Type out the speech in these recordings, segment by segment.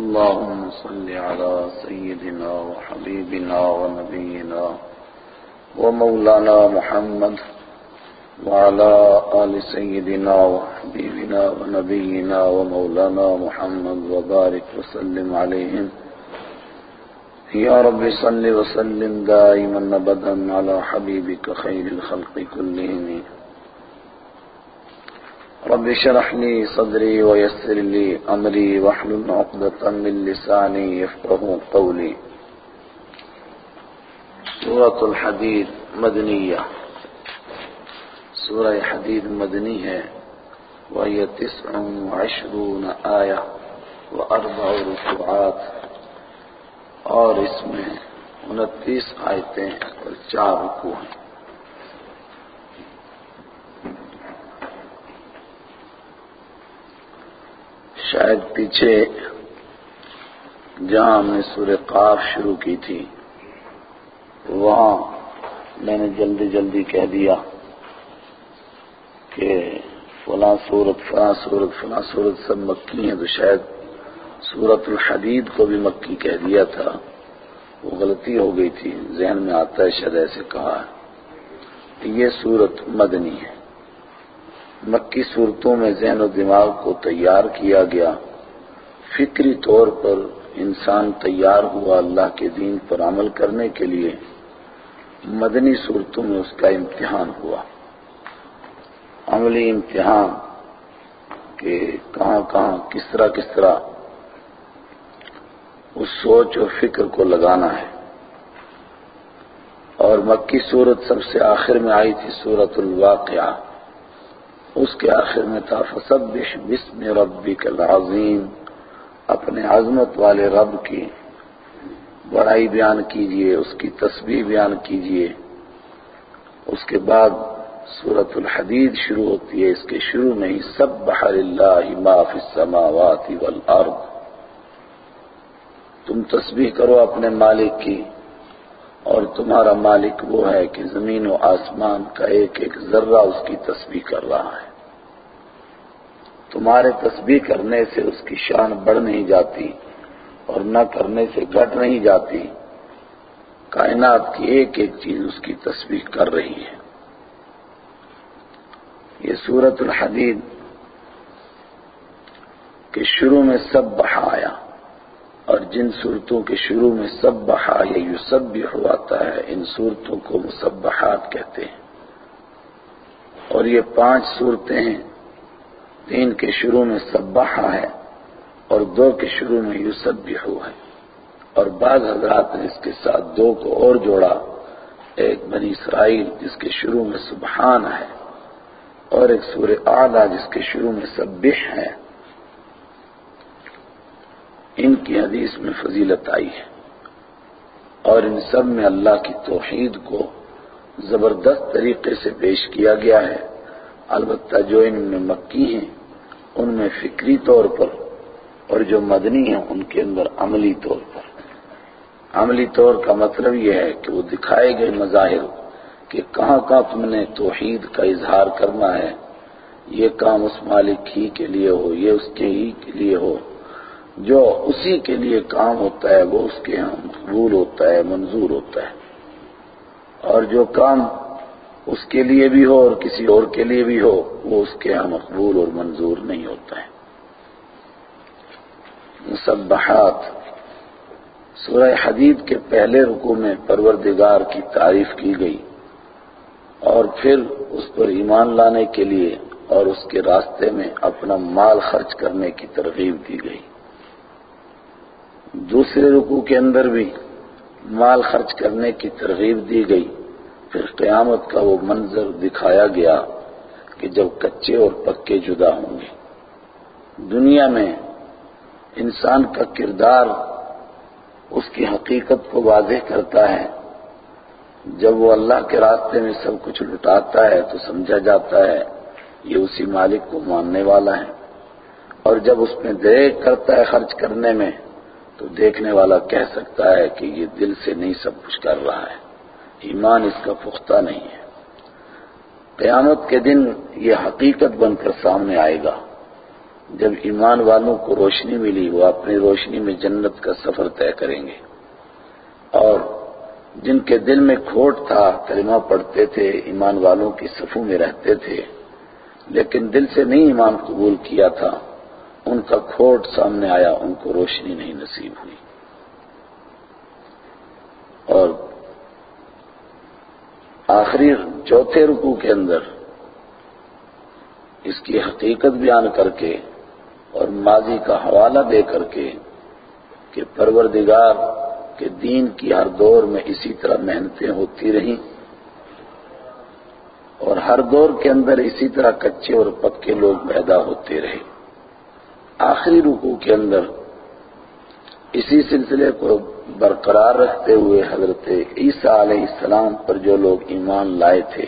اللهم صل على سيدنا وحبيبنا ونبينا ومولانا محمد وعلى آل سيدنا وحبيبنا ونبينا ومولانا محمد وبارك وسلم عليهم. يا رب صل وسلم دائما نبدا على حبيبك خير الخلق كلهم. رب شرح لي صدري ويسر لي أمري وحلل عقدة من لساني يفقه قولي. سورة الحديد مدنية. سورة حديد مدنية. وهي تسع وعشرون آية وأربع رفعات اور اس میں انتیس آیتیں اور چار رکو ہیں. شاید پیچھے جہاں ہم نے سور قاف شروع کی تھی، وہاں میں نے جلدی جلدی کہہ دیا کہ فلاں صورت فلاں صورت فلاں صورت سب مکی ہیں، تو شاید سورت الحدید کو بھی مکی کہہ دیا تھا۔ وہ غلطی ہو گئی تھی، ذہن میں آتا ہے شاید ایسے کہا ہے۔ یہ صورت مدنی ہے۔ مکی صورتوں میں ذہن و دماغ کو تیار کیا گیا۔ فکری طور پر انسان تیار ہوا اللہ کے دین پر عمل کرنے کے لیے۔ مدنی صورتوں میں اس کا امتحان ہوا۔ عملی امتحان کہ کہاں کہاں، کس طرح کس طرح۔ اس سوچ اور فکر کو لگانا ہے۔ اور مکی صورت سب سے آخر میں آئی تھی صورت الواقعہ۔ اس کے آخر میں تھا، فسبح بسم ربک العظیم اپنے عظمت والے رب کی بڑائی بیان کیجیے، اس کی تسبیح بیان کیجیے۔ اس کے بعد سورت الحدید شروع ہوتی ہے، اس کے شروع میں ہی سب بحر اللہ ما فی السماوات والارض۔ تم تسبیح کرو اپنے مالک کی، اور تمہارا مالک وہ ہے کہ زمین و آسمان کا ایک ایک ذرہ اس کی تسبیح کر رہا ہے۔ تمہارے تسبیح کرنے سے اس کی شان بڑھ نہیں جاتی اور نہ کرنے سے گھٹ نہیں جاتی۔ کائنات کی ایک ایک چیز اس کی تسبیح کر رہی ہے۔ یہ سورت الحدید کے شروع میں سب بہایا اور جن صورتوں کے شروع میں سب بہا یا یو سب بھی ہواتا ہے، ان صورتوں کو مصبحات کہتے ہیں۔ اور یہ پانچ صورتیں ہیں تین کے شروع میں سبحا ہے اور دو کے شروع میں یو سب بھی ہوا ہے۔ اور بعض حضرات نے اس کے ساتھ دو کو اور جوڑا۔ ایک بنی اسرائیل جس کے شروع میں سبحان ہے اور ایک سور اعلیٰ جس کے شروع میں سبح ہے۔ ان کی حدیث میں فضیلت آئی ہے۔ اور ان سب میں اللہ کی توحید کو زبردست طریقے سے پیش کیا گیا ہے۔ البتہ جو ان میں مکی ہیں، ان میں فکری طور پر اور جو مدنی ہیں، ان کے اندر عملی طور پر۔ عملی طور کا مطلب یہ ہے کہ وہ دکھائے گئے مظاہر کہ کہاں کہاں تم نے توحید کا اظہار کرنا ہے، یہ کام اس مالک ہی کے لیے ہو، یہ اس کے ہی کے لیے ہو۔ جو اسی کے لیے کام ہوتا ہے، وہ اس کے یہاں مقبول ہوتا ہے، منظور ہوتا ہے۔ اور جو کام اس کے لیے بھی ہو اور کسی اور کے لیے بھی ہو، وہ اس کے یہاں مقبول اور منظور نہیں ہوتا ہے۔ مصبحات سورہ حدید کے پہلے رکو میں پروردگار کی تعریف کی گئی اور پھر اس پر ایمان لانے کے لیے اور اس کے راستے میں اپنا مال خرچ کرنے کی ترغیب دی گئی۔ دوسرے رکو کے اندر بھی مال خرچ کرنے کی ترغیب دی گئی۔ پھر قیامت کا وہ منظر دکھایا گیا کہ جب کچے اور پکے جدا ہوں گے۔ دنیا میں انسان کا کردار اس کی حقیقت کو واضح کرتا ہے۔ جب وہ اللہ کے راستے میں سب کچھ لٹاتا ہے تو سمجھا جاتا ہے یہ اسی مالک کو ماننے والا ہے۔ اور جب اس میں دیکھ کرتا ہے خرچ کرنے میں تو دیکھنے والا کہہ سکتا ہے کہ یہ دل سے نہیں سب کچھ کر رہا ہے۔ ایمان اس کا پختہ نہیں ہے۔ قیامت کے دن یہ حقیقت بن کر سامنے آئے گا۔ جب ایمان والوں کو روشنی ملی، وہ اپنی روشنی میں جنت کا سفر طے کریں گے۔ اور جن کے دل میں کھوٹ تھا، کلمہ پڑھتے تھے، ایمان والوں کی صفوں میں رہتے تھے، لیکن دل سے نہیں ایمان قبول کیا تھا، ان کا کھوٹ سامنے آیا، ان کو روشنی نہیں نصیب ہوئی۔ اور آخری چوتھے رکو کے اندر اس کی حقیقت بیان کر کے اور ماضی کا حوالہ دے کر کے کہ پروردگار کے دین کی ہر دور میں اسی طرح محنتیں ہوتی رہیں اور ہر دور کے اندر اسی طرح کچے اور پکے لوگ پیدا ہوتے رہے آخری رکو کے اندر اسی سلسلے کو برقرار رکھتے ہوئے حضرت عیسیٰ علیہ السلام پر جو لوگ ایمان لائے تھے،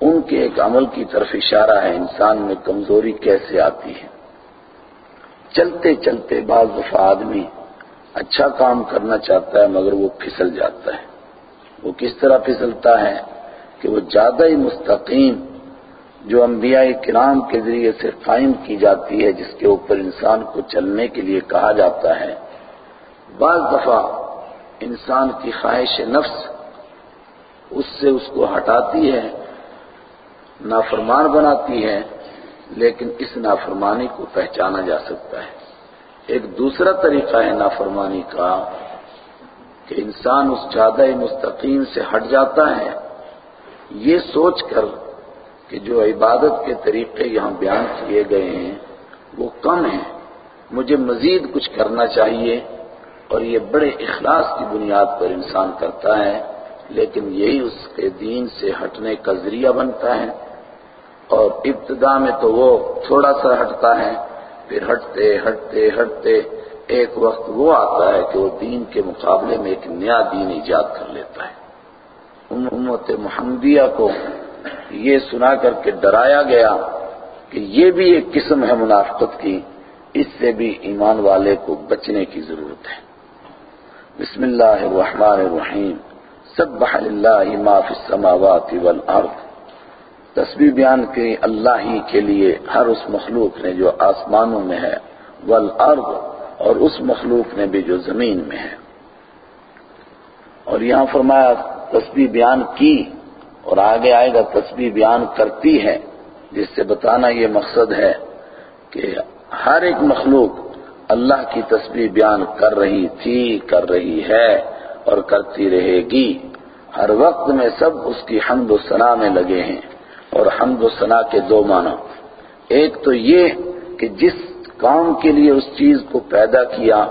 ان کے ایک عمل کی طرف اشارہ ہے، انسان میں کمزوری کیسے آتی ہے؟ چلتے چلتے بعض دفعہ آدمی اچھا کام کرنا چاہتا ہے مگر وہ پھسل جاتا ہے۔ وہ کس طرح پھسلتا ہے کہ وہ زیادہ ہی مستقیم جو انبیاء کرام کے ذریعے سے قائم کی جاتی ہے، جس کے اوپر انسان کو چلنے کے لیے کہا جاتا ہے بعض دفعہ انسان کی خواہش نفس اس سے اس کو ہٹاتی ہے، نافرمان بناتی ہے، لیکن اس نافرمانی کو پہچانا جا سکتا ہے۔ ایک دوسرا طریقہ ہے نافرمانی کا کہ انسان اس زیادہ مستقیم سے ہٹ جاتا ہے۔ یہ سوچ کر کہ جو عبادت کے طریقے یہاں بیان کیے گئے ہیں وہ کم ہیں۔ مجھے مزید کچھ کرنا چاہیے۔ اور یہ بڑے اخلاص کی بنیاد پر انسان کرتا ہے، لیکن یہی اس کے دین سے ہٹنے کا ذریعہ بنتا ہے۔ اور ابتدا میں تو وہ تھوڑا سا ہٹتا ہے، پھر ہٹتے ہٹتے ہٹتے ایک وقت وہ آتا ہے کہ وہ دین کے مقابلے میں ایک نیا دین ایجاد کر لیتا ہے۔ امت محمدیہ کو یہ سنا کر کے ڈرایا گیا کہ یہ بھی ایک قسم ہے منافقت کی، اس سے بھی ایمان والے کو بچنے کی ضرورت ہے۔ بسم اللہ الرحمن الرحیم. سبح للہ ما فی السماوات والارض. تسبیح بیان کی اللہ ہی کے لیے ہر اس مخلوق نے جو آسمانوں میں ہے، والارض، اور اس مخلوق نے بھی جو زمین میں ہے۔ اور یہاں فرمایا، تسبیح بیان کی اور آگے آئے گا، تسبیح بیان کرتی ہے۔ جس سے بتانا یہ مقصد ہے کہ ہر ایک مخلوق اللہ کی تسبیح بیان کر رہی تھی، کر رہی ہے اور کرتی رہے گی۔ ہر وقت میں سب اس کی حمد و ثنا میں لگے ہیں۔ اور حمد و ثنا کے دو معنی۔ ایک تو یہ کہ جس کام کے لیے اس چیز کو پیدا کیا،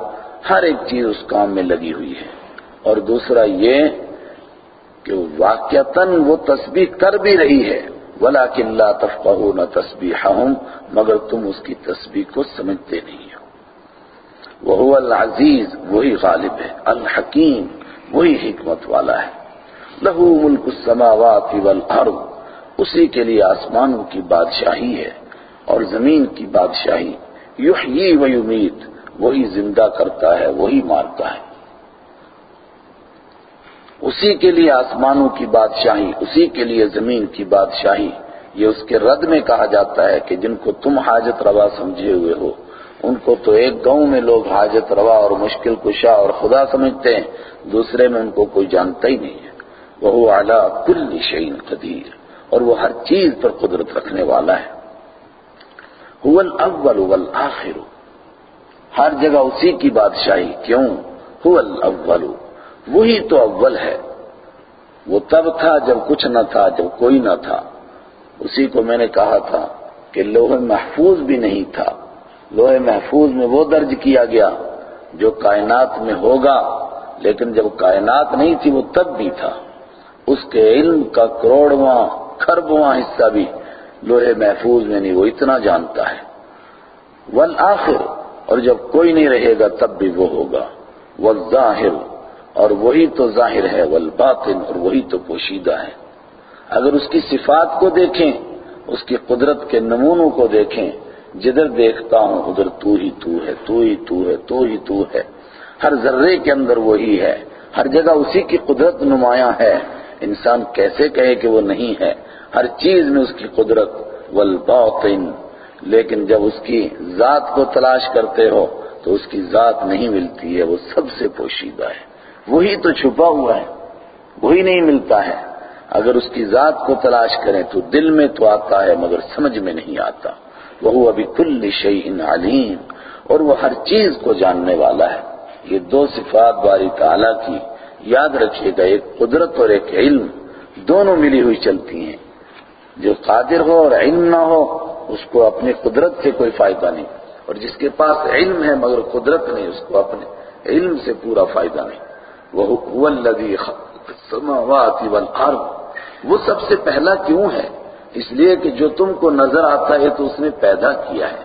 ہر ایک چیز اس کام میں لگی ہوئی ہے۔ اور دوسرا یہ کہ واقعتاً وہ تسبیح کر بھی رہی ہے۔ وَلَكِنْ لَا تَفْقَهُونَ تَسْبِيحَهُمْ، مگر تم اس کی تسبیح کو سمجھتے نہیں۔ وہ العزیز، وہی غالب ہے، الحکیم، وہی حکمت والا ہے۔ لہو ملک السماوات والارض، اسی کے لیے آسمانوں کی بادشاہی ہے اور زمین کی بادشاہی۔ یحیی و یمیت، وہی زندہ کرتا ہے، وہی مارتا ہے۔ اسی کے لیے آسمانوں کی بادشاہی، اسی کے لیے زمین کی بادشاہی۔ یہ اس کے رد میں کہا جاتا ہے کہ جن کو تم حاجت روا سمجھے ہوئے ہو ان کو تو ایک گاؤں میں لوگ حاجت روا اور مشکل کشا اور خدا سمجھتے ہیں، دوسرے میں ان کو کوئی جانتا ہی نہیں ہے۔ وہ اعلیٰ کل شعین قدیر۔ اور وہ ہر چیز پر قدرت رکھنے والا ہے۔ هو الاول والآخر۔ ہر جگہ اسی کی بادشاہی۔ کیوں؟ هو الاول۔ وہی تو اول ہے۔ وہ تب تھا جب کچھ نہ تھا، جب کوئی نہ تھا۔ اسی کو میں نے کہا تھا کہ لوہ محفوظ بھی نہیں تھا۔ لوہے محفوظ میں وہ درج کیا گیا جو کائنات میں ہوگا، لیکن جب کائنات نہیں تھی وہ تب بھی تھا۔ اس کے علم کا کروڑواں، کھربواں حصہ بھی لوہے محفوظ میں نہیں، وہ اتنا جانتا ہے۔ والآخر، اور جب کوئی نہیں رہے گا تب بھی وہ ہوگا۔ والظاہر، اور وہی تو ظاہر ہے، والباطن، اور وہی تو پوشیدہ ہے۔ اگر اس کی صفات کو دیکھیں، اس کی قدرت کے نمونوں کو دیکھیں جدھر دیکھتا ہوں ادھر تو ہی تو ہے، تو ہی تو ہے، تو ہی تو ہے۔ ہر ذرے کے اندر وہی ہے، ہر جگہ اسی کی قدرت نمایاں ہے۔ انسان کیسے کہے کہ وہ نہیں ہے، ہر چیز میں اس کی قدرت والباطن۔ لیکن جب اس کی ذات کو تلاش کرتے ہو تو اس کی ذات نہیں ملتی ہے، وہ سب سے پوشیدہ ہے۔ وہی تو چھپا ہوا ہے، وہی نہیں ملتا ہے۔ اگر اس کی ذات کو تلاش کریں تو دل میں تو آتا ہے مگر سمجھ میں نہیں آتا۔ وہ ابھی کل شعین علیم، اور وہ ہر چیز کو جاننے والا ہے۔ یہ دو صفات باری تعالیٰ کی یاد رکھیے گا، ایک قدرت اور ایک علم، دونوں ملی ہوئی چلتی ہیں۔ جو قادر ہو اور علم نہ ہو، اس کو اپنی قدرت سے کوئی فائدہ نہیں۔ اور جس کے پاس علم ہے مگر قدرت نہیں، اس کو اپنے علم سے پورا فائدہ نہیں۔ وہ الذی خلق السماوات والارض۔ وہ سب سے پہلا کیوں ہے؟ اس لیے کہ جو تم کو نظر آتا ہے تو اس نے پیدا کیا ہے۔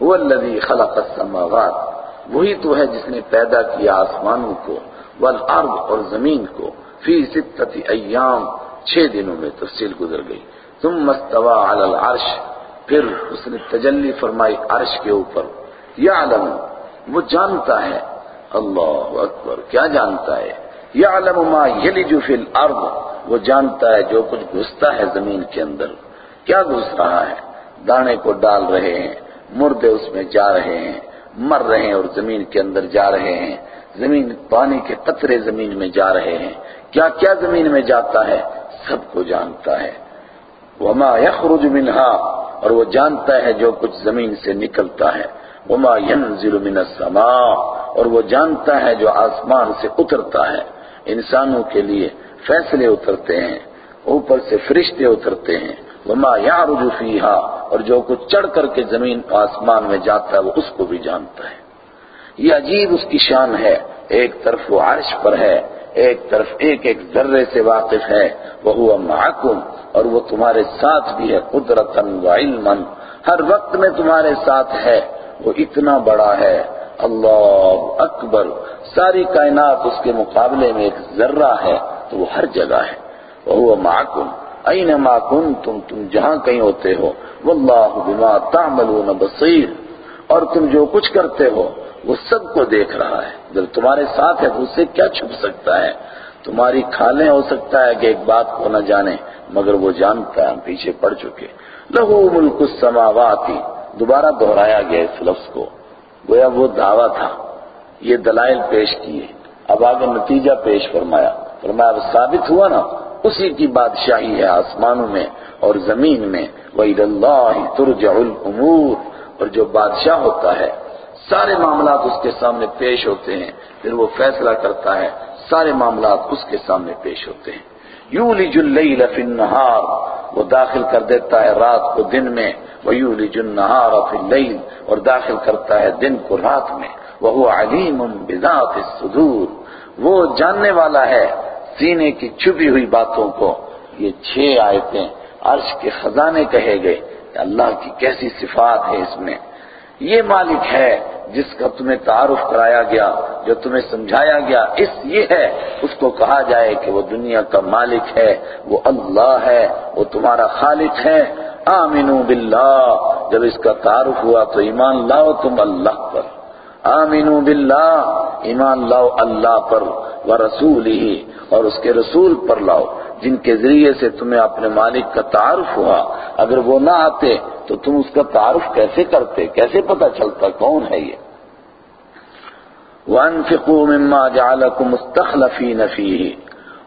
وہ الذی خلق السماوات، وہی تو ہے جس نے پیدا کیا آسمانوں کو والارض اور زمین کو۔ فی ستت ایام، چھ دنوں میں تفصیل گزر گئی۔ تم مستوا علی العرش، پھر اس نے تجلی فرمائی عرش کے اوپر۔ یعلم، وہ جانتا ہے۔ اللہ اکبر، کیا جانتا ہے؟ یعلم ما یلج فی الارض۔ وہ جانتا ہے جو کچھ گھستا ہے زمین کے اندر۔ کیا گھس رہا ہے؟ دانے کو ڈال رہے ہیں، مردے اس میں جا رہے ہیں، مر رہے ہیں اور زمین کے اندر جا رہے ہیں۔ زمین، پانی کے قطرے زمین میں جا رہے ہیں۔ کیا کیا زمین میں جاتا ہے؟ سب کو جانتا ہے۔ وما يخرج منها اور وہ جانتا ہے جو کچھ زمین سے نکلتا ہے۔ وما ينزل من السماء، اور وہ جانتا ہے جو آسمان سے اترتا ہے۔ انسانوں کے لیے فیصلے اترتے ہیں، اوپر سے فرشتے اترتے ہیں۔ وما يعرج فيها، اور جو کچھ چڑھ کر کے زمین آسمان میں جاتا ہے، وہ اس کو بھی جانتا ہے۔ یہ عجیب اس کی شان ہے۔ ایک طرف وہ عرش پر ہے، ایک طرف ایک ایک ذرے سے واقف ہے۔ وہ معکم اور وہ تمہارے ساتھ بھی ہے قدرتن و علما۔ ہر وقت میں تمہارے ساتھ ہے، وہ اتنا بڑا ہے۔ اللہ اکبر۔ ساری کائنات اس کے مقابلے میں ایک ذرہ ہے۔ تو وہ ہر جگہ ہے۔ وہ معکم۔ اینما کنتم؟ تم تم جہاں کہیں ہوتے ہو۔ واللہ بما تعملون بصیر۔ اور تم جو کچھ کرتے ہو، وہ سب کو دیکھ رہا ہے۔ جب تمہارے ساتھ ہے تو اس سے کیا چھپ سکتا ہے؟ تمہاری کھالیں ہو سکتا ہے کہ ایک بات کو نہ جانے، مگر وہ جانتا ہے ہم پیچھے پڑ چکے۔ لہو ملک السماوات۔ دوبارہ دہرایا گیا اس لفظ کو۔ گویا وہ دعویٰ تھا۔ یہ دلائل پیش کیے۔ اب آگے نتیجہ پیش فرمایا۔ فرمایا، اب ثابت ہوا نا، اسی کی بادشاہی ہے آسمانوں میں اور زمین میں، وَإِلَى اللَّهِ تُرْجَعُ الْأُمُورِ۔ اور جو بادشاہ ہوتا ہے، سارے معاملات اس کے سامنے پیش ہوتے ہیں۔ پھر وہ فیصلہ کرتا ہے، سارے معاملات اس کے سامنے پیش ہوتے ہیں۔ یولج اللیل فی النہار، وہ داخل کر دیتا ہے رات کو دن میں۔ ویولج النہار فی اللیل، اور داخل کرتا ہے دن کو رات میں۔ وہ علیم بذات الصدور۔ وہ جاننے والا ہے سینے کی چھپی ہوئی باتوں کو یہ چھ آیتیں عرش کے خزانے کہے گئے کہ اللہ کی کیسی صفات ہے اس میں۔ یہ مالک ہے جس کا تمہیں تعارف کرایا گیا، جو تمہیں سمجھایا گیا۔ اس یہ ہے، اس کو کہا جائے کہ وہ دنیا کا مالک ہے، وہ اللہ ہے، وہ تمہارا خالق ہے۔ آمینو باللہ، جب اس کا تعارف ہوا تو ایمان لاؤ تم اللہ پر۔ آمینو باللہ، ایمان لاؤ اللہ پر و رسول ہی اور اس کے رسول پر لاؤ، جن کے ذریعے سے تمہیں اپنے مالک کا تعارف ہوا۔ اگر وہ نہ آتے تو تم اس کا تعارف کیسے کرتے؟ کیسے پتا چلتا کون ہے یہ؟ وَأَنفِقُوا مِمَّا جَعَلَكُمْ مُسْتَخْلَفِينَ فِيهِ،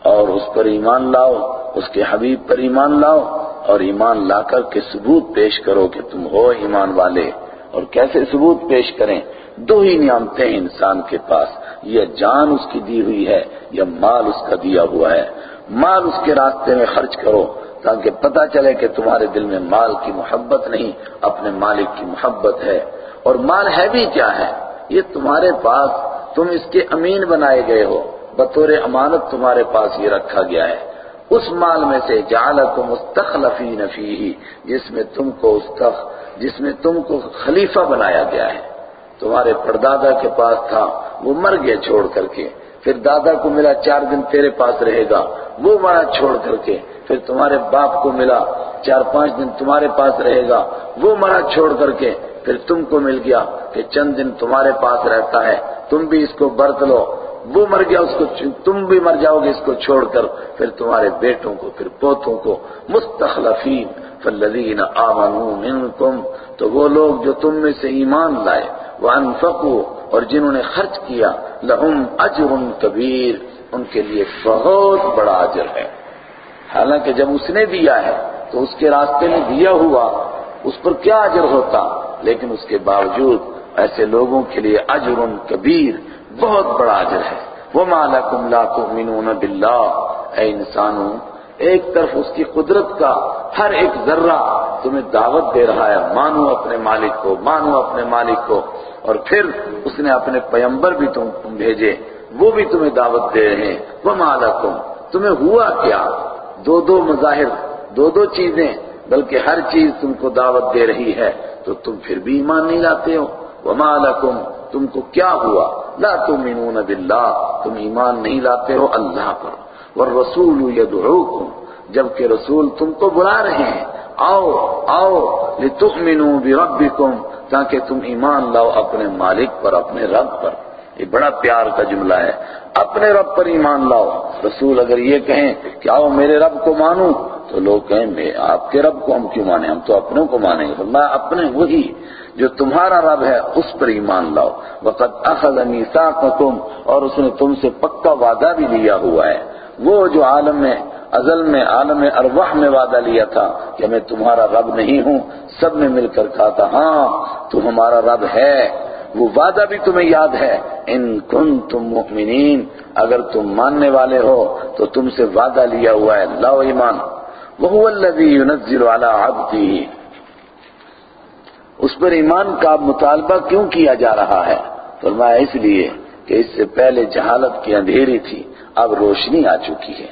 اور اس پر ایمان لاؤ، اس کے حبیب پر ایمان لاؤ، اور ایمان لا کر کے ثبوت پیش کرو کہ تم ہو ایمان والے۔ اور کیسے ثبوت پیش کریں؟ دو ہی نعمتیں انسان کے پاس، یا جان اس کی دی ہوئی ہے، یا مال اس کا دیا ہوا ہے۔ مال اس کے راستے میں خرچ کرو، تاکہ پتہ چلے کہ تمہارے دل میں مال کی محبت نہیں، اپنے مالک کی محبت ہے۔ اور مال ہے بھی کیا ہے؟ یہ تمہارے پاس، تم اس کے امین بنائے گئے ہو۔ بطور امانت تمہارے پاس یہ رکھا گیا ہے۔ اس مال میں سے جعلکم مستخلفین فیہ، جس میں تم کو استخ جس میں تم کو خلیفہ بنایا گیا ہے۔ تمہارے پردادا کے پاس تھا، وہ مر گئے چھوڑ کر کے۔ پھر دادا کو ملا چار دن تیرے پاس رہے گا، وہ مرا چھوڑ کر کے۔ پھر تمہارے باپ کو ملا چار پانچ دن تمہارے پاس رہے گا، وہ مرا چھوڑ کر کے۔ پھر تم کو مل گیا کہ چند دن تمہارے پاس رہتا ہے، تم بھی اس کو برت لو۔ وہ مر گیا، اس کو تم بھی مر جاؤ گے اس کو چھوڑ کر۔ پھر تمہارے بیٹوں کو، پھر پوتوں کو۔ مستخلفین فالذین آمنوا منکم، تو وہ لوگ جو تم میں سے ایمان لائے۔ وانفقوا اور جنہوں نے خرچ کیا لہم اجر کبیر ان کے لیے بہت بڑا اجر ہے۔ حالانکہ جب اس نے دیا ہے، تو اس کے راستے میں دیا ہوا، اس پر کیا اجر ہوتا؟ لیکن اس کے باوجود ایسے لوگوں کے لیے اجر کبیر بہت بڑا اجر ہے۔ وَمَا لَكُمْ لَا تُؤْمِنُونَ بِاللَّهِ، اے انسانوں ایک طرف اس کی قدرت کا ہر ایک ذرہ تمہیں دعوت دے رہا ہے، مانو اپنے مالک کو، مانو اپنے مالک کو۔ اور پھر اس نے اپنے پیمبر بھی تم بھیجے، وہ بھی تمہیں دعوت دے رہے ہیں۔ وَمَا لَكُمْ، تمہیں ہوا کیا؟ دو دو مظاہر، دو دو چیزیں، بلکہ ہر چیز تم کو دعوت دے رہی ہے۔ تو تم پھر بھی ایمان نہیں لاتے ہو۔ وَمَا لَكُمْ، تم کو کیا ہوا؟ لا تؤمنون باللہ تم ایمان نہیں لاتے ہو اللہ پر۔ والرسول يدعوكم، جبکہ رسول تم کو بلا رہے ہیں۔ آؤ آؤ، لتؤمنوا بربکم، تاکہ تم ایمان لاؤ اپنے مالک پر، اپنے رب پر۔ یہ بڑا پیار کا جملہ ہے۔ اپنے رب پر ایمان لاؤ۔ رسول اگر یہ کہیں کہ آؤ میرے رب کو مانو، تو لوگ کہیں میں آپ کے رب کو ہم کیوں مانیں؟ ہم تو اپنوں کو مانیں گے۔ میں اپنے وہی جو تمہارا رب ہے، اس پر ایمان لاؤ۔ وقت اخذ میثاقکم اور اس نے تم سے پکا وعدہ بھی لیا ہوا ہے۔ وہ جو عالم میں، ازل میں، عالم ارواح میں وعدہ لیا تھا کہ میں تمہارا رب نہیں ہوں، سب نے مل کر کہا تھا ہاں تو ہمارا رب ہے، وہ وعدہ بھی تمہیں یاد ہے۔ ان کنتم مؤمنین، اگر تم ماننے والے ہو تو تم سے وعدہ لیا ہوا ہے، لاؤ ایمان۔ وهو الذي ينزل على عبده اس پر ایمان کا مطالبہ کیوں کیا جا رہا ہے؟ فرمایا، اس لیے کہ اس سے پہلے جہالت کی اندھیری تھی۔ اب روشنی آ چکی ہے۔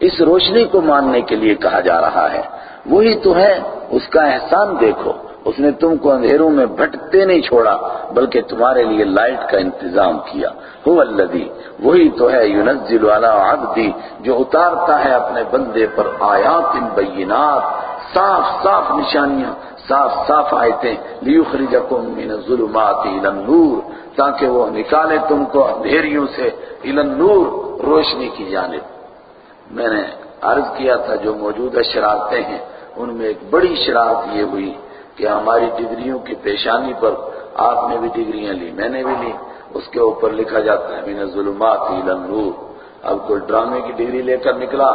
اس روشنی کو ماننے کے لیے کہا جا رہا ہے۔ وہی تو ہے، اس کا احسان دیکھو۔ اس نے تم کو اندھیروں میں بھٹکتے نہیں چھوڑا، بلکہ تمہارے لیے لائٹ کا انتظام کیا۔ هو الذی، وہی تو ہے ينزل على عبدی، جو اتارتا ہے اپنے بندے پر آیات بینات۔ صاف صاف نشانیاں، صاف صاف آیتیں۔ لیخرجکم من الظلمات الى النور۔ تاکہ وہ نکالے تم کو اندھیریوں سے الى النور، روشنی کی جانب۔ میں نے عرض کیا تھا، جو موجودہ شرارتیں ہیں، ان میں ایک بڑی شرارت یہ ہوئی کہ ہماری ڈگریوں کی پیشانی پر آپ نے بھی ڈگریاں لی میں نے بھی لی اس کے اوپر لکھا جاتا ہے، من الظلمات الى النور۔ اب کوئی ڈرامے کی ڈگری لے کر نکلا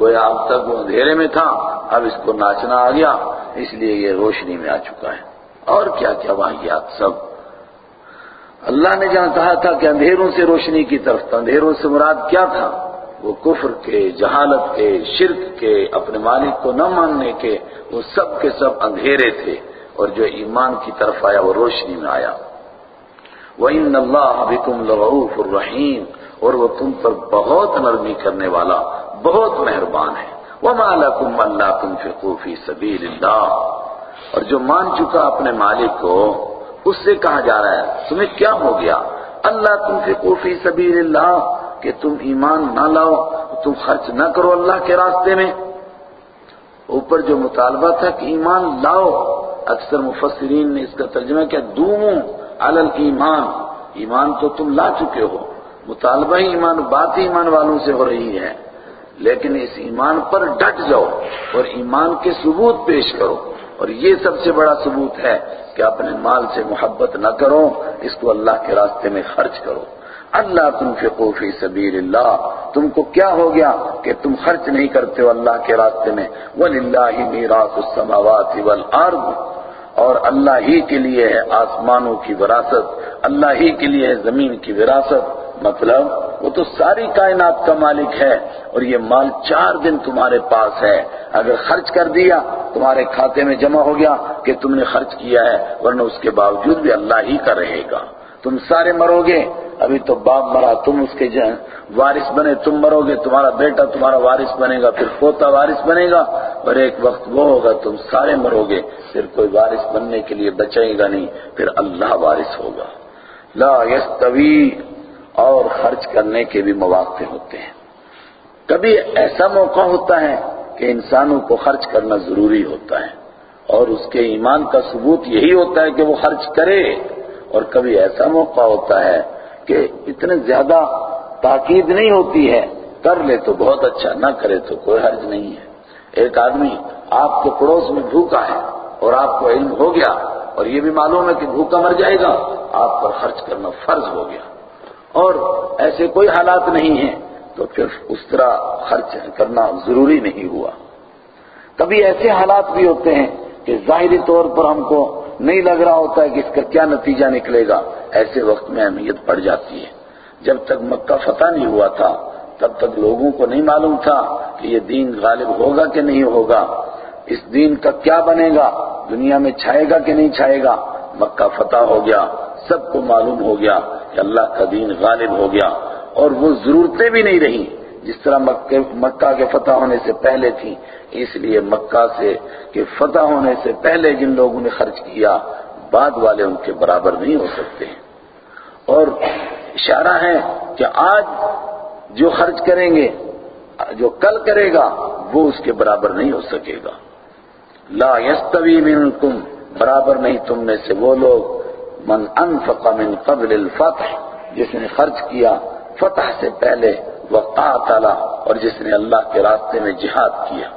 گویا اب تک وہ اندھیرے میں تھا، اب اس کو ناچنا آ گیا، اس لیے یہ روشنی میں آ چکا ہے۔ اور کیا کیا واقعات سب اللہ نے جہاں کہا تھا کہ اندھیروں سے روشنی کی طرف تھا، اندھیروں سے مراد کیا تھا؟ وہ کفر کے، جہالت کے، شرک کے، اپنے مالک کو نہ ماننے کے، وہ سب کے سب اندھیرے تھے اور جو ایمان کی طرف آیا وہ روشنی میں آیا۔ وَإِنَّ اللَّهَ بِكُمْ لَرَؤُوفُ الرَّحِيمُ اور وہ تم پر بہت نرمی کرنے والا، بہت مہربان ہے۔ وَمَا لَكُمْ أَلَّا تُنْفِقُوا فِي سَبِيلِ اللَّهِ، اور جو مان چکا اپنے مالک کو اس سے کہا جا رہا ہے، تمہیں کیا ہو گیا؟ اللہ تنفقوا فی سبیل اللہ کہ تم ایمان نہ لاؤ، تم خرچ نہ کرو اللہ کے راستے میں۔ اوپر جو مطالبہ تھا کہ ایمان لاؤ، اکثر مفسرین نے اس کا ترجمہ کیا دوموں علی ایمان ایمان تو تم لا چکے ہو۔ مطالبہ ہی ایمان، بات ہی ایمان والوں سے ہو رہی ہے۔ لیکن اس ایمان پر ڈٹ جاؤ اور ایمان کے ثبوت پیش کرو۔ اور یہ سب سے بڑا ثبوت ہے کہ اپنے مال سے محبت نہ کرو، اس کو اللہ کے راستے میں خرچ کرو۔ اللہ تنفقوا فی سبیل اللہ تم کو کیا ہو گیا کہ تم خرچ نہیں کرتے ہو اللہ کے راستے میں؟ وَلِلَّهِ مِيرَاثُ السَّمَاوَاتِ وَالْأَرْضِ۔ اور اللہ ہی کے لیے ہے آسمانوں کی وراثت، اللہ ہی کے لیے ہے زمین کی وراثت۔ مطلب وہ تو ساری کائنات کا مالک ہے اور یہ مال چار دن تمہارے پاس ہے۔ اگر خرچ کر دیا، تمہارے کھاتے میں جمع ہو گیا کہ تم نے خرچ کیا ہے، ورنہ اس کے باوجود بھی اللہ ہی کا رہے گا۔ تم سارے مرو گے۔ ابھی تو باپ مرا، تم اس کے وارث بنے، تم مرو گے، تمہارا بیٹا، تمہارا وارث بنے گا، پھر پوتا وارث بنے گا۔ اور ایک وقت وہ ہوگا، تم سارے مرو گے۔ پھر کوئی وارث بننے کے لیے بچے گا نہیں، پھر اللہ وارث ہوگا۔ لا یستوی اور خرچ کرنے کے بھی مواقع ہوتے ہیں۔ کبھی ایسا موقع ہوتا ہے کہ انسانوں کو خرچ کرنا ضروری ہوتا ہے اور اس کے ایمان کا ثبوت یہی ہوتا ہے کہ وہ خرچ کرے۔ اور کبھی ایسا موقع ہوتا ہے کہ اتنے زیادہ تاکید نہیں ہوتی ہے، کر لے تو بہت اچھا نہ کرے تو کوئی حرج نہیں ہے۔ ایک آدمی آپ کے پڑوس میں بھوکا ہے اور آپ کو علم ہو گیا اور یہ بھی معلوم ہے کہ بھوکا مر جائے گا، آپ پر خرچ کرنا فرض ہو گیا۔ اور ایسے کوئی حالات نہیں ہیں، تو پھر اس طرح خرچ کرنا ضروری نہیں ہوا۔ کبھی ایسے حالات بھی ہوتے ہیں کہ ظاہری طور پر ہم کو نہیں لگ رہا ہوتا ہے کہ اس کا کیا نتیجہ نکلے گا۔ ایسے وقت میں اہمیت پڑ جاتی ہے۔ جب تک مکہ فتح نہیں ہوا تھا، تب تک لوگوں کو نہیں معلوم تھا کہ یہ دین غالب ہوگا کہ نہیں ہوگا۔ اس دین کا کیا بنے گا؟ دنیا میں چھائے گا کہ نہیں چھائے گا؟ مکہ فتح ہو گیا، سب کو معلوم ہو گیا کہ اللہ کا دین غالب ہو گیا اور وہ ضرورتیں بھی نہیں رہی جس طرح مکہ کے فتح ہونے سے پہلے تھی اس لیے مکہ سے کہ فتح ہونے سے پہلے جن لوگوں نے خرچ کیا، بعد والے ان کے برابر نہیں ہو سکتے۔ اور اشارہ ہے کہ آج جو خرچ کریں گے، جو کل کرے گا، وہ اس کے برابر نہیں ہو سکے گا۔ لا يستوی منکم برابر نہیں تم میں سے وہ لوگ من انفق من قبل الفتح، جس نے خرچ کیا فتح سے پہلے وقاتل اور جس نے اللہ کے راستے میں جہاد کیا۔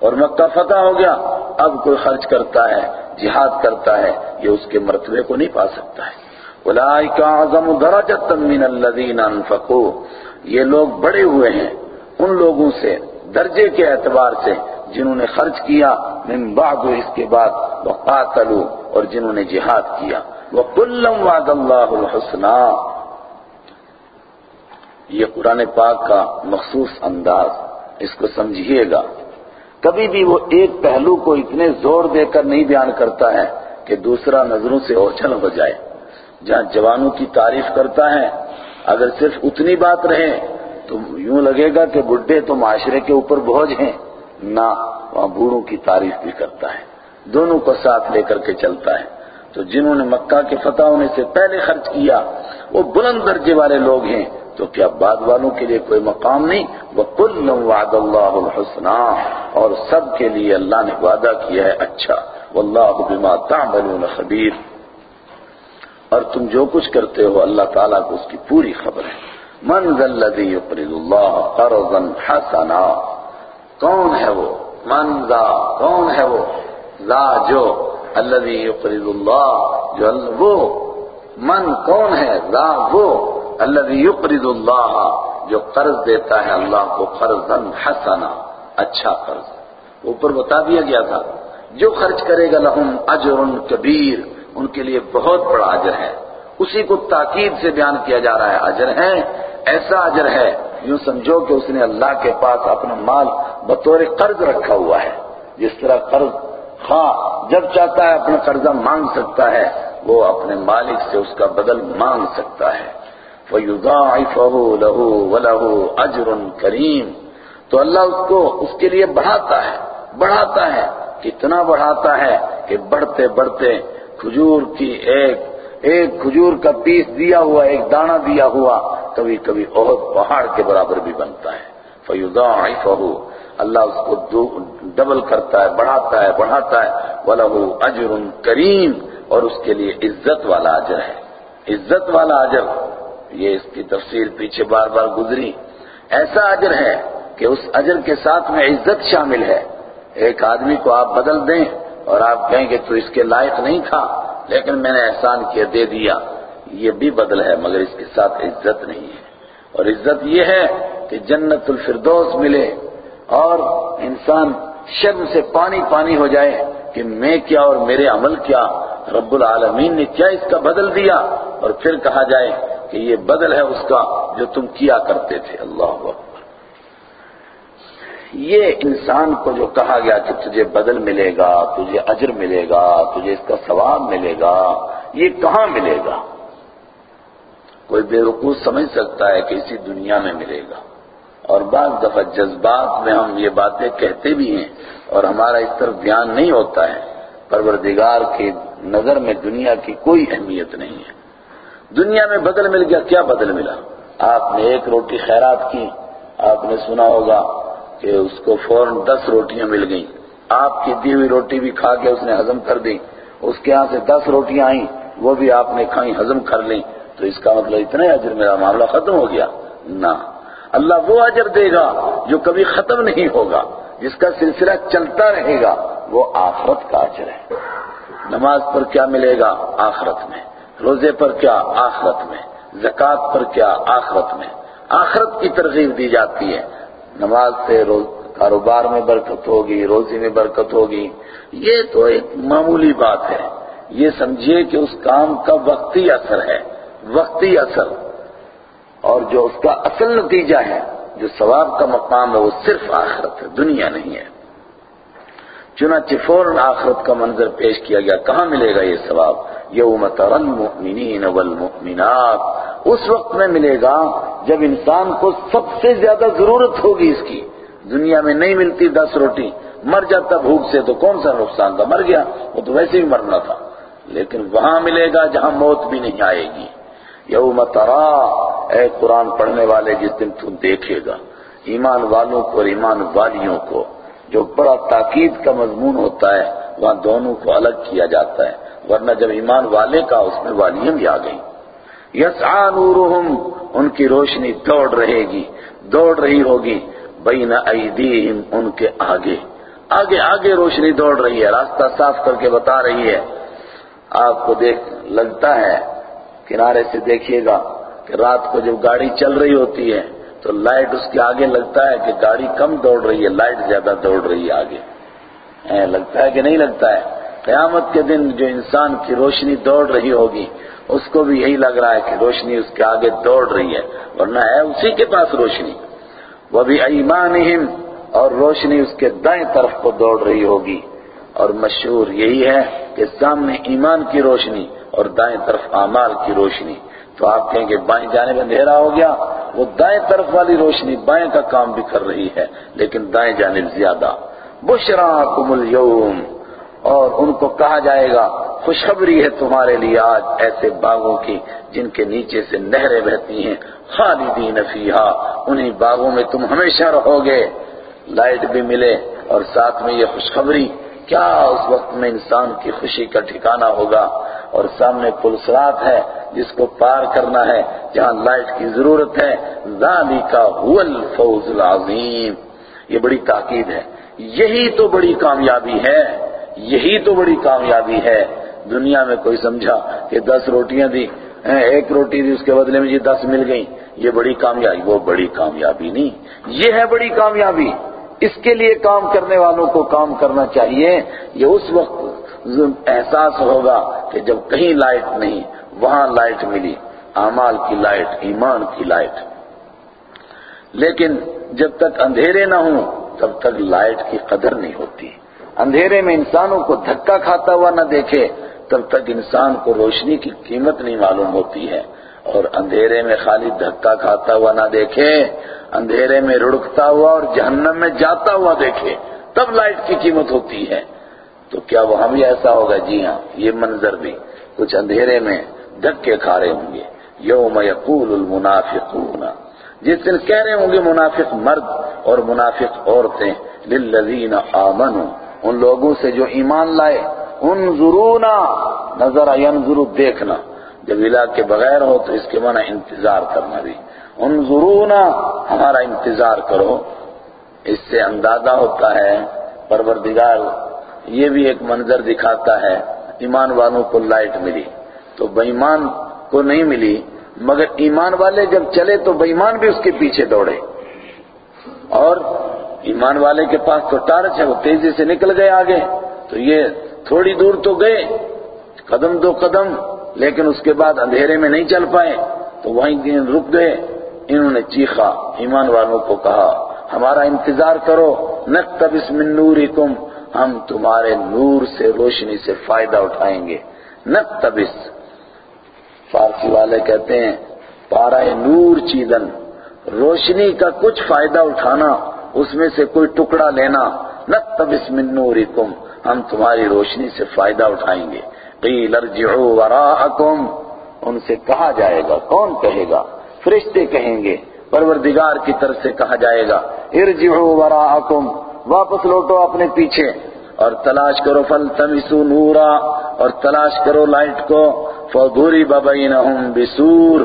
اور مکہ فتح ہو گیا۔ اب کوئی خرچ کرتا ہے، جہاد کرتا ہے، یہ اس کے مرتبے کو نہیں پا سکتا ہے۔ اولئک اعظم درجۃ من الذین انفقوا۔ یہ لوگ بڑے ہوئے ہیں۔ ان لوگوں سے، درجے کے اعتبار سے جنہوں نے خرچ کیا، من بعد اس کے بعد وقاتلوا، اور جنہوں نے جہاد کیا۔ وَقُلَّمْ وَعْدَ اللَّهُ الْحُسْنَى۔ یہ قرآن پاک کا مخصوص انداز، اس کو سمجھیے گا۔ کبھی بھی وہ ایک پہلو کو اتنے زور دے کر نہیں بیان کرتا ہے کہ دوسرا نظروں سے اوچھل ہو جائے۔ جہاں جوانوں کی تعریف کرتا ہے، اگر صرف اتنی بات رہے، تو یوں لگے گا کہ بڈھے تو معاشرے کے اوپر بوجھ ہیں۔ نہ وہاں بوڑھوں کی تعریف بھی کرتا ہے، دونوں کو ساتھ لے کر کے چلتا ہے۔ تو جنہوں نے مکہ کے فتح ہونے سے پہلے خرچ کیا، وہ بلند درجے والے لوگ ہیں۔ تو کیا بعد والوں کے لیے کوئی مقام نہیں؟ وہ کل وعد اللہ الحسنہ اور سب کے لیے اللہ نے وعدہ کیا ہے اچھا۔ واللہ بما تعملون خبیر اور تم جو کچھ کرتے ہو، اللہ تعالیٰ کو اس کی پوری خبر ہے۔ من ذا الذي يقرض الله قرضا حسنا۔ کون ہے وہ؟ من ذا کون ہے وہ؟ ذا جو الذي يقرض الله جو وہ، من کون ہے؟ ذا وہ الذي يقرض الله جو قرض دیتا ہے اللہ کو قرضا حسنا اچھا قرض۔ اوپر بتا دیا گیا تھا، جو خرچ کرے گا لہم اجر کبیر، ان کے لیے بہت بڑا اجر ہے۔ اسی کو تاکید سے بیان کیا جا رہا ہے، اجر ہے، ایسا اجر ہے یوں سمجھو کہ اس نے اللہ کے پاس اپنا مال بطور قرض رکھا ہوا ہے۔ جس طرح قرض خواہ جب چاہتا ہے اپنا قرضہ مانگ سکتا ہے، وہ اپنے مالک سے اس کا بدل مانگ سکتا ہے۔ فَيُضَاعِفَهُ لَهُ وَلَهُ أَجْرٌ کریم تو اللہ اس کو اس کے لیے بڑھاتا ہے۔ بڑھاتا ہے۔ کتنا بڑھاتا ہے کہ بڑھتے بڑھتے کھجور کی ایک ایک کھجور کا پیس دیا ہوا، ایک دانہ دیا ہوا، کبھی کبھی بہت پہاڑ کے برابر بھی بنتا ہے۔ فَيُضَاعِفَهُ اللہ اس کو ڈبل کرتا ہے، بڑھاتا ہے بڑھاتا ہے۔ وَلَهُ أَجْرٌ کریم، اور اس کے لیے عزت والا اجر ہے۔ عزت والا اجر، یہ اس کی تفسیر پیچھے بار بار گزری۔ ایسا اجر ہے کہ اس اجر کے ساتھ میں عزت شامل ہے۔ ایک آدمی کو آپ بدل دیں اور آپ کہیں کہ تو اس کے لائق نہیں تھا۔ لیکن میں نے احسان کیا، دے دیا۔ یہ بھی بدل ہے، مگر اس کے ساتھ عزت نہیں ہے۔ اور عزت یہ ہے کہ جنت الفردوس ملے اور انسان شرم سے پانی پانی ہو جائے کہ میں کیا اور میرے عمل کیا۔ رب العالمین نے کیا اس کا بدل دیا؟ اور پھر کہا جائے کہ یہ بدل ہے اس کا جو تم کیا کرتے تھے۔ اللہ اکبر۔ یہ انسان کو جو کہا گیا کہ تجھے بدل ملے گا، تجھے اجر ملے گا، تجھے اس کا ثواب ملے گا، یہ کہاں ملے گا؟ کوئی بے رقوص سمجھ سکتا ہے کہ اسی دنیا میں ملے گا۔ اور بعض دفعہ جذبات میں ہم یہ باتیں کہتے بھی ہیں اور ہمارا اس طرف بیان نہیں ہوتا ہے۔ پروردگار کی نظر میں دنیا کی کوئی اہمیت نہیں ہے۔ دنیا میں بدل مل گیا، کیا بدل ملا؟ آپ نے ایک روٹی خیرات کی، آپ نے سنا ہوگا کہ اس کو فوراً دس روٹیاں مل گئیں۔ آپ کی دی ہوئی روٹی بھی کھا کے اس نے ہضم کر دی۔ اس کے ہاں سے دس روٹیاں آئیں، وہ بھی آپ نے کھائیں، ہضم کر لیں۔ تو اس کا مطلب اتنا اجر میرا معاملہ ختم ہو گیا۔ نہ۔ اللہ وہ اجر دے گا جو کبھی ختم نہیں ہوگا، جس کا سلسلہ چلتا رہے گا، وہ آخرت کا اجر ہے۔ نماز پر کیا ملے گا؟ آخرت میں۔ روزے پر کیا؟ آخرت میں۔ زکوٰۃ پر کیا؟ آخرت میں۔ آخرت کی ترغیب دی جاتی ہے۔ نماز سے روز کاروبار میں برکت ہوگی، روزی میں برکت ہوگی۔ یہ تو ایک معمولی بات ہے۔ یہ سمجھیے کہ اس کام کا وقتی اثر ہے، وقتی اثر۔ اور جو اس کا اصل نتیجہ ہے، جو ثواب کا مقام ہے، وہ صرف آخرت ہے، دنیا نہیں ہے۔ چنانچہ فوراً آخرت کا منظر پیش کیا گیا۔ کہاں ملے گا یہ ثواب؟ یوم ترى المؤمنین والمؤمنات، اس وقت میں ملے گا جب انسان کو سب سے زیادہ ضرورت ہوگی اس کی۔ دنیا میں نہیں ملتی دس روٹی، مر جاتا بھوک سے تو کون سا نقصان تھا؟ مر گیا، وہ تو ویسے ہی مرنا تھا۔ لیکن وہاں ملے گا جہاں موت بھی نہیں آئے گی۔ یوم ترا اے قرآن پڑھنے والے، جس دن تو دیکھے گا ایمان والوں کو اور ایمان والیوں کو، جو بڑا تاکید کا مضمون ہوتا ہے، وہاں دونوں کو الگ کیا جاتا ہے۔ ورنہ جب ایمان والے کا اس میں والیاں بھی آ گئی یسعا نورہم، ان کی روشنی دوڑ رہے گی، دوڑ رہی ہوگی۔ بین ایدیہم، ان کے آگے۔ آگے آگے روشنی دوڑ رہی ہے، راستہ صاف کر کے بتا رہی ہے۔ آپ کو دیکھ، لگتا ہے، کنارے سے دیکھیے گا کہ رات کو جب گاڑی چل رہی ہوتی ہے، تو لائٹ اس کے آگے لگتا ہے کہ گاڑی کم دوڑ رہی ہے، لائٹ زیادہ دوڑ رہی ہے آگے۔ لگتا ہے کہ نہیں لگتا ہے؟ قیامت کے دن جو انسان کی روشنی دوڑ رہی ہوگی، اس کو بھی یہی لگ رہا ہے کہ روشنی اس کے آگے دوڑ رہی ہے، ورنہ ہے اسی کے پاس روشنی۔ وہ بھی ایمانہم اور روشنی اس کے دائیں طرف کو دوڑ رہی ہوگی۔ اور مشہور یہی ہے کہ سامنے ایمان کی روشنی اور دائیں طرف اعمال کی روشنی۔ تو آپ کہیں کہ بائیں جانے میں اندھیرا ہو گیا، وہ دائیں طرف والی روشنی بائیں کا کام بھی کر رہی ہے، لیکن دائیں جانب زیادہ۔ بشراکم اليوم اور ان کو کہا جائے گا، خوشخبری ہے تمہارے لیے آج ایسے باغوں کی جن کے نیچے سے نہریں بہتی ہیں، خالدین فیہا انہیں باغوں میں تم ہمیشہ رہو گے لائٹ بھی ملے اور ساتھ میں یہ خوشخبری، کیا اس وقت میں انسان کی خوشی کا ٹھکانہ ہوگا؟ اور سامنے پلسرات ہے جس کو پار کرنا ہے، جہاں لائٹ کی ضرورت ہے، ذالک هو الفوز العظیم۔ یہ بڑی تاکید ہے، یہی تو بڑی کامیابی ہے۔ یہی تو بڑی کامیابی ہے۔ دنیا میں کوئی سمجھا کہ دس روٹیاں دی ایک روٹی دی، اس کے بدلے میں یہ دس مل گئی یہ بڑی کامیابی، وہ بڑی کامیابی نہیں۔ یہ ہے بڑی کامیابی۔ اس کے لیے کام کرنے والوں کو کام کرنا چاہیے۔ یہ اس وقت احساس ہوگا کہ جب کہیں لائٹ نہیں، وہاں لائٹ ملی۔ اعمال کی لائٹ، ایمان کی لائٹ۔ لیکن جب تک اندھیرے نہ ہوں، تب تک لائٹ کی قدر نہیں ہوتی۔ اندھیرے میں انسانوں کو دھکا کھاتا ہوا نہ دیکھے، تب تک انسان کو روشنی کی قیمت نہیں معلوم ہوتی ہے۔ اور اندھیرے میں خالی دھکا کھاتا ہوا نہ دیکھے، اندھیرے میں رڑکتا ہوا اور جہنم میں جاتا ہوا دیکھے، تب لائٹ کی قیمت ہوتی ہے۔ تو کیا وہاں بھی ایسا ہوگا؟ جی ہاں یہ منظر بھی کچھ اندھیرے میں دھکے کھا رہے ہوں گے۔ یوم یقول المنافقون۔ جس دن کہہ رہے ہوں گے، منافق مرد اور منافق عورتیں، للذین آمنوا۔ ان لوگوں سے جو ایمان لائے، انظرونا، نظر ینظر دیکھنا۔ جب الہ کے بغیر ہو تو اس کے معنی انتظار کرنا بھی۔ انظرونا، ہمارا انتظار کرو۔ اس سے اندازہ ہوتا ہے، پروردگار یہ بھی ایک منظر دکھاتا ہے، ایمان والوں کو لائٹ ملی۔ تو بےمان کو نہیں ملی، مگر ایمان والے جب چلے تو بےمان بھی اس کے پیچھے دوڑے۔ اور ایمان والے کے پاس تو ٹارچ ہے، وہ تیزی سے نکل گئے آگے۔ تو یہ تھوڑی دور تو گئے، قدم دو قدم، لیکن اس کے بعد اندھیرے میں نہیں چل پائے۔ تو وہیں رک گئے، انہوں نے چیخا، ایمان والوں کو کہا، ہمارا انتظار کرو، نقتبس من نورکم ہم تمہارے نور سے، روشنی سے فائدہ اٹھائیں گے۔ نقتبس، فارسی والے کہتے ہیں پارا نور چیدن۔ روشنی کا کچھ فائدہ اٹھانا۔ اس میں سے کوئی ٹکڑا لینا نقتبس من نورکم ہم تمہاری روشنی سے فائدہ اٹھائیں گے۔ قیل ارجعوا وراءکم ان سے کہا جائے گا۔ کون کہے گا؟ فرشتے کہیں گے۔ پروردگار کی طرف سے کہا جائے گا۔ ارجعوا وراءکم واپس لوٹو اپنے پیچھے۔ اور تلاش کرو فلتمسوا نورا، اور تلاش کرو لائٹ کو۔ فضرب بینہم بسور۔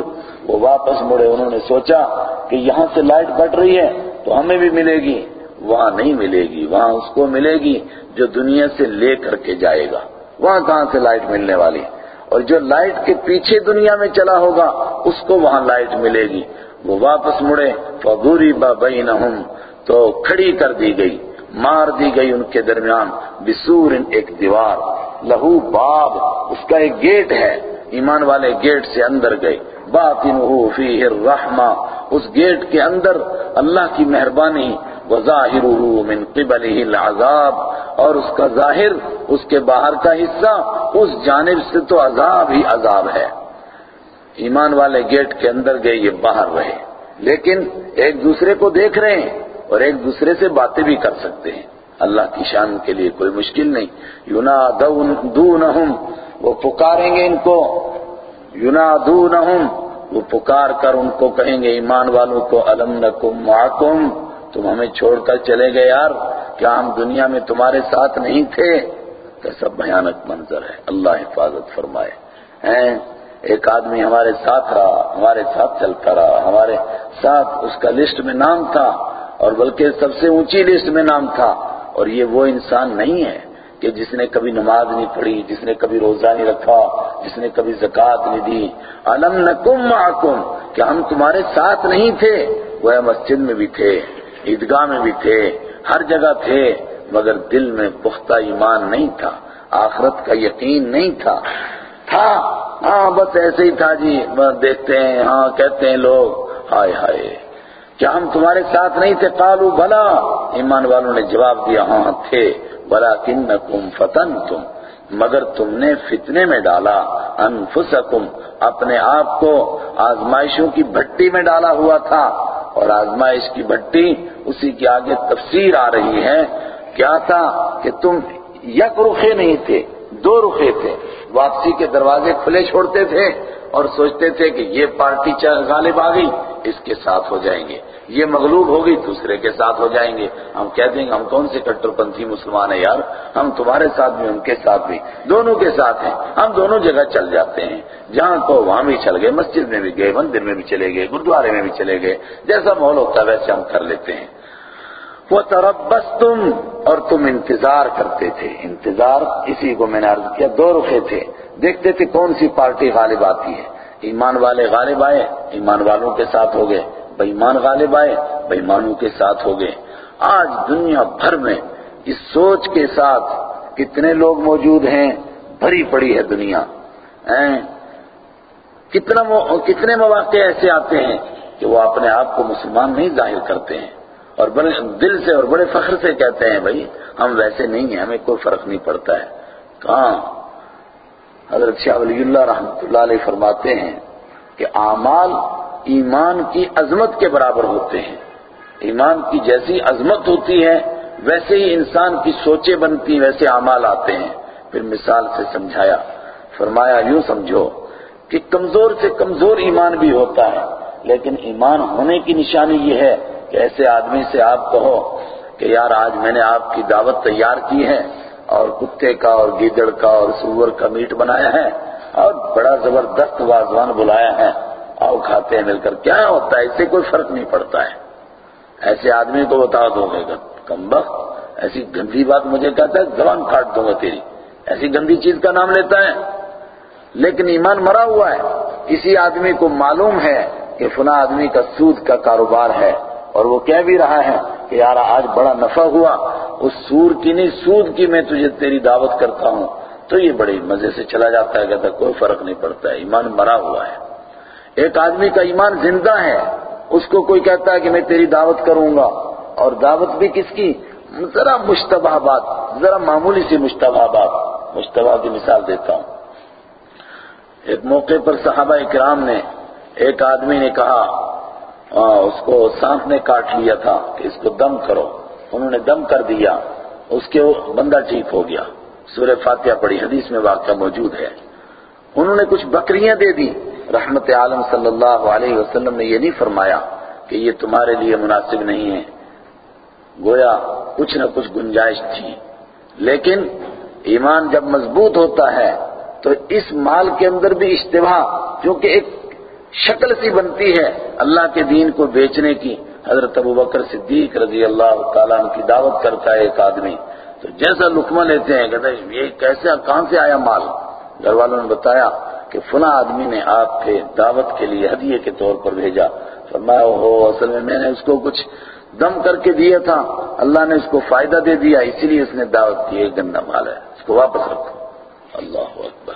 وہ واپس مڑے، انہوں نے سوچا کہ یہاں سے لائٹ بٹ رہی ہے۔ تو ہمیں بھی ملے گی۔ وہاں نہیں ملے گی۔ وہاں اس کو ملے گی جو دنیا سے لے کر کے جائے گا۔ وہاں کہاں سے لائٹ ملنے والی؟ اور جو لائٹ کے پیچھے دنیا میں چلا ہوگا، اس کو وہاں لائٹ ملے گی۔ وہ واپس مڑے فغوری با تو کھڑی کر دی گئی، مار دی گئی ان کے درمیان، بسور ایک دیوار۔ لہو باب، اس کا ایک گیٹ ہے۔ ایمان والے گیٹ سے اندر گئے۔ باطنہ فیہ الرحمہ، اس گیٹ کے اندر اللہ کی مہربانی وظاہرہ من قبلہ العذاب، اور اس کا ظاہر، اس کے باہر کا حصہ، اس جانب سے تو عذاب ہی عذاب ہے۔ ایمان والے گیٹ کے اندر گئے، یہ باہر رہے۔ لیکن ایک دوسرے کو دیکھ رہے ہیں، اور ایک دوسرے سے باتیں بھی کر سکتے ہیں۔ اللہ کی شان کے لیے کوئی مشکل نہیں۔ ینادونہم وہ پکاریں گے ان کو۔ ینادونہم، وہ پکار کر ان کو کہیں گے، ایمان والوں کو، الم نکم معکم، تم ہمیں چھوڑ کر چلے گئے یار، کیا ہم دنیا میں تمہارے ساتھ نہیں تھے؟ کیسا بھیانک منظر ہے، اللہ حفاظت فرمائے۔ ہیں، ایک آدمی ہمارے ساتھ رہا، ہمارے ساتھ چلتا رہا، ہمارے ساتھ اس کا لسٹ میں نام تھا، اور بلکہ سب سے اونچی لسٹ میں نام تھا، اور یہ وہ انسان نہیں ہے۔ کہ جس نے کبھی نماز نہیں پڑھی، جس نے کبھی روزہ نہیں رکھا، جس نے کبھی زکوٰۃ نہیں دی۔ علم نکم معکم کہ ہم تمہارے ساتھ نہیں تھے؟ وہ مسجد میں بھی تھے، عیدگاہ میں بھی تھے، ہر جگہ تھے، مگر دل میں پختہ ایمان نہیں تھا، آخرت کا یقین نہیں تھا۔ تھا ہاں بس ایسے ہی تھا جی دیکھتے ہیں ہاں کہتے ہیں لوگ، ہائے ہائے۔ کیا ہم تمہارے ساتھ نہیں تھے؟ قالو بھلا ایمان والوں نے جواب دیا ہاں تھے۔ بلا کن فتن تم مگر تم نے فتنے میں ڈالا انفسکم اپنے آپ کو آزمائشوں کی بھٹی میں ڈالا ہوا تھا، اور آزمائش کی بھٹی اسی کے آگے تفسیر آ رہی ہے۔ کیا تھا کہ تم یک رخے نہیں تھے، دو رخے تھے، واپسی کے دروازے کھلے چھوڑتے تھے اور سوچتے تھے کہ یہ پارٹی غالب آ گئی۔ اس کے ساتھ ہو جائیں گے۔ یہ مغلوب ہوگی، دوسرے کے ساتھ ہو جائیں گے۔ ہم کہہ دیں گے، ہم کون سے کٹر پنتھی مسلمان ہیں یار؟ ہم تمہارے ساتھ بھی ان کے ساتھ بھی۔ دونوں کے ساتھ ہیں۔ ہم دونوں جگہ چل جاتے ہیں۔ جہاں کو وہاں بھی چل گئے، مسجد میں بھی گئے، مندر میں بھی چلے گئے گردوارے میں بھی چلے گئے۔ جیسا ماحول ہوتا ہے، ویسے ہم کر لیتے ہیں۔ وہ تربس تم اور تم انتظار کرتے تھے۔ انتظار، اسی کو میں نے عرض کیا، دو رخے تھے۔ دیکھتے تھے کون سی پارٹی غالب آتی ہے۔ ایمان والے غالب آئے، ایمان والوں کے ساتھ ہو گئے بےمان غالب آئے بےمانوں کے ساتھ ہو گئے۔ آج دنیا بھر میں اس سوچ کے ساتھ کتنے لوگ موجود ہیں، بھری پڑی ہے دنیا۔ کتنا کتنے مواقع ایسے آتے ہیں کہ وہ اپنے آپ کو مسلمان نہیں ظاہر کرتے ہیں۔ اور بڑے دل سے اور بڑے فخر سے کہتے ہیں، بھائی ہم ویسے نہیں ہیں، ہمیں کوئی فرق نہیں پڑتا ہے۔ کہاں؟ حضرت شاہ ولی اللہ رحمۃ اللہ علیہ فرماتے ہیں کہ اعمال ایمان کی عظمت کے برابر ہوتے ہیں۔ ایمان کی جیسی عظمت ہوتی ہے، ویسے ہی انسان کی سوچیں بنتی، ویسے اعمال آتے ہیں۔ پھر مثال سے سمجھایا، فرمایا یوں سمجھو کہ کمزور سے کمزور ایمان بھی ہوتا ہے، لیکن ایمان ہونے کی نشانی یہ ہے کہ ایسے آدمی سے آپ کہو کہ یار آج میں نے آپ کی دعوت تیار کی ہے اور کتے کا اور گیدڑ کا اور سور کا میٹ بنایا ہے اور بڑا زبردست وازوان بلایا ہے۔ آؤ کھاتے ہیں مل کر۔ کیا ہوتا ہے؟ اس سے کوئی فرق نہیں پڑتا ہے۔ ایسے آدمی کو بتا دو گے کم وقت۔ ایسی گندی بات مجھے کہتا ہے، زبان کاٹ دوں گا تیری۔ ایسی گندی چیز کا نام لیتا ہے۔ لیکن ایمان مرا ہوا ہے۔ کسی آدمی کو معلوم ہے کہ فنا آدمی کا سود کا کاروبار ہے اور وہ کہہ بھی رہا ہے کہ یار آج بڑا نفع ہوا۔ اس سور کی نہیں، سود کی میں تجھے تیری دعوت کرتا ہوں۔ تو یہ بڑے مزے سے چلا جاتا ہے، کہتا کوئی فرق نہیں پڑتا ہے، ایمان مرا ہوا ہے۔ ایک آدمی کا ایمان زندہ ہے، اس کو کوئی کہتا ہے کہ میں تیری دعوت کروں گا۔ اور دعوت بھی کس کی؟ ذرا مشتبہ بات، ذرا معمولی سی مشتبہ بات، مشتبہ کی مثال دیتا ہوں۔ ایک موقع پر صحابہ اکرام نے، ایک آدمی نے کہا ہاں، اس کو سانپ نے کاٹ لیا تھا کہ اس کو دم کرو۔ انہوں نے دم کر دیا، اس کے بندہ ٹھیک ہو گیا۔ سورہ فاتحہ پڑھی، حدیث میں واقعہ موجود ہے۔ انہوں نے کچھ بکریاں دے دی رحمت عالم صلی اللہ علیہ وسلم نے یہ نہیں فرمایا کہ یہ تمہارے لیے مناسب نہیں ہے۔ گویا کچھ نہ کچھ گنجائش تھی۔ لیکن ایمان جب مضبوط ہوتا ہے، تو اس مال کے اندر بھی اشتباہ کیونکہ ایک شکل سی بنتی ہے، اللہ کے دین کو بیچنے کی۔ حضرت ابو بکر صدیق رضی اللہ تعالیٰ عنہ کی دعوت کرتا ہے ایک آدمی۔ تو جیسا لکمہ لیتے ہیں، کہتے ہیں، یہ کیسے، کہاں سے آیا مال؟ گھر والوں نے بتایا کہ فلاں آدمی نے آپ کے دعوت کے لیے ہدیے کے طور پر بھیجا۔ فرمایا ہو اصل میں میں نے اس کو کچھ دم کر کے دیا تھا۔ اللہ نے اس کو فائدہ دے دیا، اسی لیے اس نے دعوت کی گندا مال ہے۔ اس کو واپس رکھو۔ اللہ اکبر۔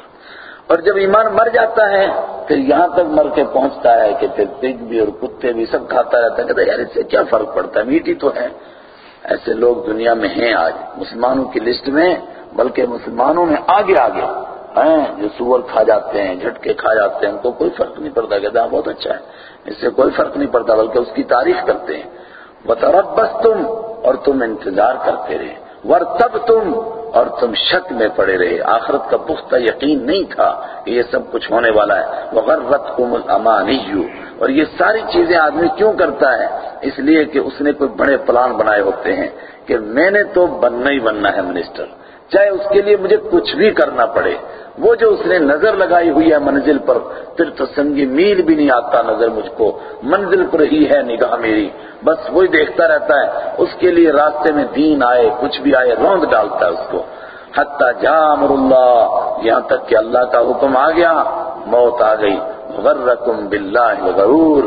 اور جب ایمان مر جاتا ہے، پھر یہاں تک مر کے پہنچتا ہے کہ پھر پگ بھی اور کتے بھی سب کھاتا رہتا ہے، کہتا یار، اس سے کیا فرق پڑتا ہے؟ میٹھی تو ہے۔ ایسے لوگ دنیا میں ہیں آج، مسلمانوں کی لسٹ میں، بلکہ مسلمانوں میں آگے آگے۔ ہیں، جو سور کھا جاتے ہیں، جھٹکے کھا جاتے ہیں، ان کو کوئی فرق نہیں پڑتا، کہتا ہے، بہت اچھا ہے۔ اس سے کوئی فرق نہیں پڑتا، بلکہ اس کی تعریف کرتے ہیں۔ بتربس تم اور تم انتظار کرتے رہے۔ ورتب تم اور تم شک میں پڑے رہے۔ آخرت کا پختہ یقین نہیں تھا کہ یہ سب کچھ ہونے والا ہے۔ وغرت کم الامانی اور یہ ساری چیزیں آدمی کیوں کرتا ہے؟ اس لیے کہ اس نے کوئی بڑے پلان بنائے ہوتے ہیں کہ میں نے تو بننا ہی بننا ہے، منسٹر۔ چاہے اس کے لیے مجھے کچھ بھی کرنا پڑے۔ وہ جو اس نے نظر لگائی ہوئی ہے منزل پر، پھر تو سنگی میل بھی نہیں آتا نظر مجھ کو۔ منزل پر ہی ہے نگاہ میری۔ بس وہی دیکھتا رہتا ہے۔ اس کے لیے راستے میں دین آئے، کچھ بھی آئے، روند ڈالتا ہے اس کو۔ حتی جا امر اللہ، یہاں تک کہ اللہ کا حکم آ گیا، موت آ گئی۔ غرکم باللہ الغرور۔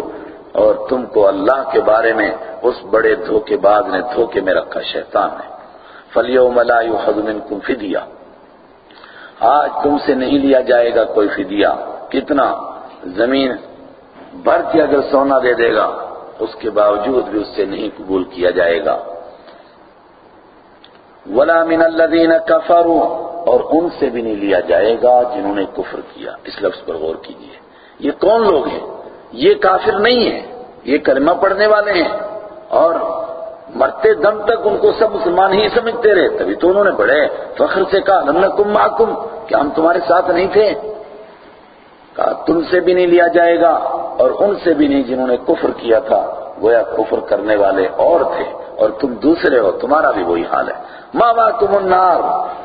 اور تم کو اللہ کے بارے میں، اس بڑے دھوکے باز نے دھوکے میں رکھا شیطان نے۔ فَلْيَوْمَ لَا يُخَذُ مِنْكُمْ فِدْيَا آج تم سے نہیں لیا جائے گا کوئی فدیہ۔ کتنا؟ زمین بھر کے اگر سونا دے دے گا، اس کے باوجود بھی اس سے نہیں قبول کیا جائے گا۔ ولا من الذین کفروا اور ان سے بھی نہیں لیا جائے گا جنہوں نے کفر کیا۔ اس لفظ پر غور کیجیے یہ کون لوگ ہیں؟ یہ کافر نہیں ہیں۔ یہ کلمہ پڑھنے والے ہیں۔ اور مرتے دم تک ان کو سب مسلمان ہی سمجھتے رہے، تبھی تو انہوں نے بڑے فخر سے کہا لم معکم کیا ہم تمہارے ساتھ نہیں تھے۔ کہا، تم سے بھی نہیں لیا جائے گا، اور ان سے بھی نہیں جنہوں نے کفر کیا تھا، گویا کفر کرنے والے اور تھے۔ اور تم دوسرے ہو، تمہارا بھی وہی حال ہے۔ ماں با تم النار،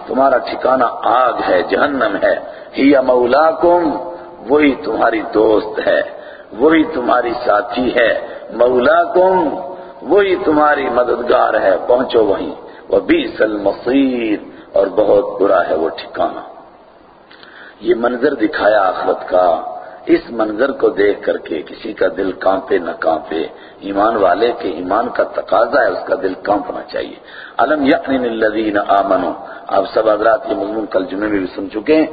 تمہارا ٹھکانہ آگ ہے، جہنم ہے۔ ہی مولاکم، وہی تمہاری دوست ہے، وہی تمہاری ساتھی ہے۔ مولاکم وہی تمہاری مددگار ہے، پہنچو وہیں۔ وہ بیس المصیر، اور بہت برا ہے وہ ٹھکانہ۔ یہ منظر دکھایا آخرت کا۔ اس منظر کو دیکھ کر کے کسی کا دل کانپے نہ کانپے، ایمان والے کے ایمان کا تقاضا ہے اس کا دل کانپنا چاہیے۔ علم یقین الذین آمنوا؟ آپ سب حضرات یہ مضمون کل جمعے میں بھی سن چکے ہیں۔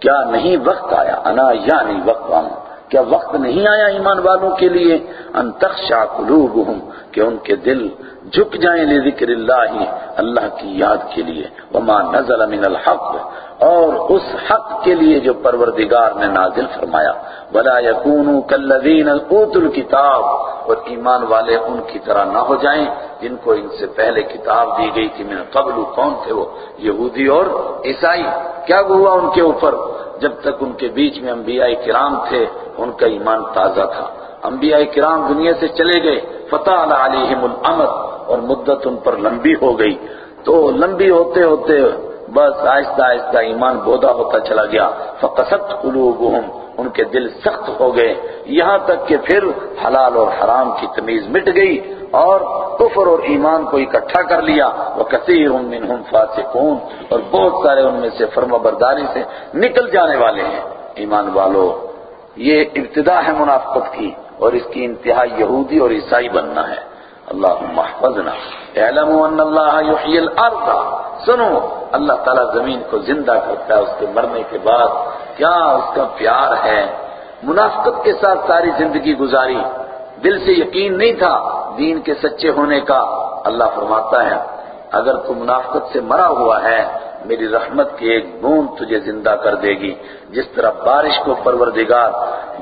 کیا نہیں وقت آیا؟ انا یعنی وقت آؤں کیا وقت نہیں آیا ایمان والوں کے لیے؟ ان تخشع قلوبہم، کہ ان کے دل جھک جائیں لذکر اللہ اللہ کی یاد کے لیے۔ وما نزل من الحق اور اس حق کے لیے جو پروردگار نے نازل فرمایا۔ ولا يكونوا كالذين اوتوا الكتاب، اور ایمان والے ان کی طرح نہ ہو جائیں جن کو ان سے پہلے کتاب دی گئی تھی۔ من قبل کون تھے وہ، یہودی اور عیسائی۔ کیا ہوا ان کے اوپر؟ جب تک ان کے بیچ میں انبیاء کرام تھے، ان کا ایمان تازہ تھا۔ انبیاء کرام دنیا سے چلے گئے۔ فتح علیہم الامر اور مدت ان پر لمبی ہو گئی۔ تو لمبی ہوتے ہوتے بس آہستہ آہستہ ایمان بودا ہوتا چلا گیا۔ فقصت قلوبہم ان کے دل سخت ہو گئے۔ یہاں تک کہ پھر حلال اور حرام کی تمیز مٹ گئی اور کفر اور ایمان کو اکٹھا کر لیا۔ وہ کثیر منہم فاسقون، اور بہت سارے ان میں سے فرما برداری سے نکل جانے والے ہیں۔ ایمان والو، یہ ابتدا ہے منافقت کی، اور اس کی انتہا یہودی اور عیسائی بننا ہے۔ اللہ محفظنا اعلموا ان اللہ یحیی الارض. سنو، اللہ تعالیٰ زمین کو زندہ کرتا ہے، اس کے مرنے کے بعد کیا اس کا پیار ہے؟ منافقت کے ساتھ ساری زندگی گزاری۔ دل سے یقین نہیں تھا دین کے سچے ہونے کا۔ اللہ فرماتا ہے، اگر تو منافقت سے مرا ہوا ہے، میری رحمت کی ایک بوند تجھے زندہ کر دے گی۔ جس طرح بارش کو پروردگار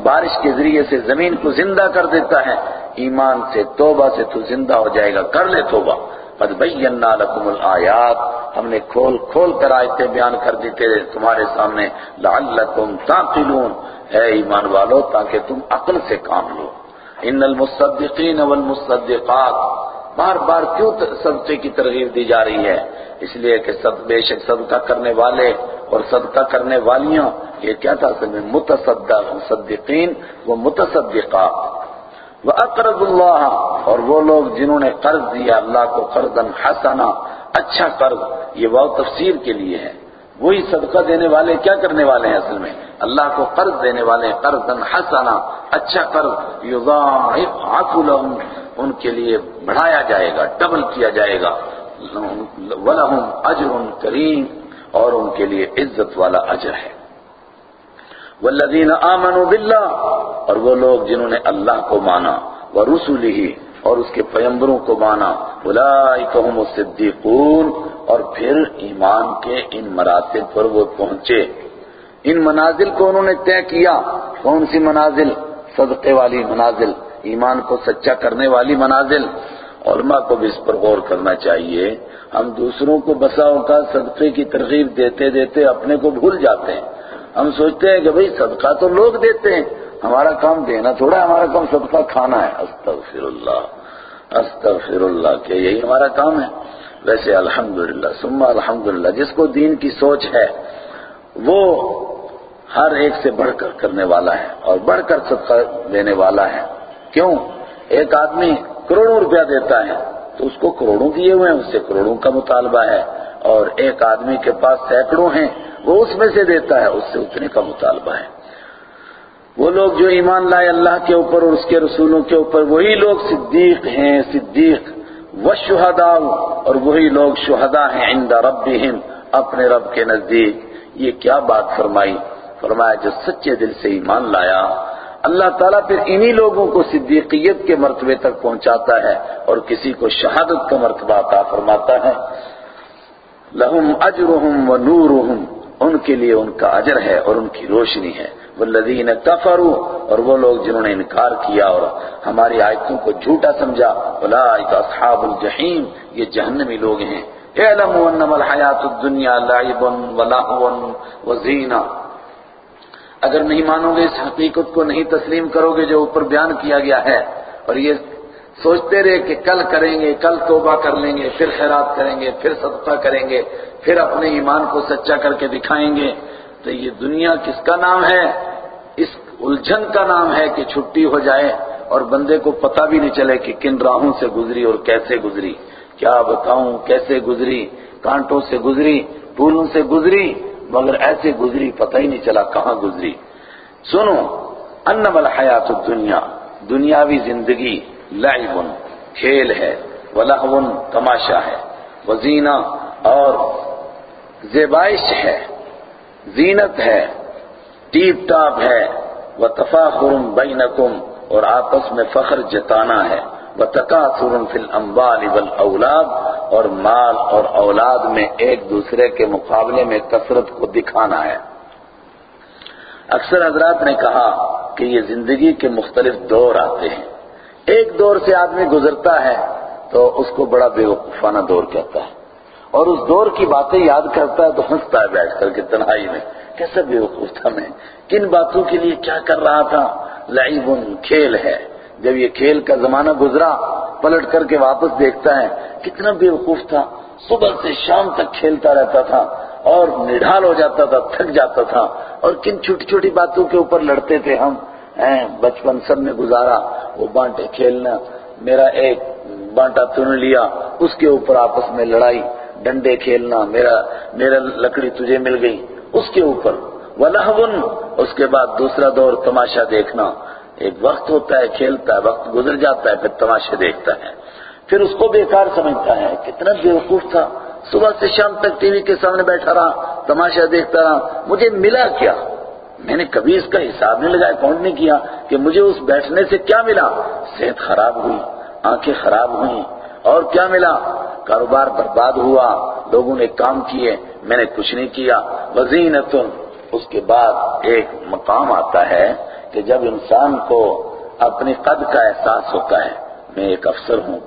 بارش کے ذریعے سے زمین کو زندہ کر دیتا ہے ایمان سے توبہ سے تو زندہ ہو جائے گا، کر لے توبہ۔ قد بینا لکم الآیات ہم نے کھول کھول کر آیتیں بیان کر دیتے تمہارے سامنے۔ لعلکم تعقلون۔ اے ایمان والو، تاکہ تم عقل سے کام لو۔ ان المصدقین والمصدقات۔ بار بار کیوں صدقے کی ترغیب دی جا رہی ہے؟ اس لیے کہ صد، بے شک صدقہ کرنے والے اور صدقہ کرنے والیاں، یہ کیا تھا؟ اصل میں متصدق مصدقین و متصدقات۔ وہ اقرض اللہ اور وہ لوگ جنہوں نے قرض دیا اللہ کو قرضن حسنا اچھا قرض، یہ وہ تفسیر کے لیے ہے۔ وہی صدقہ دینے والے کیا کرنے والے ہیں اصل میں؟ اللہ کو قرض دینے والے قرضن حسنا اچھا قرض۔ یضاعف لهم ان کے لیے بڑھایا جائے گا، ڈبل کیا جائے گا۔ ولہم اجر کریم، اور ان کے لیے عزت والا اجر ہے۔ والذین آمنوا باللہ، اور وہ لوگ جنہوں نے اللہ کو مانا، ورسلہ، اور اس کے پیمبروں کو مانا اولئک هم الصدیقون، اور پھر ایمان کے ان مراتب پر وہ پہنچے۔ ان منازل کو انہوں نے طے کیا، کون سی منازل؟ صدقے والی منازل، ایمان کو سچا کرنے والی منازل۔ علماء کو بھی اس پر غور کرنا چاہیے۔ ہم دوسروں کو بساؤ کا صدقے کی ترغیب دیتے دیتے اپنے کو بھول جاتے ہیں۔ ہم سوچتے ہیں کہ بھئی صدقہ تو لوگ دیتے ہیں۔ ہمارا کام دینا تھوڑا ہے، ہمارا کام صدقہ کھانا ہے۔ استغفر اللہ استغفر اللہ کہ یہی ہمارا کام ہے۔ ویسے الحمدللہ، ثم الحمدللہ، جس کو دین کی سوچ ہے، وہ ہر ایک سے بڑھ کر کرنے والا ہے اور بڑھ کر صدقہ دینے والا ہے۔ کیوں؟ ایک آدمی کروڑوں روپیہ دیتا ہے تو اس کو کروڑوں دیے ہوئے ہیں، اس سے کروڑوں کا مطالبہ ہے۔ اور ایک آدمی کے پاس سینکڑوں ہیں وہ اس میں سے دیتا ہے، اس سے اتنے کا مطالبہ ہے۔ وہ لوگ جو ایمان لائے اللہ کے اوپر اور اس کے رسولوں کے اوپر، وہی لوگ صدیق ہیں، صدیق وشہداء اور وہی لوگ شہداء ہیں عند ربہم، اپنے رب کے نزدیک۔ یہ کیا بات فرمائی؟ فرمایا، جو سچے دل سے ایمان لایا، اللہ تعالیٰ پھر انہی لوگوں کو صدیقیت کے مرتبے تک پہنچاتا ہے اور کسی کو شہادت کا مرتبہ عطا فرماتا ہے۔ لہم اجرہم و نورہم۔ ان کے لیے ان کا اجر ہے اور ان کی روشنی ہے۔ والذین کفروا، اور وہ لوگ جنہوں نے انکار کیا اور ہماری آیتوں کو جھوٹا سمجھا اولئک اصحاب الجحیم، یہ جہنمی لوگ ہیں۔ اعلموا انما الحیات الدنیا لعب ولہو وزینہ اگر نہیں مانو گے اس حقیقت کو نہیں تسلیم کرو گے جو اوپر بیان کیا گیا ہے۔ اور یہ سوچتے رہے کہ کل کریں گے، کل توبہ کر لیں گے، پھر خیرات کریں گے، پھر صدقہ کریں گے، پھر اپنے ایمان کو سچا کر کے دکھائیں گے۔ تو یہ دنیا کس کا نام ہے؟ اس الجھن کا نام ہے کہ چھٹی ہو جائے اور بندے کو پتہ بھی نہیں چلے کہ کن راہوں سے گزری اور کیسے گزری۔ کیا بتاؤں، کیسے گزری؟ کانٹوں سے گزری، پھولوں سے گزری، مگر ایسے گزری پتہ ہی نہیں چلا کہاں گزری۔ سنو انم الحیات الدنیا، دنیاوی زندگی لعب، کھیل ہے، ولہو، تماشا ہے، وزینہ اور زیبائش ہے، زینت ہے، ٹیپ ٹاپ ہے وہ تفاخر بینکم، اور آپس میں فخر جتانا ہے وہ تقاصر فی الاموال والاولاد، اور مال اور اولاد میں ایک دوسرے کے مقابلے میں کثرت کو دکھانا ہے۔ اکثر حضرات نے کہا کہ یہ زندگی کے مختلف دور آتے ہیں۔ ایک دور سے آدمی گزرتا ہے تو اس کو بڑا بے وقوفانہ دور کہتا ہے اور اس دور کی باتیں یاد کرتا ہے تو ہنستا ہے بیٹھ کر کے تنہائی میں کیسا بے وقوف تھا میں؟ کن باتوں کے لیے کیا کر رہا تھا؟ لعب کھیل ہے۔ جب یہ کھیل کا زمانہ گزرا، پلٹ کر کے واپس دیکھتا ہے، کتنا بے وقوف تھا۔ صبح سے شام تک کھیلتا رہتا تھا اور نڈھال ہو جاتا تھا، تھک جاتا تھا۔ اور کن چھوٹی چھوٹی باتوں کے اوپر لڑتے تھے ہم؟ بچپن سب میں گزارا، وہ بانٹے کھیلنا، میرا ایک بانٹا تن لیا، اس کے اوپر آپس میں لڑائی، ڈنڈے کھیلنا، میرا میرا لکڑی تجھے مل گئی، اس کے اوپر۔ ولہون اس کے بعد دوسرا دور تماشا دیکھنا۔ ایک وقت ہوتا ہے، کھیلتا ہے، وقت گزر جاتا ہے، پھر تماشے دیکھتا ہے۔ پھر اس کو بیکار سمجھتا ہے۔ کتنا بیوقوف تھا۔ صبح سے شام تک ٹی وی کے سامنے بیٹھا رہا، تماشا دیکھتا رہا۔ مجھے ملا کیا؟ میں نے کبھی اس کا حساب نہیں لگایا کاؤنٹ نہیں کیا کہ مجھے اس بیٹھنے سے کیا ملا؟ صحت خراب ہوئی، آنکھیں خراب ہوئی اور کیا ملا؟ کاروبار برباد ہوا، لوگوں نے کام کیے، میں نے کچھ نہیں کیا۔ وزینتن، اس کے بعد ایک مقام آتا ہے کہ جب انسان کو اپنی قد کا احساس ہوتا ہے، میں ایک افسر ہوں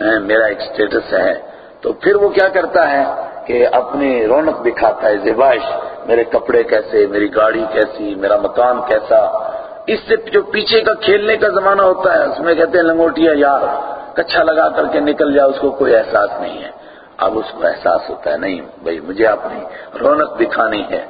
ہاں، میرا ایک سٹیٹس ہے، تو پھر وہ کیا کرتا ہے کہ اپنی رونق دکھاتا ہے، زیبائش میرے کپڑے کیسے، میری گاڑی کیسی، میرا مکان کیسا؟ اس سے جو پیچھے کا کھیلنے کا زمانہ ہوتا ہے، اس میں کہتے ہیں لنگوٹیا، یار، کچھا لگا کر کے نکل جائے اس کو کوئی احساس نہیں ہے۔ اب اس کو احساس ہوتا ہے، نہیں بھائی، مجھے اپنی رونق دکھانی ہے۔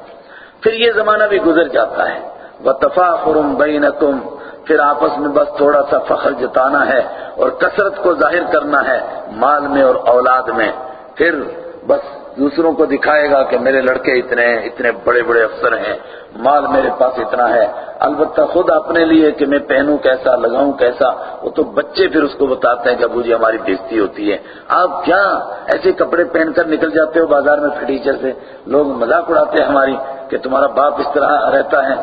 پھر یہ زمانہ بھی گزر جاتا ہے۔ وَتَفَاخُرٌ بَيْنَكُمْ، پھر آپس میں بس تھوڑا سا فخر جتانا ہے اور کثرت کو ظاہر کرنا ہے مال میں اور اولاد میں۔ پھر بس دوسروں کو دکھائے گا کہ میرے لڑکے اتنے ہیں، اتنے بڑے بڑے افسر ہیں، مال میرے پاس اتنا ہے۔ البتہ خود اپنے لیے کہ میں پہنوں کیسا، لگاؤں کیسا، وہ تو بچے پھر اس کو بتاتے ہیں کہ ابو جی ہماری بےزتی ہوتی ہے۔ آپ کیا ایسے کپڑے پہن کر نکل جاتے ہو بازار میں فرنیچر سے؟ لوگ مذاق اڑاتے ہیں ہماری کہ تمہارا باپ اس طرح رہتا ہے۔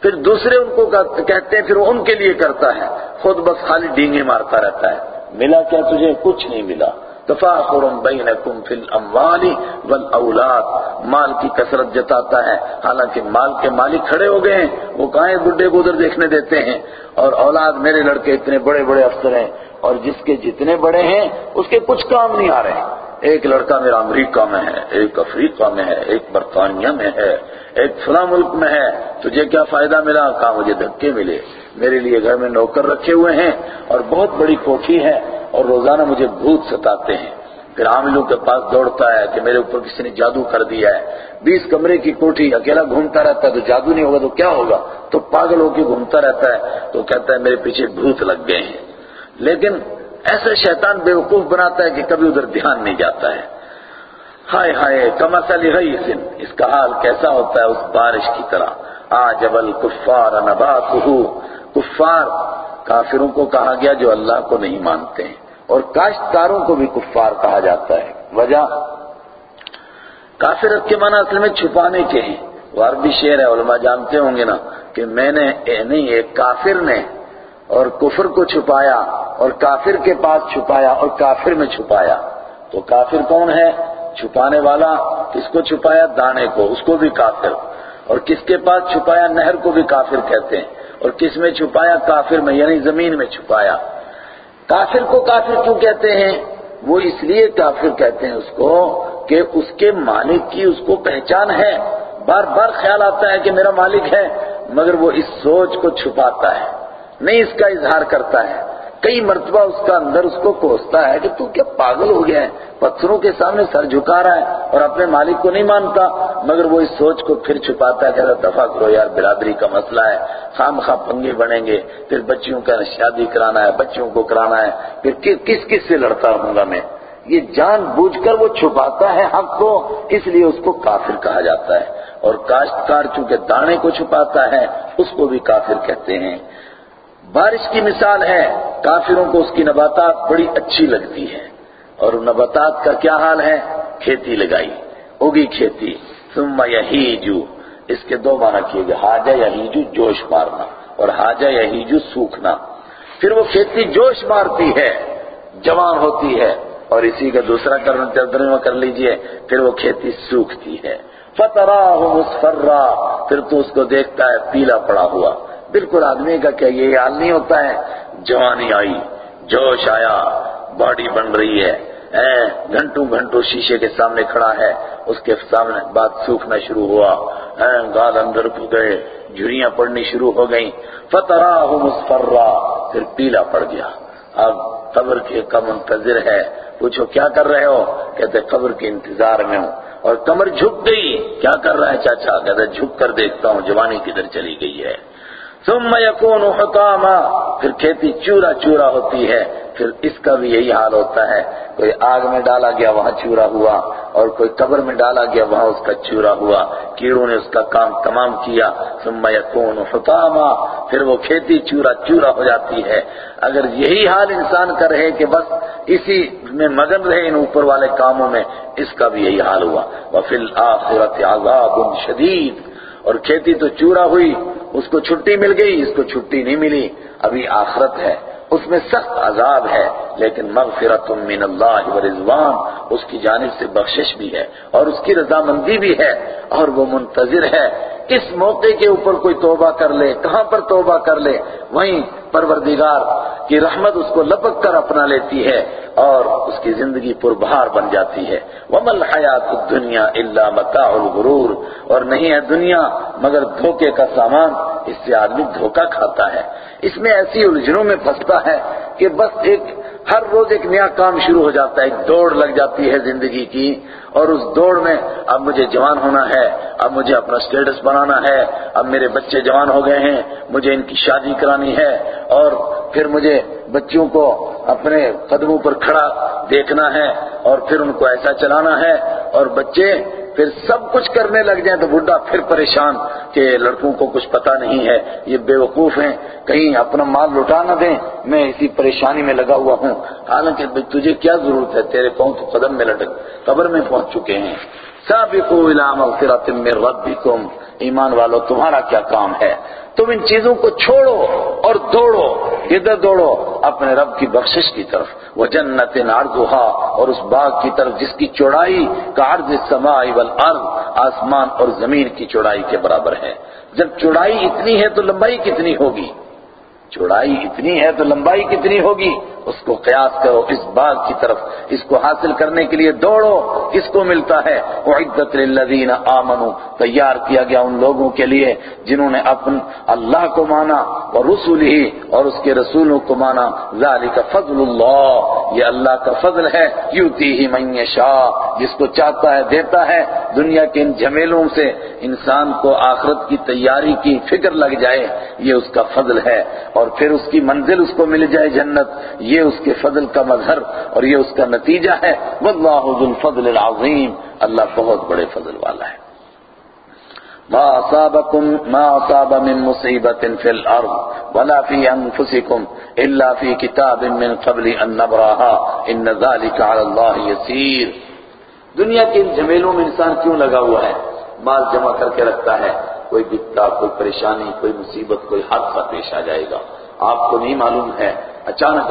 پھر دوسرے ان کو کہتے ہیں، پھر وہ ان کے لیے کرتا ہے۔ خود بس خالی ڈینگے مارتا رہتا ہے۔ ملا کیا تجھے؟ کچھ نہیں ملا۔ تفاخر بینکم فی الاموال والاولاد۔ مال کی کثرت جتاتا ہے۔ حالانکہ مال کے مالک کھڑے ہو گئے ہیں۔ وہ کائیں بڈھے کو ادھر دیکھنے دیتے ہیں۔ اور اولاد میرے لڑکے اتنے بڑے بڑے افسر ہیں۔ اور جس کے جتنے بڑے ہیں، اس کے کچھ کام نہیں آ رہے۔ ہیں ایک لڑکا میرا امریکہ میں ہے، ایک افریقہ میں ہے، ایک برطانیہ میں ہے، ایک فلاں ملک میں ہے، تجھے کیا فائدہ ملا؟ کہا مجھے دھکے ملے؟ میرے لیے گھر میں نوکر رکھے ہوئے ہیں اور بہت بڑی کوٹھی ہے اور روزانہ مجھے بھوت ستاتے ہیں۔ پھر عاملوں کے پاس دوڑتا ہے کہ میرے اوپر کسی نے جادو کر دیا ہے۔ بیس کمرے کی کوٹھی اکیلا گھومتا رہتا ہے تو جادو نہیں ہوگا تو کیا ہوگا؟ تو پاگل ہو کے گھومتا رہتا ہے۔ تو کہتا ہے میرے پیچھے بھوت لگ گئے ہیں۔ لیکن ایسا شیطان بے وقوف بناتا ہے کہ کبھی ادھر دھیان نہیں جاتا ہے۔ ہائے ہائے کما سلی سن اس کا حال کیسا ہوتا ہے اس بارش کی طرح؟ آ جبل کفار نبات کفار کافروں کو کہا گیا جو اللہ کو نہیں مانتے ہیں، اور کاشتکاروں کو بھی کفار کہا جاتا ہے۔ وجہ؟ کافرت کے معنی اصل میں چھپانے کے ہیں۔ وہ عربی شعر ہے، علماء جانتے ہوں گے نا کہ میں نے، نہیں، ایک کافر نے اور کفر کو چھپایا اور کافر کے پاس چھپایا اور کافر میں چھپایا۔ تو کافر کون ہے؟ چھپانے والا، کس کو چھپایا؟ دانے کو، اس کو بھی کافر۔ اور کس کے پاس چھپایا؟ نہر کو بھی کافر کہتے ہیں۔ اور کس میں چھپایا؟ کافر میں یعنی زمین میں چھپایا۔ کافر کو کافر کیوں کہتے ہیں؟ وہ اس لیے کافر کہتے ہیں اس کو کہ اس کے مالک کی اس کو پہچان ہے۔ بار بار خیال آتا ہے کہ میرا مالک ہے، مگر وہ اس سوچ کو چھپاتا ہے۔ نہیں اس کا اظہار کرتا ہے۔ کئی مرتبہ اس کا اندر اس کو کوستا ہے کہ تو کیا پاگل ہو گیا ہے، پتھروں کے سامنے سر جھکا رہا ہے اور اپنے مالک کو نہیں مانتا، مگر وہ اس سوچ کو پھر چھپاتا ہے کہ دفعہ کرو یار، برادری کا مسئلہ ہے، خام خواہ پنگے بنیں گے، پھر بچیوں کا شادی کرانا ہے بچوں کو کرانا ہے، پھر کس کس سے لڑتا رہوں گا میں؟ یہ جان بوجھ کر وہ چھپاتا ہے حق کو، اس لیے اس کو کافر کہا جاتا ہے۔ اور کاشتکار چونکہ دانے کو چھپاتا ہے، اس کو بھی کافر کہتے ہیں۔ بارش کی مثال ہے، کافروں کو اس کی نباتات بڑی اچھی لگتی ہے اور نباتات کا کیا حال ہے؟ کھیتی لگائی، اگی کھیتی۔ ثم یہیجو اس کے دو معنی کیے گئے۔ حاجہ یہیجو جوش مارنا، اور حاجہ یہیجو سوکھنا۔ پھر وہ کھیتی جوش مارتی ہے، جوان ہوتی ہے۔ اور اسی کا دوسرا ترجمہ کر لیجیے، پھر وہ کھیتی سوکھتی ہے۔ فتراہ مصفرہ پھر تو اس کو دیکھتا ہے، پیلا پڑا ہوا۔ بالکل آدمی کا کیا یہ حال نہیں ہوتا ہے۔ جوانی آئی، جوش آیا، باڈی بن رہی ہے۔ گھنٹوں گھنٹوں شیشے کے سامنے کھڑا ہے۔ اس کے سامنے بات سوکھنا شروع ہوا۔ گال اندر کو گئے۔ جھریاں پڑنی شروع ہو گئیں۔ فتراہ مصفرہ پھر پیلا پڑ گیا۔ اب قبر کے کا منتظر ہے۔ پوچھو، کیا کر رہے ہو؟ کہتے، قبر کے انتظار میں ہوں۔ اور کمر جھک گئی۔ کیا کر رہا ہے چاچا؟ کہتے، جھک کر دیکھتا ہوں۔ جوانی کدھر چلی گئی ہے؟ ثم يكون حطاما، پھر کھیتی چورا چورا ہوتی ہے، پھر اس کا بھی یہی حال ہوتا ہے۔ کوئی آگ میں ڈالا گیا، وہاں چورا ہوا، اور کوئی قبر میں ڈالا گیا، وہاں اس کا چورا ہوا۔ کیڑوں نے اس کا کام تمام کیا۔ ثم يكون حطاما، پھر وہ کھیتی چورا چورا ہو جاتی ہے۔ اگر یہی حال انسان کا رہے کہ بس اسی میں مگن رہے ان اوپر والے کاموں میں، اس کا بھی یہی حال ہوا۔ وفي الاخره عذاب شدید اور کھیتی تو چورا ہوئی اس کو چھٹی مل گئی، اس کو چھٹی نہیں ملی۔ ابھی آخرت ہے، اس میں سخت عذاب ہے، لیکن مغفرت من اللہ و رضوان، اس کی جانب سے بخشش بھی ہے اور اس کی رضامندی بھی ہے اور وہ منتظر ہے۔ کس موقع کے اوپر کوئی توبہ کر لے، کہاں پر توبہ کر لے؟ وہیں پروردگار کی رحمت اس کو لپک کر اپنا لیتی ہے۔ اور اس کی زندگی پر بہار بن جاتی ہے۔ وَمَا الْحَيَاةُ الدُّنْيَا إِلَّا مَتَاعُ الْغُرُورِ۔ اور نہیں ہے دنیا مگر دھوکے کا سامان۔ اس سے آدمی دھوکہ کھاتا ہے۔ اس میں ایسی الجھنوں میں پھنستا ہے کہ بس ایک ہر روز ایک نیا کام شروع ہو جاتا ہے، ایک دوڑ لگ جاتی ہے زندگی کی، اور اس دوڑ میں اب مجھے جوان ہونا ہے، اب مجھے اپنا سٹیٹس بنانا ہے، اب میرے بچے جوان ہو گئے ہیں، مجھے ان کی شادی کرانی ہے، اور پھر مجھے بچوں کو اپنے قدموں پر کھڑا دیکھنا ہے، اور پھر ان کو ایسا چلانا ہے، اور بچے پھر سب کچھ کرنے لگ جائیں تو بڈھا پھر پریشان کہ لڑکوں کو کچھ پتا نہیں ہے، یہ بے وقوف ہیں، کہیں اپنا مال لٹا نہ دیں، میں اسی پریشانی میں لگا ہوا ہوں۔ حالانکہ تجھے کیا ضرورت ہے؟ تیرے پاؤں تو قدم میں لٹک، قبر میں پہنچ چکے ہیں۔ سابقوا الى مغفرت من ربكم ایمان والو، تمہارا کیا کام ہے؟ تم ان چیزوں کو چھوڑو اور دوڑو، ادھر دوڑو، اپنے رب کی بخشش کی طرف۔ وہ جنت نارگوہا اور اس باغ کی طرف جس کی چوڑائی کا عرض السماء والارض آسمان اور زمین کی چوڑائی کے برابر ہے۔ جب چوڑائی اتنی ہے تو لمبائی کتنی ہوگی؟ چوڑائی اتنی ہے تو لمبائی کتنی ہوگی؟ اس کو قیاس کرو، اس باغ کی طرف، اس کو حاصل کرنے کے لیے دوڑو کس کو ملتا ہے۔ اعدت للذین آمنوا، تیار کیا گیا ان لوگوں کے لیے جنہوں نے اپن اللہ کو مانا اور رسول ہی اور اس کے رسولوں کو مانا۔ ذالک فضل اللہ یہ اللہ کا فضل ہے۔ یوتی ہی من یشاء جس کو چاہتا ہے، دیتا ہے۔ دنیا کے ان جھمیلوں سے انسان کو آخرت کی تیاری کی فکر لگ جائے، یہ اس کا فضل ہے۔ اور پھر اس کی منزل اس کو مل جائے جنت۔ یہ اس کے فضل کا مظہر اور یہ اس کا نتیجہ ہے۔ واللہ ذو الفضل العظیم۔ اللہ بہت بڑے فضل والا ہے۔ ما اصابكم ما اصاب من مصیبت فی الارض ولا فی انفسکم الا فی کتاب من قبل ان نبراها ان ذلك على الله يسير دنیا کے ان جمیلوں میں انسان کیوں لگا ہوا ہے؟ مال جمع کر کے رکھتا ہے۔ کوئی بکتا کوئی پریشانی، کوئی مصیبت، کوئی حادثہ پیش آ جائے گا۔ آپ کو نہیں معلوم ہے۔ اچانک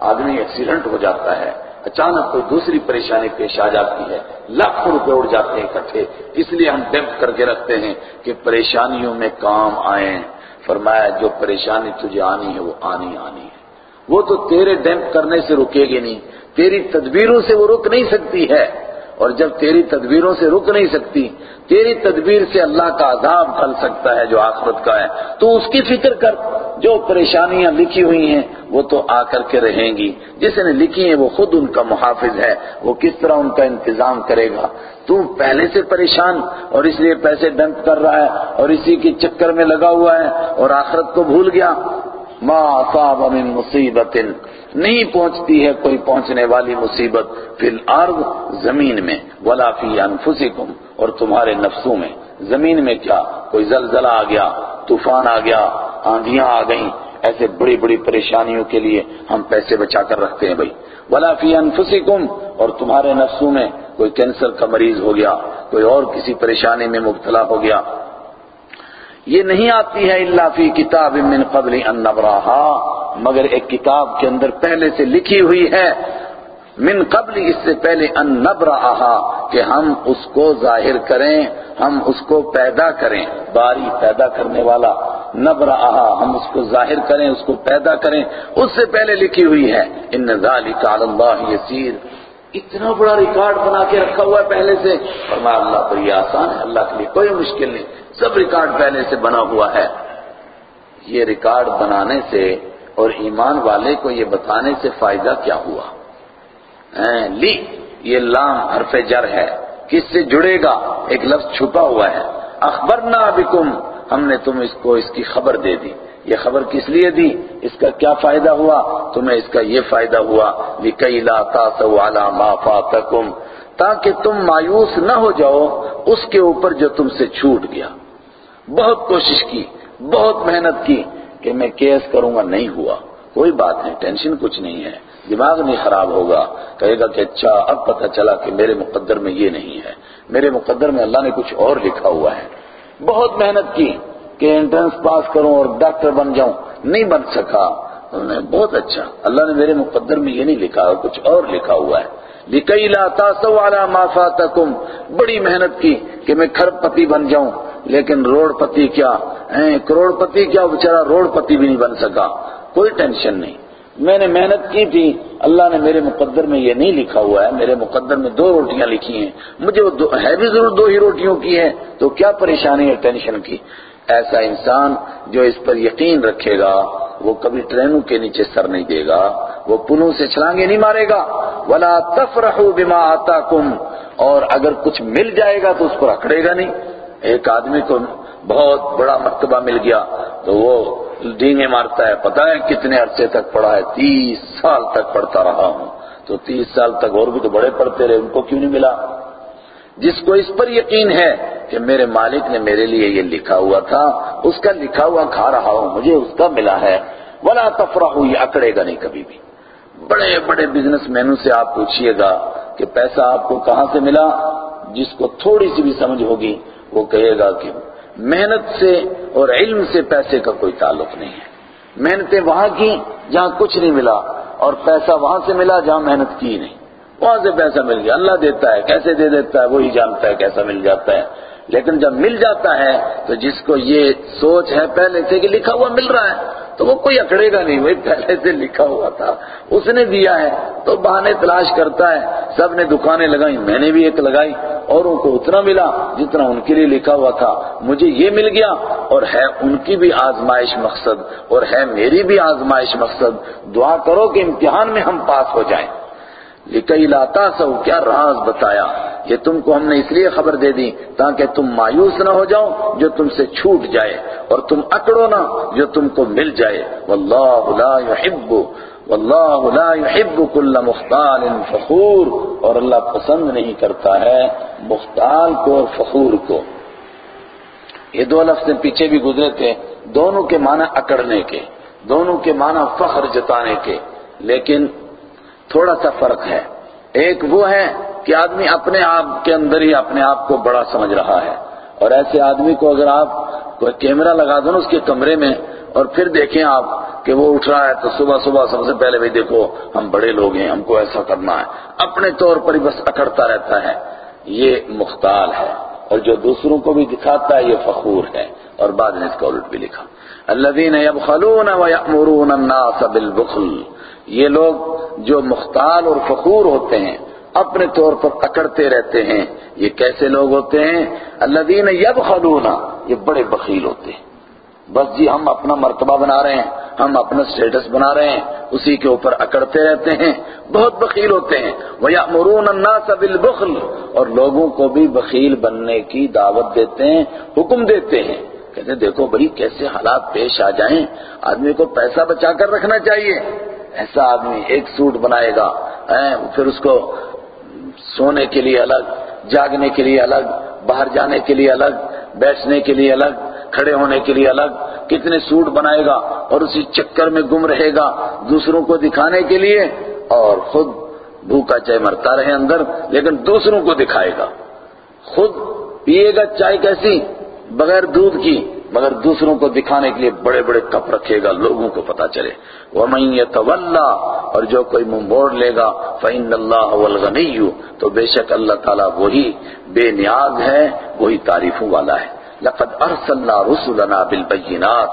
آدمی ایکسیڈنٹ ہو جاتا ہے، اچانک کوئی دوسری پریشانی پیش آ جاتی ہے، لاکھوں روپے اڑ جاتے ہیں اکٹھے، اس لیے ہم ڈیمپ کر کے رکھتے ہیں کہ پریشانیوں میں کام آئیں۔ فرمایا، جو پریشانی تجھے آنی ہے، وہ آنی آنی ہے۔ وہ تو تیرے ڈیمپ کرنے سے رکے گی نہیں، تیری تدبیروں سے وہ رک نہیں سکتی ہے۔ اور جب تیری تدبیروں سے رک نہیں سکتی، تیری تدبیر سے اللہ کا عذاب پھل سکتا ہے جو آخرت کا ہے۔ تو اس کی فکر کر، جو پریشانیاں لکھی ہوئی ہیں، وہ تو آ کر کے رہیں گی۔ جس نے لکھی ہیں، وہ خود ان کا محافظ ہے۔ وہ کس طرح ان کا انتظام کرے گا؟ تو پہلے سے پریشان، اور اس لیے پیسے ڈمپ کر رہا ہے، اور اسی کے چکر میں لگا ہوا ہے، اور آخرت کو بھول گیا۔ ما اصاب من مصیبت. نہیں پہنچتی ہے کوئی پہنچنے والی مصیبت فی الارض، زمین میں، ولا فی انفسکم، اور تمہارے نفسوں میں. زمین میں کیا؟ کوئی زلزلہ آ گیا، طوفان آ گیا آندیاں آ گئیں. ایسے بڑی بڑی پریشانیوں کے لیے ہم پیسے بچا کر رکھتے ہیں بھائی. ولا فی انفسکم، اور تمہارے نفسوں میں کوئی کینسر کا مریض ہو گیا، کوئی اور کسی پریشانی میں مبتلا ہو گیا یہ نہیں آتی ہے اللہ فی کتاب من قبل ان نبراہا، مگر ایک کتاب کے اندر پہلے سے لکھی ہوئی ہے۔ من قبل اس سے پہلے ان نبراہا، کہ ہم اس کو ظاہر کریں، ہم اس کو پیدا کریں۔ باری پیدا کرنے والا نبراہا، ہم اس کو ظاہر کریں، اس کو پیدا کریں۔ اس سے پہلے لکھی ہوئی ہے۔ ان ذالک علی اللہ یسیر۔ اتنا بڑا ریکارڈ بنا کے رکھا ہوا ہے پہلے سے۔ فرمایا اللہ پر یہ آسان ہے، اللہ کے لیے کوئی مشکل نہیں۔ سب ریکارڈ پہلے سے بنا ہوا ہے۔ یہ ریکارڈ بنانے سے اور ایمان والے کو یہ بتانے سے فائدہ کیا ہوا؟ لی، یہ لام حرف جر ہے۔ کس سے جڑے گا؟ ایک لفظ چھپا ہوا ہے۔ اخبرنا بکم، ہم نے تم اس کو اس کی خبر دے دی۔ یہ خبر کس لیے دی؟ اس کا کیا فائدہ ہوا؟ تمہیں اس کا یہ فائدہ ہوا۔ لِكَيْ لَا تَاسَوْ عَلَى مَا فَاتَكُمْ تاکہ تم مایوس نہ ہو جاؤ، اس کے اوپر جو تم سے چھوٹ گیا۔ بہت کوشش کی، بہت محنت کی کہ میں کیس کروں گا، نہیں ہوا۔ کوئی بات نہیں، ٹینشن کچھ نہیں ہے۔ دماغ نہیں خراب ہوگا۔ کہے گا کہ اچھا اب پتہ چلا کہ میرے مقدر میں یہ نہیں ہے۔ میرے مقدر میں اللہ نے کچھ اور لکھا ہوا ہے۔ بہت محنت کی کہ انٹرنس پاس کروں اور ڈاکٹر بن جاؤں۔ نہیں بن سکا۔ انہوں نے بہت اچھا۔ اللہ نے میرے مقدر میں یہ نہیں لکھا، کچھ اور لکھا ہوا ہے۔ لِكَيْ لَا تَاسَوْ عَلَى مَا فَاتَكُمْ بڑی محنت کی کہ میں کھرب پتی بن جاؤں۔ لیکن روڑ پتی کیا؟ کروڑ پتی کیا؟ بچارا روڑ پتی بھی نہیں بن سکا۔ کوئی ٹینشن نہیں۔ میں نے محنت کی تھی۔ اللہ نے میرے مقدر میں یہ نہیں لکھا ہوا ہے۔ میرے مقدر میں دو روٹیاں لکھی ہیں۔ مجھے وہ دو ہے بھی ضرور دو ہی روٹیوں کی ہے تو کیا پریشانی ہے ٹینشن کی؟ ایسا انسان جو اس پر یقین رکھے گا، وہ کبھی ٹرینوں کے نیچے سر نہیں دے گا۔ وہ پنوں سے چھلانگے نہیں مارے گا۔ ولا تفرحوا بما آتاکم اور اگر کچھ مل جائے گا تو اس پر اکڑے گا نہیں۔ ایک آدمی کو بہت بڑا مرتبہ مل گیا تو وہ ڈینگے مارتا ہے۔ پتہ ہے کتنے عرصے تک پڑھا ہے۔ تیس سال تک پڑھتا رہا ہوں۔ تو تیس سال تک اور بھی تو بڑے پڑھتے رہے، ان کو کیوں نہیں ملا؟ جس کو اس پر یقین ہے کہ میرے مالک نے میرے لیے یہ لکھا ہوا تھا، اس کا لکھا ہوا کھا رہا ہوں، مجھے اس کا ملا ہے۔ ولا تفرح یہ اکڑے گا نہیں کبھی بھی۔ بڑے بڑے بزنس مینوں سے آپ پوچھئے گا کہ پیسہ آپ کو کہاں سے ملا؟ جس کو تھوڑی سی بھی سمجھ ہوگی وہ کہے گا کہ محنت سے اور علم سے پیسے کا کوئی تعلق نہیں ہے۔ محنتیں وہاں کی جہاں کچھ نہیں ملا اور پیسہ وہاں سے ملا جہاں محنت کی نہیں۔ وہاں سے پیسہ مل گیا۔ اللہ دیتا ہے، کیسے دے دیتا ہے؟ وہی جانتا ہے کیسا مل جاتا ہے۔ لیکن جب مل جاتا ہے تو جس کو یہ سوچ ہے پہلے سے کہ لکھا ہوا مل رہا ہے، تو وہ کوئی اکڑے گا نہیں وہی پہلے سے لکھا ہوا تھا۔ اس نے دیا ہے، تو بہانے تلاش کرتا ہے۔ سب نے دکانیں لگائی میں نے بھی ایک لگائی، اوروں کو اتنا ملا جتنا ان کے لیے لکھا ہوا تھا۔ مجھے یہ مل گیا، اور ہے ان کی بھی آزمائش مقصد، اور ہے میری بھی آزمائش مقصد۔ دعا کرو کہ امتحان میں ہم پاس ہو جائیں۔ لکئی لاتا سو کیا راز بتایا؟ یہ تم کو ہم نے اس لیے خبر دے دی تاکہ تم مایوس نہ ہو جاؤ جو تم سے چھوٹ جائے، اور تم اکڑو نہ جو تم کو مل جائے۔ واللہ لا يحب واللہ لا يحب كل مختال فخور، اور اللہ پسند نہیں کرتا ہے مختال کو اور فخور کو۔ یہ دو لفظ پیچھے بھی گزرے تھے، دونوں کے معنی اکڑنے کے، دونوں کے معنی فخر جتانے کے۔ لیکن تھوڑا سا فرق ہے۔ ایک وہ ہے کہ آدمی اپنے آپ کے اندر ہی اپنے آپ کو بڑا سمجھ رہا ہے۔ اور ایسے آدمی کو اگر آپ کوئی کیمرہ لگا دو نا اس کے کمرے میں اور پھر دیکھیں آپ کہ وہ اٹھ رہا ہے تو صبح صبح سب سے پہلے بھی دیکھو، ہم بڑے لوگ ہیں، ہم کو ایسا کرنا ہے۔ اپنے طور پر ہی بس اکڑتا رہتا ہے۔ یہ مختال ہے۔ اور جو دوسروں کو بھی دکھاتا ہے، یہ فخور ہے۔ اور بعد میں اس کا الٹ بھی لکھا۔ الذين يبخلون ويأمرون الناس بالبخل۔ یہ لوگ جو مختال اور فخور ہوتے ہیں، اپنے طور پر اکڑتے رہتے ہیں۔ یہ کیسے لوگ ہوتے ہیں؟ الذين يبخلون یہ بڑے بخیل ہوتے ہیں۔ بس جی ہم اپنا مرتبہ بنا رہے ہیں، ہم اپنا سٹیٹس بنا رہے ہیں، اسی کے اوپر اکڑتے رہتے ہیں۔ بہت بخیل ہوتے ہیں۔ وَيَأْمُرُونَ النَّاسَ بِالْبُخْلِ، اور لوگوں کو بھی بخیل بننے کی دعوت دیتے ہیں، حکم دیتے ہیں۔ کہتے ہیں، دیکھو بھائی، کیسے حالات پیش آ جائیں۔ آدمی کو پیسہ بچا کر رکھنا چاہیے۔ ایسا آدمی ایک سوٹ بنائے گا پھر اس کو سونے کے لیے الگ، جاگنے کے لیے الگ، باہر جانے کے لیے الگ، بیٹھنے کے لیے الگ، کھڑے ہونے کے لیے الگ، کتنے سوٹ بنائے گا اور اسی چکر میں گم رہے گا دوسروں کو دکھانے کے لیے اور خود بھوکا چائے مرتا رہے اندر، لیکن دوسروں کو دکھائے گا۔ خود پیے گا چائے کیسی؟ بغیر دودھ کی۔ مگر دوسروں کو دکھانے کے لیے بڑے بڑے کپ رکھے گا، لوگوں کو پتا چلے۔ وَمَن يَتَوَلَّا، اور جو کوئی منہ موڑ لے گا، فَإِنَّ اللَّهَ وَالْغَنِيُّ تو بے شک اللہ تعالیٰ وہی بے نیاز ہے، وہی تعریفوں والا ہے۔ لَقَدْ أَرْسَلْنَا رُسُلَنَا بِالْبَيِّنَاتِ۔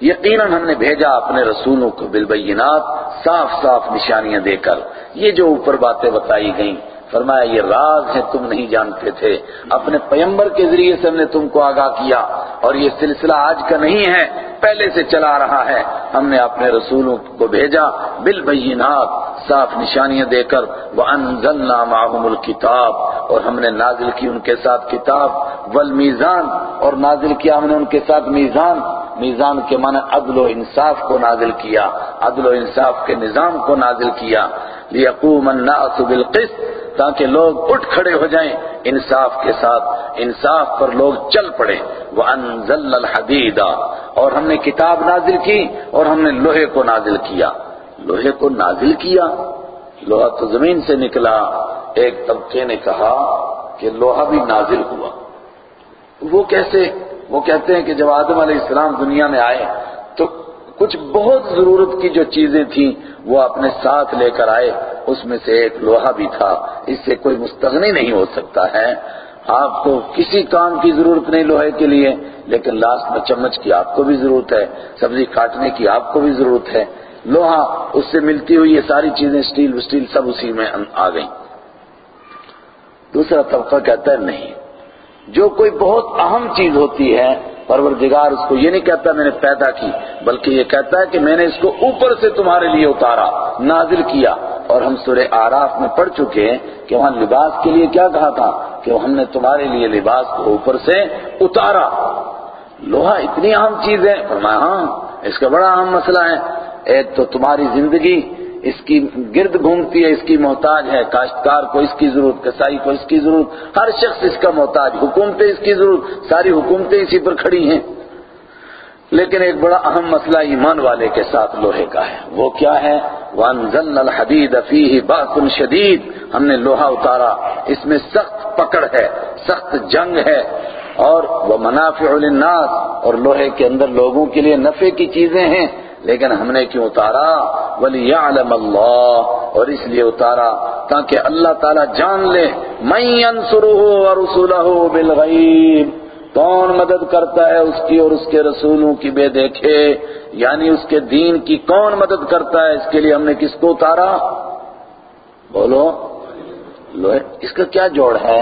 یقیناً ہم نے بھیجا اپنے رسولوں کو بالبینات صاف صاف نشانیاں دے کر۔ یہ جو اوپر باتیں بتائی گئیں فرمایا، یہ راز ہے تم نہیں جانتے تھے۔ اپنے پیمبر کے ذریعے سے ہم نے تم کو آگاہ کیا، اور یہ سلسلہ آج کا نہیں ہے، پہلے سے چلا رہا ہے۔ ہم نے اپنے رسولوں کو بھیجا، بالبینات، صاف نشانیاں دے کر، وَأَنزَلْنَا مَعَهُمُ الْكِتَابِ۔ اور ہم نے نازل کی ان کے ساتھ کتاب والمیزان اور نازل کیا ہم نے ان کے ساتھ میزان۔ میزان کے معنی عدل و انصاف کو نازل کیا۔ عدل و انصاف کے نظام کو نازل کیا۔ لِيَقُومَ النَّاسُ بِالْقِسْطِ۔ تاکہ لوگ اٹھ کھڑے ہو جائیں انصاف کے ساتھ۔ انصاف پر لوگ چل پڑے۔ وَأَنزَلْنَا الْحَدِيدَ۔ اور ہم نے کتاب نازل کی اور ہم نے لوہے کو نازل کیا۔ لوہے کو نازل کیا؟ لوہا تو زمین سے نکلا۔ ایک طبقے نے کہا کہ لوہا بھی نازل ہوا۔ وہ کیسے؟ وہ کہتے ہیں کہ جب آدم علیہ السلام دنیا میں آئے تو کچھ بہت ضرورت کی جو چیزیں تھیں وہ اپنے ساتھ لے کر آئے، اس میں سے ایک لوہا بھی تھا۔ اس سے کوئی مستغنی نہیں ہو سکتا ہے۔ آپ کو کسی کام کی ضرورت نہیں لوہے کے لیے، لیکن لاسٹ میں چمچ کی آپ کو بھی ضرورت ہے، سبزی کاٹنے کی آپ کو بھی ضرورت ہے۔ لوہا، اس سے ملتی ہوئی یہ ساری چیزیں سٹیل وسٹیل سب اسی میں آ گئیں۔ دوسرا طبقہ کہتا ہے نہیں۔ جو کوئی بہت اہم چیز ہوتی ہے، پروردگار اس کو یہ نہیں کہتا میں نے پیدا کی، بلکہ یہ کہتا ہے کہ میں نے اس کو اوپر سے تمہارے لیے اتارا، نازل کیا۔ اور ہم سورہ آراف میں پڑھ چکے ہیں کہ وہاں لباس کے لیے کیا کہا تھا؟ کہ ہم نے تمہارے لیے لباس کو اوپر سے اتارا۔ لوہا اتنی اہم چیز ہے۔ فرمایا ہاں اس کا بڑا اہم مسئلہ ہے۔ ایک تو تمہاری زندگی اس کی گرد گھومتی ہے، اس کی محتاج ہے، کاشتکار کو اس کی ضرورت، کسائی کو اس کی ضرورت، ہر شخص اس کا محتاج، حکومتیں اس کی ضرورت، ساری حکومتیں اسی پر کھڑی ہیں۔ لیکن ایک بڑا اہم مسئلہ ایمان والے کے ساتھ لوہے کا ہے۔ وہ کیا ہے؟ وَأَنزَلْنَا الْحَدِيدَ فِيهِ بَعْثٌ شَدِيد۔ ہم نے لوہا اتارا۔ اس میں سخت پکڑ ہے، سخت جنگ ہے۔ اور وہ منافع للناس۔ اور لوہے کے اندر لوگوں کے لیے نفع کی چیزیں ہیں۔ لیکن ہم نے کیوں اتارا؟ وَلِيَعْلَمَ اللَّهُ، اور اس لیے اتارا تاکہ اللہ تعالیٰ جان لے، مَن يَنصُرُهُ وَرُسُولَهُ بِالْغَيْبِ، کون مدد کرتا ہے اس کی اور اس کے رسولوں کی بے دیکھے؟ یعنی اس کے دین کی کون مدد کرتا ہے؟ اس کے لیے ہم نے کس کو اتارا؟ بولو، لوہے، اس کا کیا جوڑ ہے؟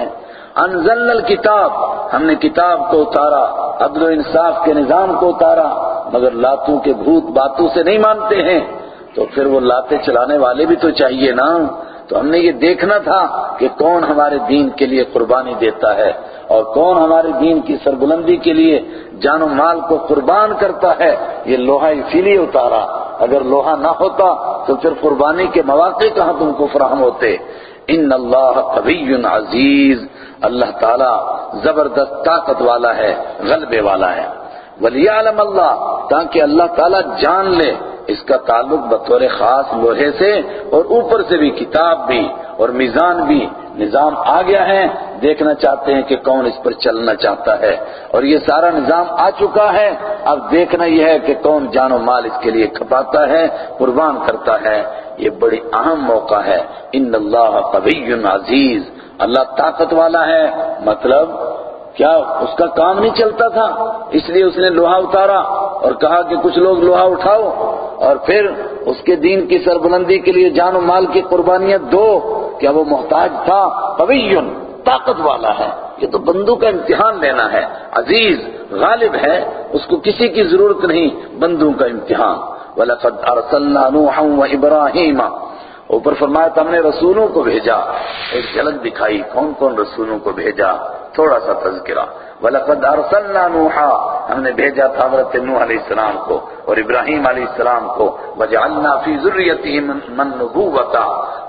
انزلنا الکتاب، ہم نے کتاب کو اتارا، عدل و انصاف کے نظام کو اتارا، مگر لاتوں کے بھوت باتوں سے نہیں مانتے ہیں۔ تو پھر وہ لاتے چلانے والے بھی تو چاہیے نا۔ تو ہم نے یہ دیکھنا تھا کہ کون ہمارے دین کے لیے قربانی دیتا ہے، اور کون ہمارے دین کی سربلندی کے لیے جان و مال کو قربان کرتا ہے۔ یہ لوہا اسی لیے اتارا۔ اگر لوہا نہ ہوتا تو پھر قربانی کے مواقع کہاں تم کو فراہم ہوتے؟ ان اللہ قوی عزیز۔ اللہ تعالی زبردست طاقت والا ہے، غلبے والا ہے۔ ولیعلم اللہ تاکہ اللہ تعالی جان لے۔ اس کا تعلق بطور خاص لوہے سے اور اوپر سے بھی کتاب بھی اور میزان بھی۔ نظام آ گیا ہے، دیکھنا چاہتے ہیں کہ کون اس پر چلنا چاہتا ہے۔ اور یہ سارا نظام آ چکا ہے۔ اب دیکھنا یہ ہے کہ کون جان و مال اس کے لیے کھپاتا ہے، قربان کرتا ہے۔ یہ بڑی اہم موقع ہے۔ ان اللہ قوی عزیز اللہ طاقت والا ہے مطلب کیا اس کا کام نہیں چلتا تھا؟ اس لیے اس نے لوہا اتارا اور کہا کہ کچھ لوگ لوہا اٹھاؤ اور پھر اس کے دین کی سربلندی کے لیے جان و مال کی قربانیاں دو کیا وہ محتاج تھا؟ قویٌ طاقت والا ہے۔ یہ تو بندوں کا امتحان لینا ہے۔ عزیز، غالب ہے، اس کو کسی کی ضرورت نہیں، بندوں کا امتحان۔ وَلَقَدْ أَرْسَلْنَا نُوحًا وَإِبْرَاهِيمَ اوپر فرمایا، تم نے رسولوں کو بھیجا۔ ایک جھلک دکھائی، کون کون رسولوں کو بھیجا؟ تھوڑا سا تذکرہ۔ وَلَقَدْ أَرْسَلْنَا نُوحًا۔ ہم نے بھیجا تھا حضرت نوح علیہ السلام کو اور ابراہیم علیہ السلام کو۔ وَجَعَلْنَا فِي ذُرِّيَّتِهِمْ مَن نُبُوَّةً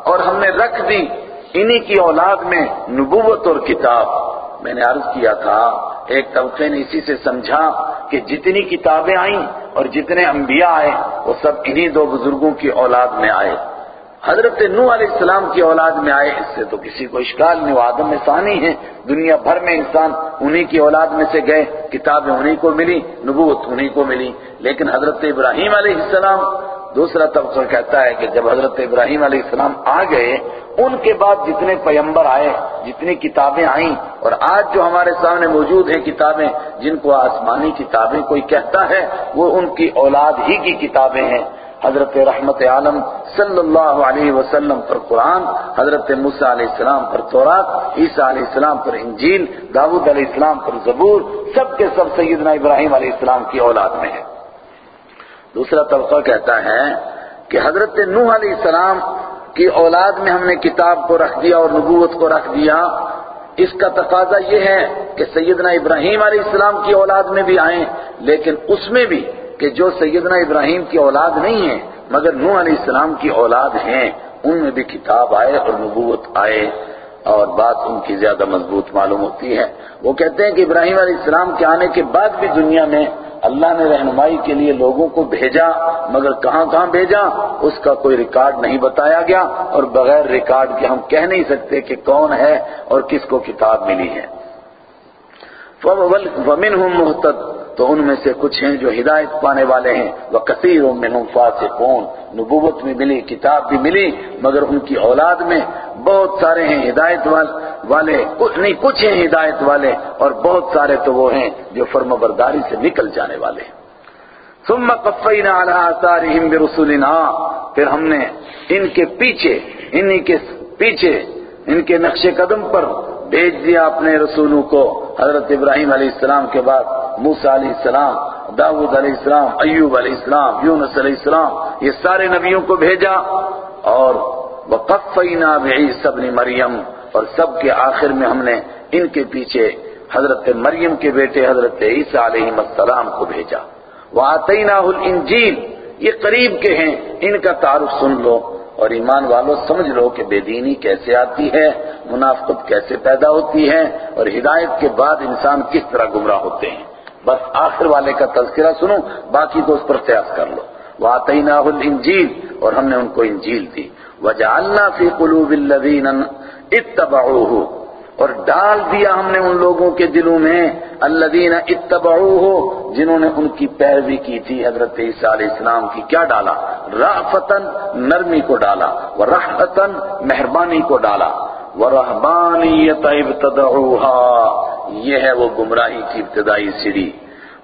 اور ہم نے رکھ دی انہی کی اولاد میں نبوت اور کتاب۔ میں نے عرض کیا تھا، ایک طبقے نے اسی سے سمجھا کہ جتنی کتابیں آئیں اور جتنے انبیاء آئے، وہ سب انہی دو بزرگوں کی اولاد میں آئے۔ حضرت نو علیہ السلام کی اولاد میں آئے اس سے تو کسی کو اشکال نہیں، وہ آدم میں ثانی ہے دنیا بھر میں انسان انہی کی اولاد میں سے گئے، کتابیں انہی کو ملی، نبوت انہی کو ملی۔ لیکن حضرت ابراہیم علیہ السلام دوسرا طبقہ کہتا ہے کہ جب حضرت ابراہیم علیہ السلام آ گئے، ان کے بعد جتنے پیمبر آئے، جتنی کتابیں آئیں، اور آج جو ہمارے سامنے موجود ہیں کتابیں، جن کو آسمانی کتابیں کوئی کہتا ہے، وہ ان کی اولاد ہی کی کتابیں ہیں۔ حضرت رحمت عالم صلی اللہ علیہ وسلم پر قرآن، حضرت موسیٰ علیہ السلام پر تورات، عیسیٰ علیہ السلام پر انجیل داود علیہ السلام پر زبور، سب کے سب سیدنا ابراہیم علیہ السلام کی اولاد میں ہے۔ دوسرا طبقہ کہتا ہے کہ حضرت نوح علیہ السلام کی اولاد میں ہم نے کتاب کو رکھ دیا اور نبوت کو رکھ دیا۔ اس کا تقاضا یہ ہے کہ سیدنا ابراہیم علیہ السلام کی اولاد میں بھی آئیں، لیکن اس میں بھی کہ جو سیدنا ابراہیم کی اولاد نہیں ہے، مگر نوح علیہ السلام کی اولاد ہیں، ان میں بھی کتاب آئے اور نبوت آئے اور بات ان کی زیادہ مضبوط معلوم ہوتی ہے۔ وہ کہتے ہیں کہ ابراہیم علیہ السلام کے آنے کے بعد بھی دنیا میں اللہ نے رہنمائی کے لیے لوگوں کو بھیجا، مگر کہاں کہاں بھیجا؟ اس کا کوئی ریکارڈ نہیں بتایا گیا اور بغیر ریکارڈ کے ہم کہہ نہیں سکتے کہ کون ہے اور کس کو کتاب ملی ہے۔ وَمِنْهُمْ مُحْتَدْ تو ان میں سے کچھ ہیں جو ہدایت پانے والے ہیں. وہ کثیر میں فاسقون. نبوت میں ملی، کتاب بھی ملی، مگر ان کی اولاد میں بہت سارے ہیں ہدایت والے. نہیں، کچھ ہیں ہدایت والے، اور بہت سارے تو وہ ہیں جو فرم برداری سے نکل جانے والے ثم قفینا علی آثارہم برسولنا پھر ہم نے ان کے پیچھے، انہی کے پیچھے، ان کے نقش قدم پر بھیج دیا اپنے رسولوں کو، حضرت ابراہیم علیہ السلام کے بعد، موسیٰ علیہ السلام داود علیہ السلام، ایوب علیہ السلام، یونس علیہ السلام، یہ سارے نبیوں کو بھیجا اور وَقَفَّيْنَا بِعِيسَى ابْنِ مریم اور سب کے آخر میں ہم نے ان کے پیچھے حضرت مریم کے بیٹے حضرت عیسیٰ علیہ السلام کو بھیجا۔ وَآتَيْنَاهُ الْإِنجِيلِ یہ قریب کے ہیں، ان کا تعارف سن لو۔ اور ایمان والوں سمجھ لو کہ بے دینی کیسے آتی ہے، منافقت کیسے پیدا ہوتی ہے اور ہدایت کے بعد انسان کس طرح گمراہ ہوتے ہیں۔ بس آخر والے کا تذکرہ سنو، باقی تو اس پر قیاس کر لو۔ وَآتَيْنَاهُ الْإِنجِيلِ اور ہم نے ان کو انجیل دی۔ وَجَعَلْنَا فِي قُلُوبِ الَّذِينَ اتَّبَعُوهُ اور ڈال دیا ہم نے ان لوگوں کے دلوں میں، الذین اتبعوه جنہوں نے ان کی پیروی کی تھی، حضرت عیسیٰ علیہ السلام کی کیا ڈالا؟ رأفتن نرمی کو ڈالا ورحمتن مہربانی کو ڈالا۔ ورہبانیت ابتدعوها، یہ ہے وہ گمراہی کی ابتدائی سیڑھی۔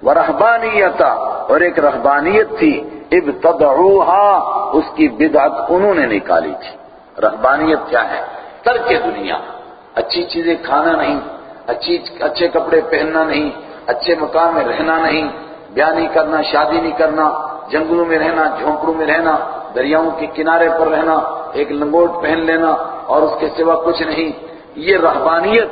ورہبانیت اور ایک رہبانیت تھی، ابتدعوها، اس کی بدعت انہوں نے نکالی تھی۔ رہبانیت کیا ہے؟ ترک دنیا۔ اچھی چیزیں کھانا نہیں، اچھی، اچھے کپڑے پہننا نہیں، اچھے مقام میں رہنا نہیں، بیاہ نہیں کرنا، شادی نہیں کرنا، جنگلوں میں رہنا، جھونپڑوں میں رہنا، دریاؤں کے کنارے پر رہنا، ایک لنگوٹ پہن لینا اور اس کے سوا کچھ نہیں۔ یہ رہبانیت،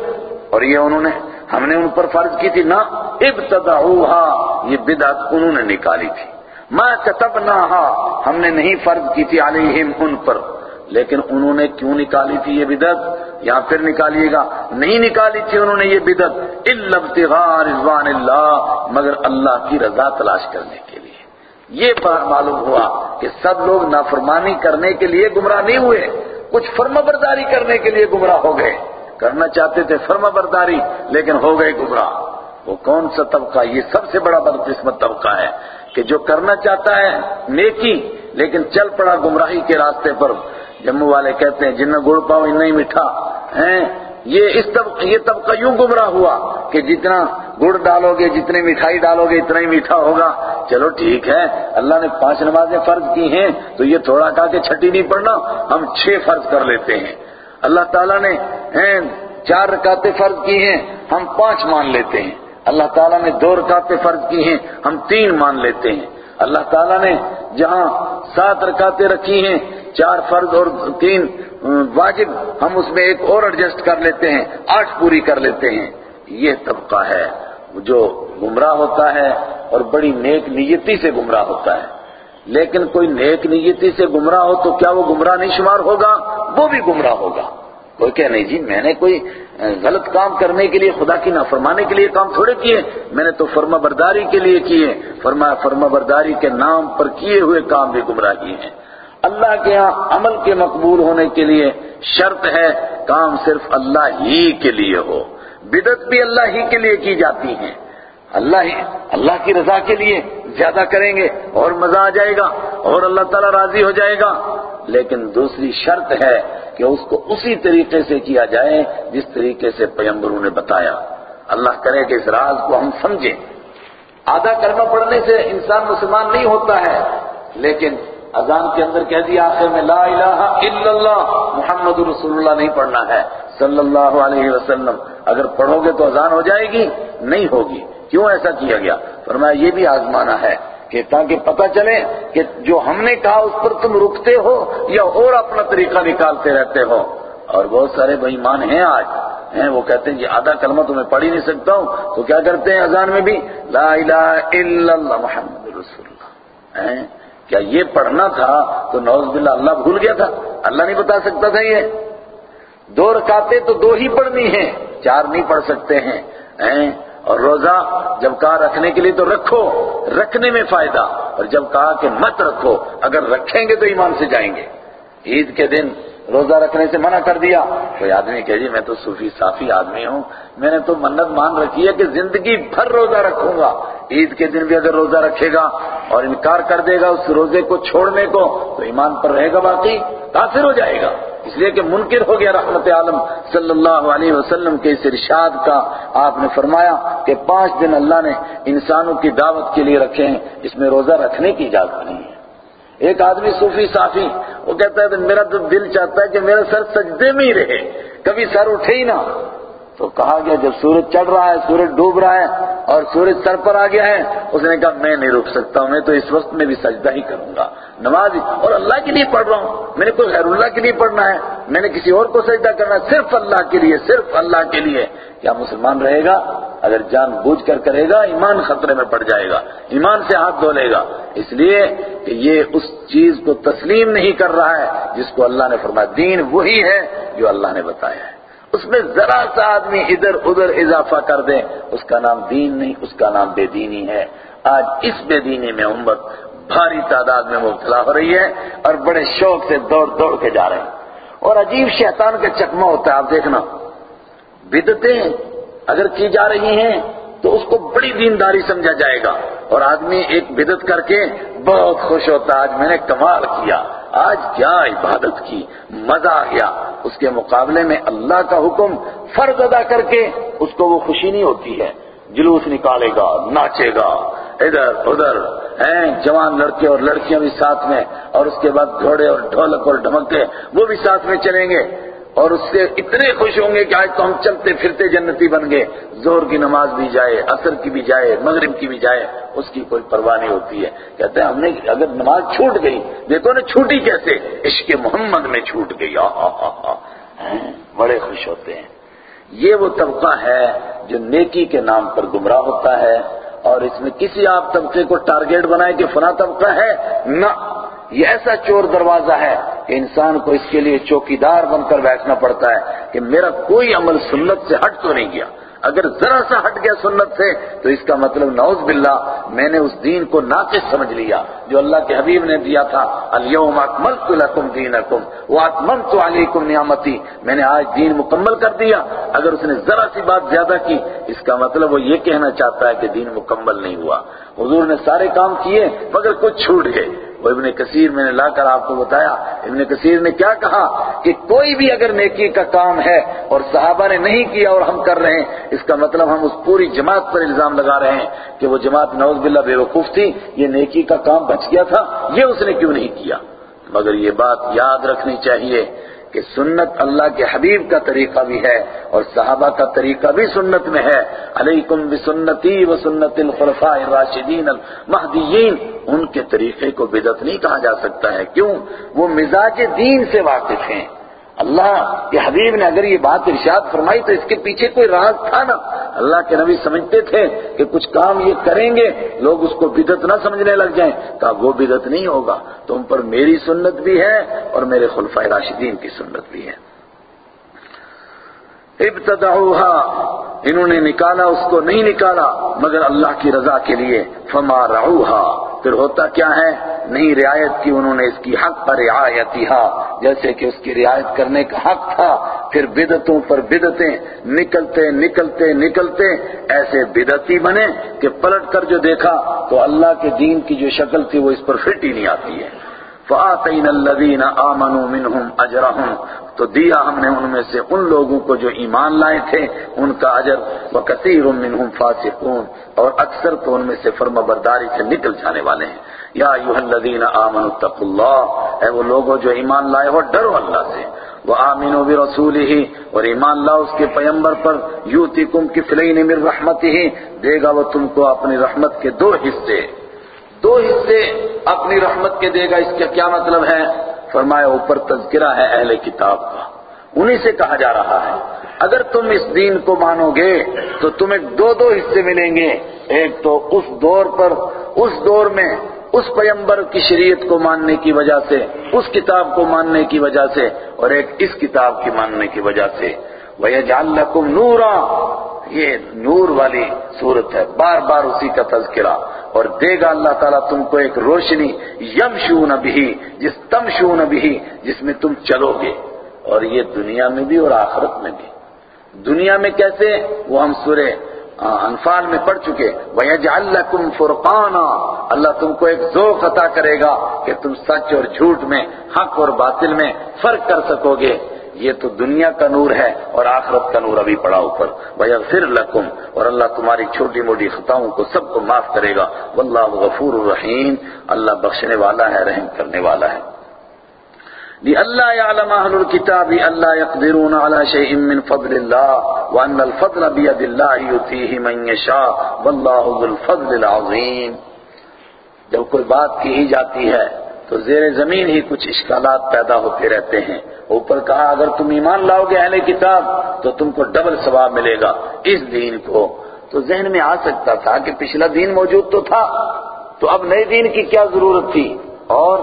اور یہ انہوں نے، ہم نے ان پر فرض کی تھی نہ ابتدعوها، یہ بدعت انہوں نے نکالی تھی۔ ما كتبناها، ہم نے نہیں فرض کی تھی علیہم ان پر۔ لیکن انہوں نے کیوں نکالی تھی یہ بدعت؟ یہاں پھر نکالیے گا؟ نہیں نکالی تھی انہوں نے یہ بدعت۔ الا ابتغاء رضوان اللہ، مگر اللہ کی رضا تلاش کرنے کے لیے۔ یہ معلوم ہوا کہ سب لوگ نافرمانی کرنے کے لیے گمراہ نہیں ہوئے۔ کچھ فرما برداری کرنے کے لیے گمراہ ہو گئے۔ کرنا چاہتے تھے فرما برداری، لیکن ہو گئے گمراہ۔ وہ کون سا طبقہ؟ یہ سب سے بڑا بدقسمت طبقہ ہے کہ جو کرنا چاہتا ہے، نیکی، لیکن چل پڑا گمراہی کے راستے پر۔ جموں والے کہتے ہیں جن میں گڑ پاؤ ان نہیں میٹھا۔ ہیں؟ یہ اس طبقہ یہ طبقہ یوں گمراہ ہوا کہ جتنا گڑ ڈالو گے، جتنی مٹھائی ڈالو گے، اتنا ہی میٹھا ہوگا۔ چلو ٹھیک ہے، اللہ نے پانچ نمازیں فرض کی ہیں، تو یہ تھوڑا کہا کہ چھٹی نہیں پڑھنا، ہم چھ فرض کر لیتے ہیں۔ اللہ تعالیٰ نے چار رکعتیں فرض کی ہیں، ہم پانچ مان لیتے ہیں۔ اللہ تعالیٰ نے دو رکعتیں فرض کی ہیں، ہم تین مان لیتے ہیں۔ اللہ تعالیٰ نے جہاں سات رکعتیں رکھی ہیں، چار فرض اور تین واجب، ہم اس میں ایک اور ایڈجسٹ کر لیتے ہیں، آٹھ پوری کر لیتے ہیں۔ یہ طبقہ ہے جو گمراہ ہوتا ہے اور بڑی نیک نیتی سے گمراہ ہوتا ہے۔ لیکن کوئی نیک نیتی سے گمراہ ہو تو کیا وہ گمراہ نہیں شمار ہوگا؟ وہ بھی گمراہ ہوگا۔ کوئی کہ نہیں جی میں نے کوئی غلط کام کرنے کے لیے، خدا کی نافرمانے کے لیے کام تھوڑے کیے، میں نے تو فرما برداری کے لیے کیے، فرما فرما برداری کے نام پر کیے ہوئے کام بھی گمراہی ہیں۔ اللہ کے ہاں عمل کے مقبول ہونے کے لیے شرط ہے، کام صرف اللہ ہی کے لیے ہو۔ بدت بھی اللہ ہی کے لیے کی جاتی ہیں۔ اللہ ہی، اللہ کی رضا کے لیے زیادہ کریں گے اور مزہ آ جائے گا اور اللہ تعالیٰ راضی ہو جائے گا۔ لیکن دوسری شرط ہے کہ اس کو اسی طریقے سے کیا جائے جس طریقے سے پیمبروں نے بتایا۔ اللہ کرے کہ اس راز کو ہم سمجھیں۔ آدھا کرنا پڑنے سے انسان مسلمان نہیں ہوتا ہے، لیکن اذان کے اندر کہہ دیا آخر میں لا الہ الا اللہ، محمد رسول اللہ نہیں پڑھنا ہے۔ صلی اللہ علیہ وسلم، اگر پڑھو گے تو اذان ہو جائے گی، نہیں ہوگی۔ کیوں ایسا کیا گیا؟ فرمایا یہ بھی آزمانا ہے۔ کہ تاکہ پتہ چلے کہ جو ہم نے کہا اس پر تم رکتے ہو یا اور اپنا طریقہ نکالتے رہتے ہو۔ اور بہت سارے بہیمان ہیں آج، ہیں، وہ کہتے ہیں کہ آدھا کلمہ تو میں پڑھ ہی نہیں سکتا ہوں۔ تو کیا کرتے ہیں اذان میں بھی؟ لا الہ الا اللہ محمد رسول اللہ۔ کیا یہ پڑھنا تھا تو نوز باللہ اللہ بھول گیا تھا؟ اللہ نہیں بتا سکتا تھا یہ۔ دو رکعتیں تو دو ہی پڑھنی ہیں، چار نہیں پڑھ سکتے ہیں اور روزہ جب کہا رکھنے کے لیے تو رکھو، رکھنے میں فائدہ، اور جب کہا کہ مت رکھو، اگر رکھیں گے تو ایمان سے جائیں گے۔ عید کے دن روزہ رکھنے سے منع کر دیا۔ کوئی آدمی کہ جی میں تو صوفی صافی آدمی ہوں، میں نے تو منت مان رکھی ہے کہ زندگی بھر روزہ رکھوں گا۔ عید کے دن بھی اگر روزہ رکھے گا اور انکار کر دے گا اس روزے کو چھوڑنے کو، تو ایمان پر رہے گا باقی کافر ہو جائے گا۔ اس لیے کہ منکر ہو گیا رحمت عالم صلی اللہ علیہ وسلم کے اس ارشاد کا آپ نے فرمایا کہ پانچ دن اللہ نے انسانوں کی دعوت کے لیے رکھے ہیں، اس میں روزہ رکھنے کی اجازت نہیں ہے۔ ایک آدمی صوفی صافی، وہ کہتا ہے میرا تو دل چاہتا ہے کہ میرا سر سجدے میں ہی رہے، کبھی سر اٹھے ہی نہ۔ تو کہا گیا جب سورج چڑھ رہا ہے، سورج ڈوب رہا ہے اور سورج سر پر آ گیا ہے، اس نے کہا میں نہیں رک سکتا ہوں میں تو اس وقت میں بھی سجدہ ہی کروں گا۔ نماز اور اللہ کے لیے پڑھ رہا ہوں۔ میں نے کوئی غیر اللہ کے لیے پڑھنا ہے۔ میں نے کسی اور کو سجدہ کرنا ہے۔ صرف اللہ کے لیے، صرف اللہ کے لیے۔ کیا مسلمان رہے گا؟ اگر جان بوجھ کر کرے گا، ایمان خطرے میں پڑ جائے گا۔ ایمان سے ہاتھ دھو لے گا۔ اس لیے کہ یہ اس چیز کو تسلیم نہیں کر رہا ہے، جس کو اللہ نے فرمایا، دین وہی ہے جو اللہ نے بتایا ہے۔ اس میں ذرا سا آدمی ادھر ادھر اضافہ کر دے اس کا نام دین نہیں، اس کا نام بے دینی ہے۔ آج اس بے دینی میں امت بھاری تعداد میں مبتلا ہو رہی ہے اور بڑے شوق سے دوڑ دوڑ کے جا رہے ہیں۔ اور عجیب شیطان کا چکمہ ہوتا ہے، آپ دیکھنا۔ بدتیں اگر کی جا رہی ہیں تو اس کو بڑی دینداری سمجھا جائے گا۔ اور آدمی ایک بدت کر کے بہت خوش ہوتا آج میں نے کمال کیا۔ آج کیا عبادت کی؟ مزہ آ گیا۔ اس کے مقابلے میں اللہ کا حکم فرض ادا کر کے اس کو وہ خوشی نہیں ہوتی ہے۔ جلوس نکالے گا، ناچے گا۔ ادھر ادھر۔ ہیں، جوان لڑکے اور لڑکیاں بھی ساتھ میں۔ اور اس کے بعد گھوڑے اور ڈھولک اور ڈھمکے وہ بھی ساتھ میں چلیں گے۔ اور اس سے اتنے خوش ہوں گے کہ آج تو ہم چلتے پھرتے جنتی بن گئے۔ زور کی نماز بھی جائے، عصر کی بھی جائے، مغرب کی بھی جائے، اس کی کوئی پرواہ نہیں ہوتی ہے۔ کہتے ہیں، ہم نے اگر نماز چھوٹ گئی، دیکھو نا چھوٹی کیسے، عشق محمد میں چھوٹ گئی۔ بڑے خوش ہوتے ہیں۔ یہ وہ طبقہ ہے جو نیکی کے نام پر گمراہ ہوتا ہے اور اس میں کسی آپ طبقے کو ٹارگیٹ بنائے کہ فنا طبقہ ہے۔ نہ، یہ ایسا چور دروازہ ہے کہ انسان کو اس کے لیے چوکیدار بن کر بیٹھنا پڑتا ہے کہ میرا کوئی عمل سنت سے ہٹ تو نہیں گیا۔ اگر ذرا سا ہٹ گیا سنت سے تو اس کا مطلب نعوذ باللہ میں نے اس دین کو ناقص سمجھ لیا جو اللہ کے حبیب نے دیا تھا۔ الیوم اکملت لکم دینکم واتممت علیکم نعمتی۔ میں نے آج دین مکمل کر دیا۔ اگر اس نے ذرا سی بات زیادہ کی، اس کا مطلب وہ یہ کہنا چاہتا ہے کہ دین مکمل نہیں ہوا۔ حضور نے سارے کام کیے مگر کچھ چھوٹ گئے۔ وہ ابن کثیر میں نے لا کر آپ کو بتایا، ابن کثیر نے کیا کہا کہ کوئی بھی اگر نیکی کا کام ہے اور صحابہ نے نہیں کیا اور ہم کر رہے ہیں، اس کا مطلب ہم اس پوری جماعت پر الزام لگا رہے ہیں کہ وہ جماعت نوز باللہ بے وقوف تھی، یہ نیکی کا کام بچ گیا تھا، یہ اس نے کیوں نہیں کیا؟ مگر یہ بات یاد رکھنی چاہیے کہ سنت اللہ کے حبیب کا طریقہ بھی ہے اور صحابہ کا طریقہ بھی سنت میں ہے۔ علیکم بسنتی و سنت الخلفاء الراشدین المہدیین۔ ان کے طریقے کو بدت نہیں کہا جا سکتا ہے۔ کیوں؟ وہ مزاج دین سے واقف ہیں۔ اللہ کے حبیب نے اگر یہ بات ارشاد فرمائی تو اس کے پیچھے کوئی راز تھا نا؟ اللہ کے نبی سمجھتے تھے کہ کچھ کام یہ کریں گے، لوگ اس کو بدت نہ سمجھنے لگ جائیں۔ کہا وہ بدت نہیں ہوگا۔ تم پر میری سنت بھی ہے اور میرے خلفۂ راشدین کی سنت بھی ہے۔ ابتدعوها۔ انہوں نے نکالا، اس کو نہیں نکالا، مگر اللہ کی رضا کے لیے۔ فما رعوها۔ پھر ہوتا کیا ہے؟ نہیں رعایت کی، انہوں نے اس کی حق پر رعایتیہا جیسے کہ اس کی رعایت کرنے کا حق تھا، پھر بدتوں پر بدتیں نکلتے نکلتے نکلتے، ایسے بدتی بنے کہ پلٹ کر جو دیکھا تو اللہ کے دین کی جو شکل تھی، وہ اس پر فٹ ہی نہیں آتی ہے۔ فَآتَيْنَا الَّذِينَ آمَنُوا مِنْهُمْ أَجْرَهُمْ۔ تو دیا ہم نے ان میں سے ان لوگوں کو جو ایمان لائے تھے، ان کا اجر، وَكَثِيرٌ مِّنْهُمْ فَاسِقُونَ۔ اور اکثر تو ان میں سے فرما برداری سے نکل جانے والے ہیں۔ یا ایوہ الذین آمنوا اتقوا اللہ۔ اے وہ لوگوں جو ایمان لائے ہو، ڈرو اللہ سے۔ وآمنوا برسولہ اور ایمان لاؤ اس کے پیمبر پر۔ یوتیکم کفلین من رحمتہ۔ دے گا وہ تم کو اپنی رحمت کے دو حصے۔ دو حصے اپنی رحمت کے دے گا، اس کا کیا مطلب ہے؟ فرمایا، اوپر تذکرہ ہے اہل کتاب کا۔ انہی سے کہا جا رہا ہے، اگر تم اس دین کو مانو گے تو تمہیں دو دو حصے ملیں گے۔ ایک تو اس دور پر، اس دور میں اس پیمبر کی شریعت کو ماننے کی وجہ سے، اس کتاب کو ماننے کی وجہ سے، اور ایک اس کتاب کی ماننے کی وجہ سے۔ وَيَجْعَلْ لَكُمْ نُورًا یہ نور والی صورت ہے۔ بار بار اسی کا تذکرہ۔ اور دے گا اللہ تعالیٰ تم کو ایک روشنی، یمشون بھی جس تمشون بھی جس میں تم چلو گے۔ اور یہ دنیا میں بھی اور آخرت میں بھی۔ دنیا میں کیسے؟ وہ ہم سورے انفال میں پڑھ چکے۔ وَيَجْعَلْ لَكُمْ فُرْقَانًا۔ اللہ تم کو ایک ذوق عطا کرے گا کہ تم سچ اور جھوٹ میں، حق اور باطل میں فرق کر سکو گے۔ یہ تو دنیا کا نور ہے اور آخرت کا نور ابھی پڑا اوپر۔ وَيَغْفِرْ لَكُمْ اور اللہ تمہاری چھوٹی موٹی خطاؤں کو سب کو معاف کرے گا۔ واللہ غفور الرحیم اللہ بخشنے والا ہے، رحم کرنے والا ہے۔ لئلا يعلم أهل الكتاب ألا يقدرون على شيء من فضل الله وأن الفضل بيد الله يؤتيه من يشاء والله ذو الفضل العظيم۔ جب کوئی بات کہی جاتی ہے تو زیر زمین ہی کچھ اشکالات پیدا ہوتے رہتے ہیں۔ اوپر کہا، اگر تم ایمان لاؤ گے اہل کتاب، تو تم کو ڈبل ثواب ملے گا اس دین کو۔ تو ذہن میں آ سکتا تھا کہ پچھلا دین موجود تو تھا، تو اب نئے دین کی کیا ضرورت تھی؟ اور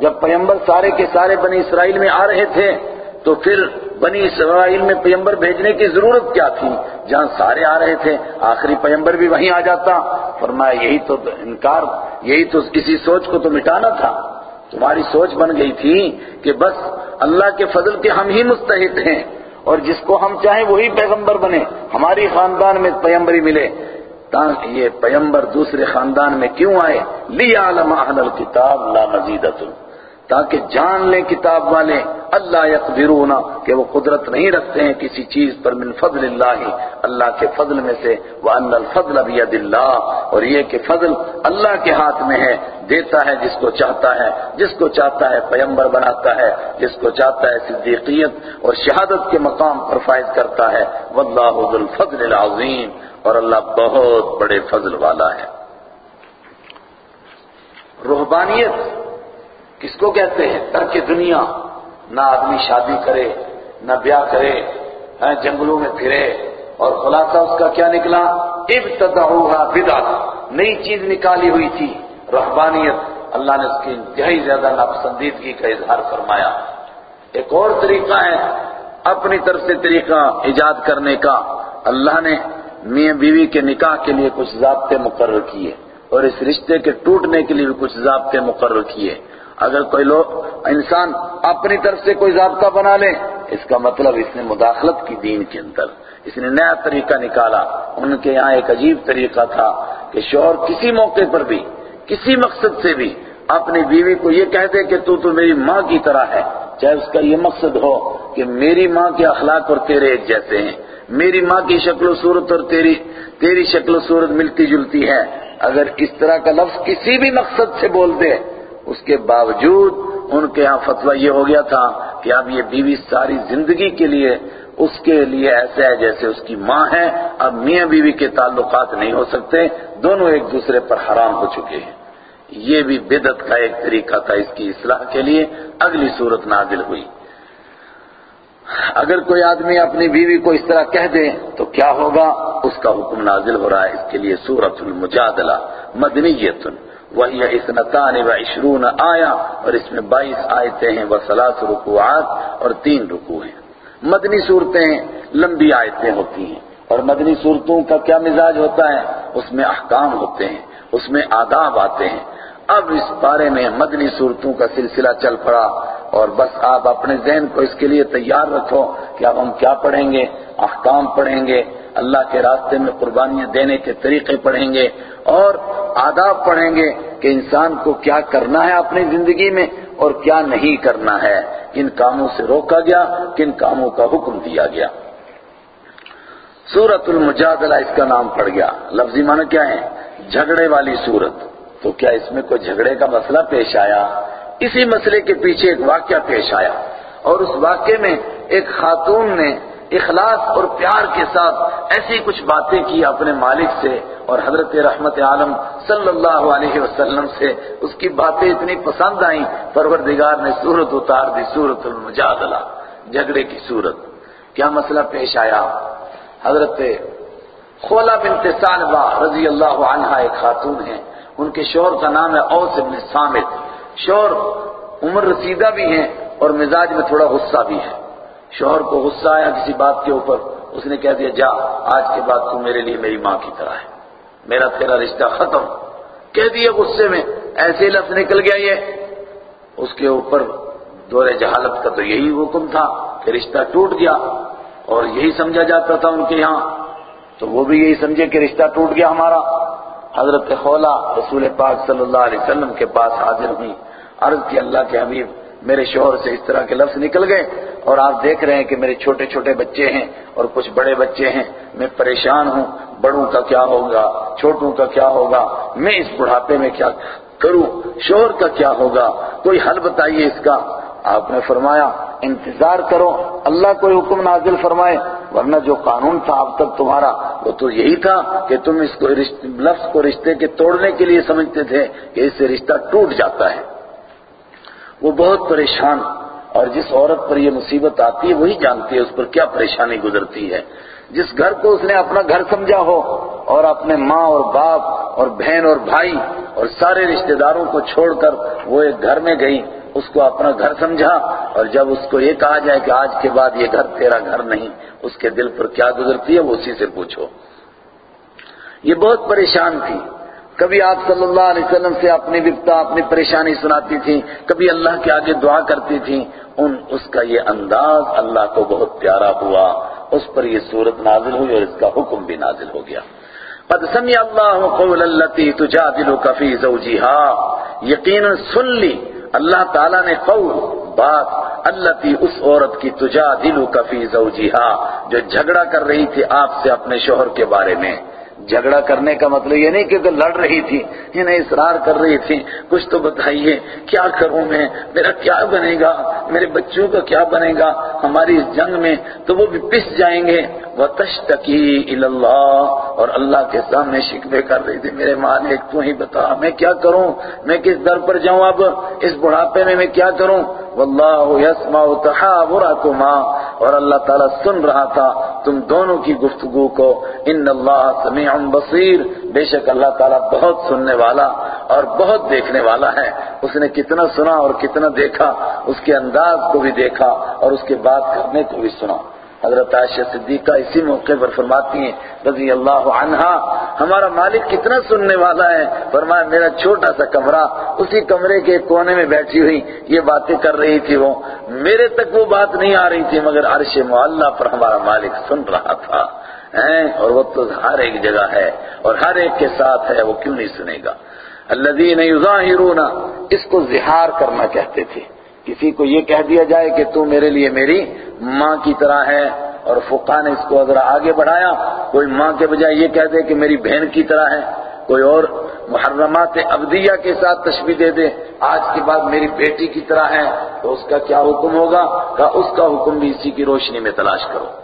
جب پیمبر سارے کے سارے بنی اسرائیل میں آ رہے تھے، تو پھر بنی اسرائیل میں پیمبر بھیجنے کی ضرورت کیا تھی؟ جہاں سارے آ رہے تھے، آخری پیمبر بھی وہیں آ جاتا۔ فرمایا، یہی تو انکار، یہی تو کسی سوچ کو تو مٹانا تھا۔ تمہاری سوچ بن گئی تھی کہ بس اللہ کے فضل کے ہم ہی مستحق ہیں اور جس کو ہم چاہیں وہی پیغمبر بنے، ہماری خاندان میں پیغمبری ملے۔ تاکہ یہ پیمبر دوسرے خاندان میں کیوں آئے؟ لی عالم اہل الکتاب لا مَزِيدَةٌ۔ تاکہ جان لیں کتاب والے، اللہ یقدرون، کہ وہ قدرت نہیں رکھتے ہیں کسی چیز پر من فضل اللہ اللہ کے فضل میں سے، وَأَنَّ الْفَضْلَ بِيَدِ اللَّهِ، اور یہ کہ فضل اللہ کے ہاتھ میں ہے، دیتا ہے جس کو چاہتا ہے، جس کو چاہتا ہے پیمبر بناتا ہے، جس کو چاہتا ہے صدیقیت اور شہادت کے مقام پر فائد کرتا ہے، وَاللَّهُ ذُو الْفَضْلِ الْعَظِيمِ، اور اللہ بہت بڑے فضل والا ہے۔ روحبانیت کس کو کہتے ہیں؟ ترک دنیا، نہ آدمی شادی کرے، نہ بیاہ کرے ہاں، جنگلوں میں پھرے اور خلاصہ اس کا کیا نکلا؟ ابتدعوها بدعت، نئی چیز نکالی ہوئی تھی رحبانیت اللہ نے اس کی انتہائی زیادہ ناپسندیدگی کا اظہار فرمایا۔ ایک اور طریقہ ہے، اپنی طرف سے طریقہ ایجاد کرنے کا۔ اللہ نے میاں بیوی کے نکاح کے لیے کچھ ضابطے مقرر کیے اور اس رشتے کے ٹوٹنے کے لیے بھی کچھ ضابطے مقرر کیے۔ اگر کوئی لوگ انسان اپنی طرف سے کوئی ضابطہ بنا لے، اس کا مطلب اس نے مداخلت کی دین کے اندر۔ اس نے نیا طریقہ نکالا۔ ان کے یہاں ایک عجیب طریقہ تھا کہ شوہر کسی موقع پر بھی، کسی مقصد سے بھی اپنی بیوی کو یہ کہہ دے کہ تو تو میری ماں کی طرح ہے۔ چاہے اس کا یہ مقصد ہو کہ میری ماں کے اخلاق اور تیرے ایک جیسے ہیں۔ میری ماں کی شکل و صورت اور تیری تیری شکل و صورت ملتی جلتی ہے۔ اگر اس طرح کا لفظ کسی بھی مقصد سے بول دے اس کے باوجود ان کے ہاں فتویٰ یہ ہو گیا تھا کہ اب یہ بیوی ساری زندگی کے لیے اس کے لیے ایسا ہے جیسے اس کی ماں ہے اب میاں بیوی کے تعلقات نہیں ہو سکتے، دونوں ایک دوسرے پر حرام ہو چکے ہیں۔ یہ بھی بدت کا ایک طریقہ تھا اس کی اصلاح کے لیے۔ اگلی صورت نازل ہوئی۔ اگر کوئی آدمی اپنی بیوی کو اس طرح کہہ دے تو کیا ہوگا؟ اس کا حکم نازل ہو رہا ہے۔ اس کے لیے سورت المجادلہ مدنیت وہی اسنتان و عشرون آیا اور اس میں بائیس آیتیں ہیں وہ سلاس رکوعات اور تین رکوع ہیں۔ مدنی صورتیں لمبی آیتیں ہوتی ہیں، اور مدنی صورتوں کا کیا مزاج ہوتا ہے؟ اس میں احکام ہوتے ہیں، اس میں آداب آتے ہیں۔ اب اس بارے میں مدنی صورتوں کا سلسلہ چل پڑا، اور بس آپ اپنے ذہن کو اس کے لیے تیار رکھو کہ اب ہم کیا پڑھیں گے، احکام پڑھیں گے اللہ کے راستے میں قربانیاں دینے کے طریقے پڑھیں گے اور آداب پڑھیں گے کہ انسان کو کیا کرنا ہے اپنی زندگی میں اور کیا نہیں کرنا ہے۔ کن کاموں سے روکا گیا، کن کاموں کا حکم دیا گیا۔ سورت المجادلہ اس کا نام پڑ گیا۔ لفظی معنی کیا ہے؟ جھگڑے والی سورت تو کیا اس میں کوئی جھگڑے کا مسئلہ پیش آیا؟ اسی مسئلے کے پیچھے ایک واقعہ پیش آیا۔ اور اس واقعے میں ایک خاتون نے اخلاص اور پیار کے ساتھ ایسی کچھ باتیں کی اپنے مالک سے اور حضرت رحمت عالم صلی اللہ علیہ وسلم سے۔ اس کی باتیں اتنی پسند آئیں، پروردگار نے صورت اتار دی، صورت المجادلہ، جھگڑے کی صورت۔ کیا مسئلہ پیش آیا؟ حضرت خولا بنت سالبہ رضی اللہ عنہ ایک خاتون ہیں۔ ان کے شوہر کا نام ہے اوس بن سامد شوہر عمر رسیدہ بھی ہیں اور مزاج میں تھوڑا غصہ بھی ہے۔ شوہر کو غصہ آیا کسی بات کے اوپر، اس نے کہہ دیا، جا، آج کے بعد تو میرے لیے میری ماں کی طرح ہے۔ میرا تیرا رشتہ ختم۔ کہہ دیا غصے میں، ایسے لفظ نکل گیا یہ۔ اس کے اوپر دور جہالت کا تو یہی حکم تھا کہ رشتہ ٹوٹ گیا۔ اور یہی سمجھا جاتا تھا ان کے یہاں۔ تو وہ بھی یہی سمجھے کہ رشتہ ٹوٹ گیا ہمارا۔ حضرت خولا رسول پاک صلی اللہ علیہ وسلم کے پاس حاضر ہوئی۔ عرض کی اللہ کے حبیب میرے شوہر سے اس طرح کے لفظ نکل گئے اور آپ دیکھ رہے ہیں کہ میرے چھوٹے چھوٹے بچے ہیں اور کچھ بڑے بچے ہیں میں پریشان ہوں، بڑوں کا کیا ہوگا، چھوٹوں کا کیا ہوگا، میں اس بڑھاپے میں کیا کروں، شوہر کا کیا ہوگا؟ کوئی حل بتائیے اس کا؟ آپ نے فرمایا، انتظار کرو، اللہ کوئی حکم نازل فرمائے، ورنہ جو قانون تھا اب تک تمہارا، وہ تو یہی تھا کہ تم اس کو لفظ کو رشتے کے توڑنے کے لیے سمجھتے تھے کہ اس سے رشتہ ٹوٹ جاتا ہے۔ وہ بہت پریشان اور جس عورت پر یہ مصیبت آتی ہے وہی جانتی ہے اس پر کیا پریشانی گزرتی ہے۔ جس گھر کو اس نے اپنا گھر سمجھا ہو اور اپنے ماں اور باپ اور بہن اور بھائی اور سارے رشتہ داروں کو چھوڑ کر وہ ایک گھر میں گئی، اس کو اپنا گھر سمجھا اور جب اس کو یہ کہا جائے کہ آج کے بعد یہ گھر تیرا گھر نہیں، اس کے دل پر کیا گزرتی ہے، وہ اسی سے پوچھو۔ یہ بہت پریشان تھی۔ کبھی آپ صلی اللہ علیہ وسلم سے اپنی بپتا اپنی پریشانی سناتی تھی کبھی اللہ کے آگے دعا کرتی تھی ان اس کا یہ انداز اللہ کو بہت پیارا ہوا۔ اس پر یہ صورت نازل ہوئی اور اس کا حکم بھی نازل ہو گیا۔ قد سمع اللہ قول التي تجادلك في زوجها۔ یقینا سن لی، اللہ تعالیٰ نے قول، بات التي اس عورت کی تجادلك في زوجها، جو جھگڑا کر رہی تھی آپ سے اپنے شوہر کے بارے میں۔ جھگڑا کرنے کا مطلب یہ نہیں کہ لڑ رہی تھی انہیں اصرار کر رہی تھی۔ کچھ تو بتائیے، کیا کروں میں؟ میرا کیا بنے گا؟ میرے بچوں کا کیا بنے گا؟ ہماری اس جنگ میں تو وہ بھی پس جائیں گے۔ وہ تشتکی اللہ اور اللہ کے سامنے شکوے کر رہی تھی، میرے مالک، تو ہی بتا، میں کیا کروں؟ میں کس در پر جاؤں اب؟ اس بڑھاپے میں میں کیا کروں؟ واللہ یسمع تحاورکما اور اللہ تعالیٰ سن رہا تھا، تم دونوں کی گفتگو کو۔ ان اللہ سمیع بصیر، بے شک اللہ تعالیٰ بہت سننے والا اور بہت دیکھنے والا ہے۔ اس نے کتنا سنا اور کتنا دیکھا، اس کے انداز کو بھی دیکھا اور اس کے بات کرنے کو بھی سنا۔ حضرت عائشہ صدیقہ اسی موقع پر فرماتی ہیں، رضی اللہ عنہا، ہمارا مالک کتنا سننے والا ہے۔ فرمایا، میرا چھوٹا سا کمرہ، اسی کمرے کے کونے میں بیٹھی ہوئی یہ باتیں کر رہی تھی وہ۔ میرے تک وہ بات نہیں آ رہی تھی، مگر عرش معلّہ پر ہمارا مالک سن رہا تھا۔ اور وہ تو ہر ایک جگہ ہے اور ہر ایک کے ساتھ ہے، وہ کیوں نہیں سنے گا؟ الذین یظاہرون، اس کو زہار کرنا کہتے تھے۔ کسی کو یہ کہہ دیا جائے کہ تو میرے لیے میری ماں کی طرح ہے اور فقہ نے اس کو اگر آگے بڑھایا، کوئی ماں کے بجائے یہ کہہ دے کہ میری بہن کی طرح ہے، کوئی اور محرمات ابدیہ کے ساتھ تشبیح دے دے، آج کے بعد میری بیٹی کی طرح ہے، تو اس کا کیا حکم ہوگا؟ کہ اس کا حکم بھی اسی کی روشنی میں تلاش کرو۔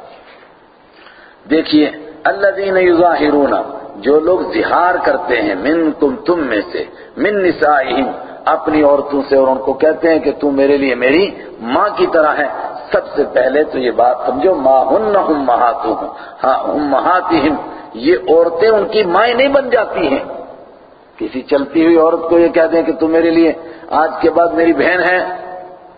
دیکھیے، الذین یظاہرون، جو لوگ زہار کرتے ہیں من تم تم میں سے، من نسائہم، اپنی عورتوں سے، اور ان کو کہتے ہیں کہ تو میرے لیے میری ماں کی طرح ہے۔ سب سے پہلے تو یہ بات سمجھو، ماں ہن امہاتہم ہاں امہاتہم یہ عورتیں ان کی مائیں نہیں بن جاتی ہیں۔ کسی چلتی ہوئی عورت کو یہ کہتے ہیں کہ تو میرے لیے، آج کے بعد میری بہن ہے،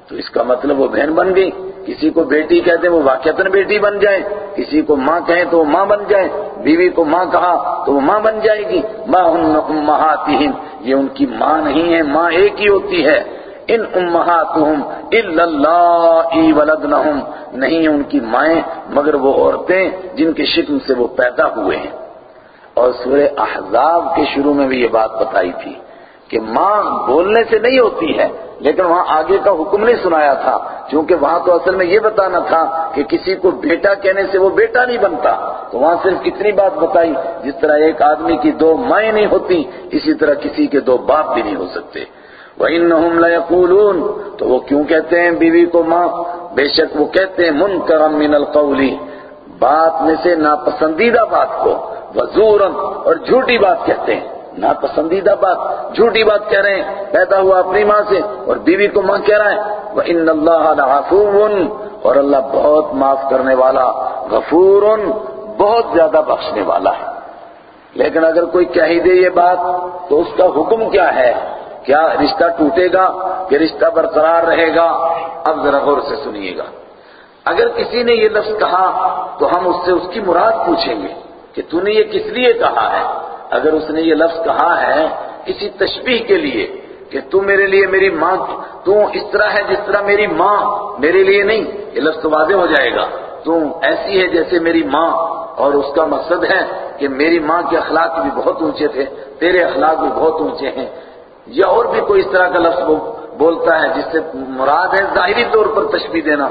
تو اس کا مطلب وہ بہن بن گئی۔ کسی کو بیٹی کہتے ہیں وہ واقعتاً بیٹی بن جائے، کسی کو ماں کہیں تو وہ ماں بن جائے، بیوی کو ماں کہا تو وہ ماں بن جائے گی۔ ماں امہاتہم یہ ان کی ماں نہیں ہے، ماں ایک ہی ہوتی ہے۔ ان امہاتہم الا اللہ ولدنہم، نہیں ان کی مائیں مگر وہ عورتیں جن کے شکم سے وہ پیدا ہوئے ہیں۔ اور سورہ احزاب کے شروع میں بھی یہ بات بتائی تھی۔ کہ ماں بولنے سے نہیں ہوتی ہے، لیکن وہاں آگے کا حکم نہیں سنایا تھا۔ کیونکہ وہاں تو اصل میں یہ بتانا تھا کہ کسی کو بیٹا کہنے سے وہ بیٹا نہیں بنتا۔ تو وہاں صرف کتنی بات بتائی، جس طرح ایک آدمی کی دو مائیں نہیں ہوتی، اسی طرح کسی کے دو باپ بھی نہیں ہو سکتے۔ وَإِنَّهُمْ لَيَقُولُونَ، تو وہ کیوں کہتے ہیں بیوی کو ماں؟ بے شک وہ کہتے ہیں مُنْكَرًا مِنَ الْقَوْلِ۔ بات میں سے ناپسندیدہ بات کو وَزُورًا اور جھوٹی بات کہتے ہیں۔ ناپسندیدہ بات، جھوٹی بات کہہ رہے ہیں، پیدا ہوا اپنی ماں سے اور بیوی کو ماں کہہ رہا ہے۔ وَإِنَّ اللَّهَ لَعَفُوٌ، اور اللہ بہت معاف کرنے والا، غفور، بہت زیادہ بخشنے والا ہے۔ لیکن اگر کوئی کہہ ہی دے یہ بات، تو اس کا حکم کیا ہے؟ کیا رشتہ ٹوٹے گا؟ کہ رشتہ برقرار رہے گا؟ اب ذرا غور سے سنیے گا۔ اگر کسی نے یہ لفظ کہا، تو ہم اس سے اس کی مراد پوچھیں گے کہ تو نے یہ کس لیے کہا ہے؟ اگر اس نے یہ لفظ کہا ہے کسی تشبیح کے لیے کہ تو میرے لیے میری ماں تو اس طرح ہے جس طرح میری ماں میرے لیے نہیں، یہ لفظ تو واضح ہو جائے گا۔ تو ایسی ہے جیسے میری ماں۔ اور اس کا مقصد ہے کہ میری ماں کے اخلاق بھی بہت اونچے تھے، تیرے اخلاق بھی بہت اونچے ہیں۔ یا اور بھی کوئی اس طرح کا لفظ بولتا ہے جس سے مراد ہے ظاہری طور پر تشبیح دینا۔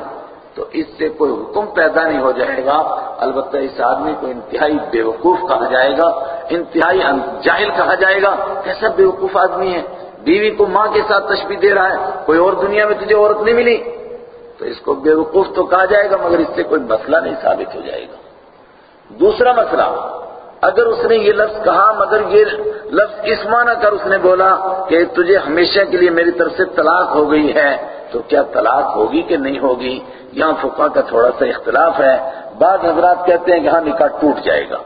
تو اس سے کوئی حکم پیدا نہیں ہو جائے گا۔ البتہ اس آدمی کو انتہائی بیوقوف کہا جائے گا، انتہائی جاہل کہا جائے گا۔ کیسا بیوقوف آدمی ہے؟ بیوی کو ماں کے ساتھ تشبیح دے رہا ہے، کوئی اور دنیا میں تجھے عورت نہیں ملی۔ تو اس کو بے وقوف تو کہا جائے گا، مگر اس سے کوئی مسئلہ نہیں ثابت ہو جائے گا۔ دوسرا مسئلہ، اگر اس نے یہ لفظ کہا، مگر یہ لفظ اس معنی کر اس نے بولا کہ تجھے ہمیشہ کے لیے میری طرف سے طلاق ہو گئی ہے؟ تو کیا طلاق ہوگی کہ نہیں ہوگی؟ یہاں فقہ کا تھوڑا سا اختلاف ہے۔ بعض حضرات کہتے ہیں کہ ہاں نکاح ٹوٹ جائے گا۔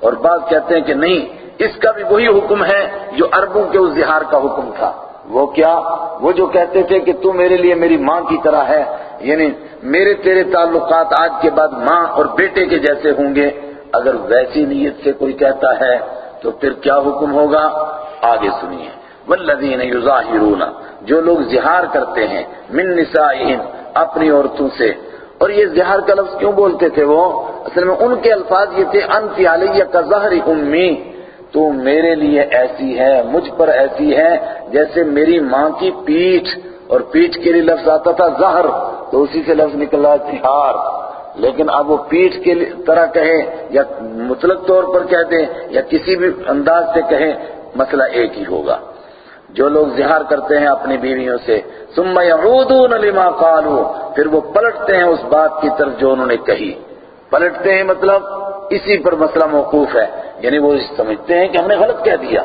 اور بعض کہتے ہیں کہ نہیں، اس کا بھی وہی حکم ہے جو عربوں کے اس زہار کا حکم تھا۔ وہ کیا؟ وہ جو کہتے تھے کہ تو میرے لیے میری ماں کی طرح ہے یعنی میرے تیرے تعلقات آج کے بعد ماں اور بیٹے کے جیسے ہوں گے۔ اگر ویسی نیت سے کوئی کہتا ہے تو پھر کیا حکم ہوگا؟ آگے سنیے۔ والذین یظاہرون جو لوگ زہار کرتے ہیں، من نسائہم، اپنی عورتوں سے۔ اور یہ زہار کا لفظ کیوں بولتے تھے وہ؟ اصل میں ان کے الفاظ یہ تھے، انت علیہ کا ظہر امی، تو میرے لیے ایسی ہے، مجھ پر ایسی ہے، جیسے میری ماں کی پیٹھ۔ اور پیٹھ کے لیے لفظ آتا تھا زہر، تو اسی سے لفظ نکلا تہار لیکن اب وہ پیٹھ کے طرح کہیں، یا مطلق طور پر کہہ دیں، یا کسی بھی انداز سے کہیں، مسئلہ ایک ہی ہوگا۔ جو لوگ زہار کرتے ہیں اپنی بیویوں سے، ثم یعودون لما قالوا، پھر وہ پلٹتے ہیں اس بات کی طرف جو انہوں نے کہی۔ پلٹتے ہیں مطلب اسی پر مسئلہ موقوف ہے۔ یعنی وہ سمجھتے ہیں کہ ہم نے غلط کہہ دیا۔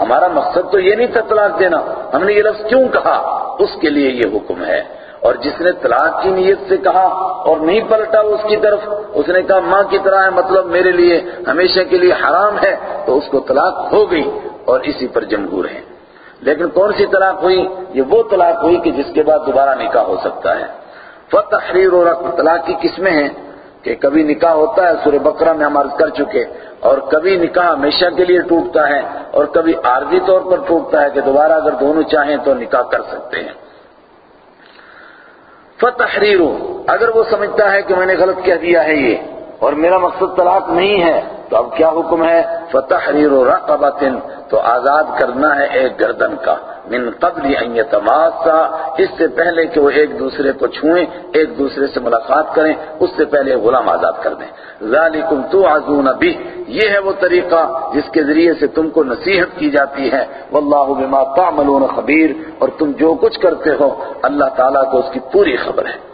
ہمارا مقصد تو یہ نہیں تھا طلاق دینا۔ ہم نے یہ لفظ کیوں کہا؟ اس کے لیے یہ حکم ہے۔ اور جس نے طلاق کی نیت سے کہا اور نہیں پلٹا اس کی طرف، اس نے کہا، ماں کی طرح ہے مطلب میرے لیے ہمیشہ کے لیے حرام ہے، تو اس کو طلاق ہو گئی اور اسی پر جمہور ہیں۔ لیکن کون سی طلاق ہوئی؟ یہ وہ طلاق ہوئی کہ جس کے بعد دوبارہ نکاح ہو سکتا ہے۔ فتحریر اور طلاق کی قسمیں ہیں کہ کبھی نکاح ہوتا ہے، سورہ بقرہ میں ہم عرض کر چکے، اور کبھی نکاح ہمیشہ کے لیے ٹوٹتا ہے، اور کبھی عارضی طور پر ٹوٹتا ہے کہ دوبارہ اگر دونوں چاہیں تو نکاح کر سکتے ہیں۔ فتحریر اگر وہ سمجھتا ہے کہ میں نے غلط کہہ دیا ہے یہ، اور میرا مقصد طلاق نہیں ہے تو اب کیا حکم ہے؟ فتحریر رقبت تو آزاد کرنا ہے ایک گردن کا۔ من قبل ان یتماسا اس سے پہلے کہ وہ ایک دوسرے کو چھوئیں، ایک دوسرے سے ملاقات کریں، اس سے پہلے غلام آزاد کر دیں۔ ذالکم توعزون به۔ یہ ہے وہ طریقہ جس کے ذریعے سے تم کو نصیحت کی جاتی ہے۔ واللہ بما تعملون خبیر اور تم جو کچھ کرتے ہو، اللہ تعالیٰ کو اس کی پوری خبر ہے۔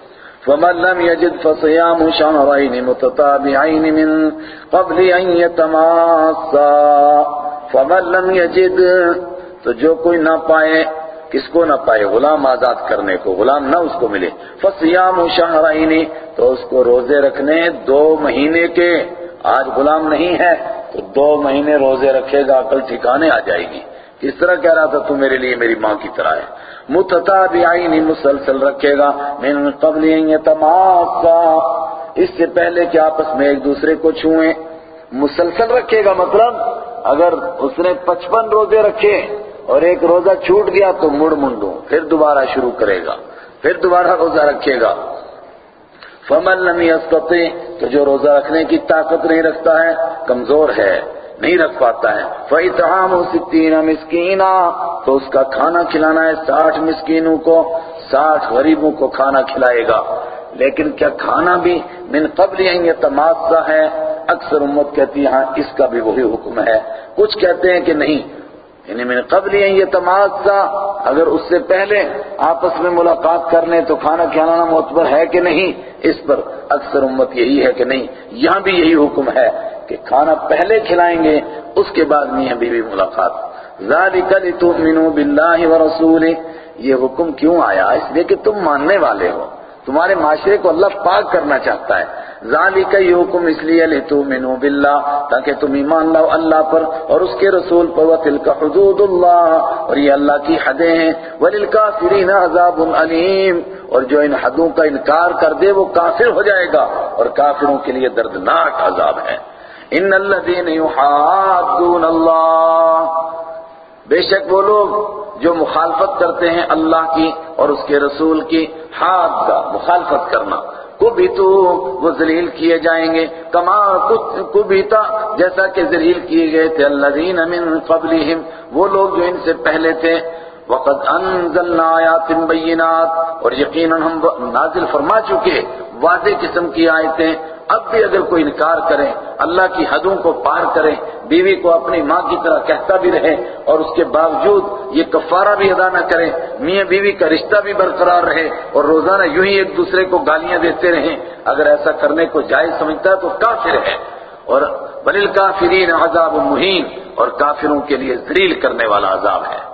فمن لم يجد فصيام شهرين متتابعين من قبل ان يتماسا. فمن لم يجد، تو جو کوئی نہ پائے، کس کو نہ پائے؟ غلام آزاد کرنے کو، غلام نہ اس کو ملے. فصیام شہرائن تو اس کو روزے رکھنے دو مہینے کے. آج غلام نہیں ہے، تو دو مہینے روزے رکھے گا کل ٹھکانے آ جائے گی. کس طرح کہہ رہا تھا، تو میرے لیے میری ماں کی طرح ہے. متتابعین مسلسل رکھے گا۔ من قبل یتماسا۔ اس سے پہلے کہ آپس میں ایک دوسرے کو چھوئیں۔ مسلسل رکھے گا مطلب اگر اس نے پچپن روزے رکھے اور ایک روزہ چھوٹ گیا تو مڑ منڈو، پھر دوبارہ شروع کرے گا۔ پھر دوبارہ روزہ رکھے گا۔ فمن لم يستطع تو جو روزہ رکھنے کی طاقت نہیں رکھتا ہے، کمزور ہے۔ نہیں رکھ پاتا ہے۔ فَإِطْعَامُ سِتِّينَ مِسْكِينًا تو اس کا کھانا کھلانا ہے۔ ساٹھ مسکینوں کو، ساٹھ غریبوں کو کھانا کھلائے گا۔ لیکن کیا کھانا بھی من قبل ان یتماسا ہے؟ اکثر امت کہتی ہے ہاں اس کا بھی وہی حکم ہے۔ کچھ کہتے ہیں کہ نہیں یعنی من قبل یہ تماسا اگر اس سے پہلے آپس میں ملاقات کرنے تو کھانا کھلانا معتبر ہے کہ نہیں، اس پر اکثر امت یہی ہے کہ نہیں، یہاں بھی یہی حکم ہے کہ کھانا پہلے کھلائیں گے، اس کے بعد میاں بیوی ملاقات۔ ذالک لتؤمنوا باللہ ورسولہ، یہ حکم کیوں آیا؟ اس لیے کہ تم ماننے والے ہو۔ تمہارے معاشرے کو اللہ پاک کرنا چاہتا ہے۔ ذالک یہ حکم اس لیے لتؤمنوا باللہ، تاکہ تم ایمان لاؤ اللہ پر اور اس کے رسول پر، وتلک حدود اللہ، اور یہ اللہ کی حدیں ہیں۔ وللکافرین عذاب علیم، اور جو ان حدوں کا انکار کر دے، وہ کافر ہو جائے گا۔ اور کافروں کے لیے دردناک عذاب ہے۔ ان الذين يحادون اللہ، بے شک وہ لوگ جو مخالفت کرتے ہیں اللہ کی اور اس کے رسول کی، حاد کا مخالفت کرنا۔ کبیتو تو وہ ذلیل کیے جائیں گے، کما کو جیسا کہ ذلیل کیے گئے تھے الذین من قبلہم۔ وہ لوگ جو ان سے پہلے تھے وقد انزلنا آیات بینات، اور یقیناً ہم نازل فرما چکے واضح قسم کی آیتیں۔ اب بھی اگر کوئی انکار کرے، اللہ کی حدوں کو پار کرے، بیوی کو اپنی ماں کی طرح کہتا بھی رہے، اور اس کے باوجود یہ کفارہ بھی ادا نہ کرے، میاں بیوی کا رشتہ بھی برقرار رہے، اور روزانہ یوں ہی ایک دوسرے کو گالیاں دیتے رہیں، اگر ایسا کرنے کو جائز سمجھتا ہے تو کافر ہے۔ اور بلل کافرین عذاب مہین، اور کافروں کے لیے ذلیل کرنے والا عذاب ہے۔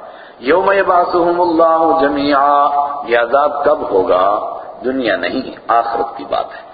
یوم یبعثہم اللہ جميعا یہ عذاب کب ہوگا؟ دنیا نہیں، آخرت کی بات ہے۔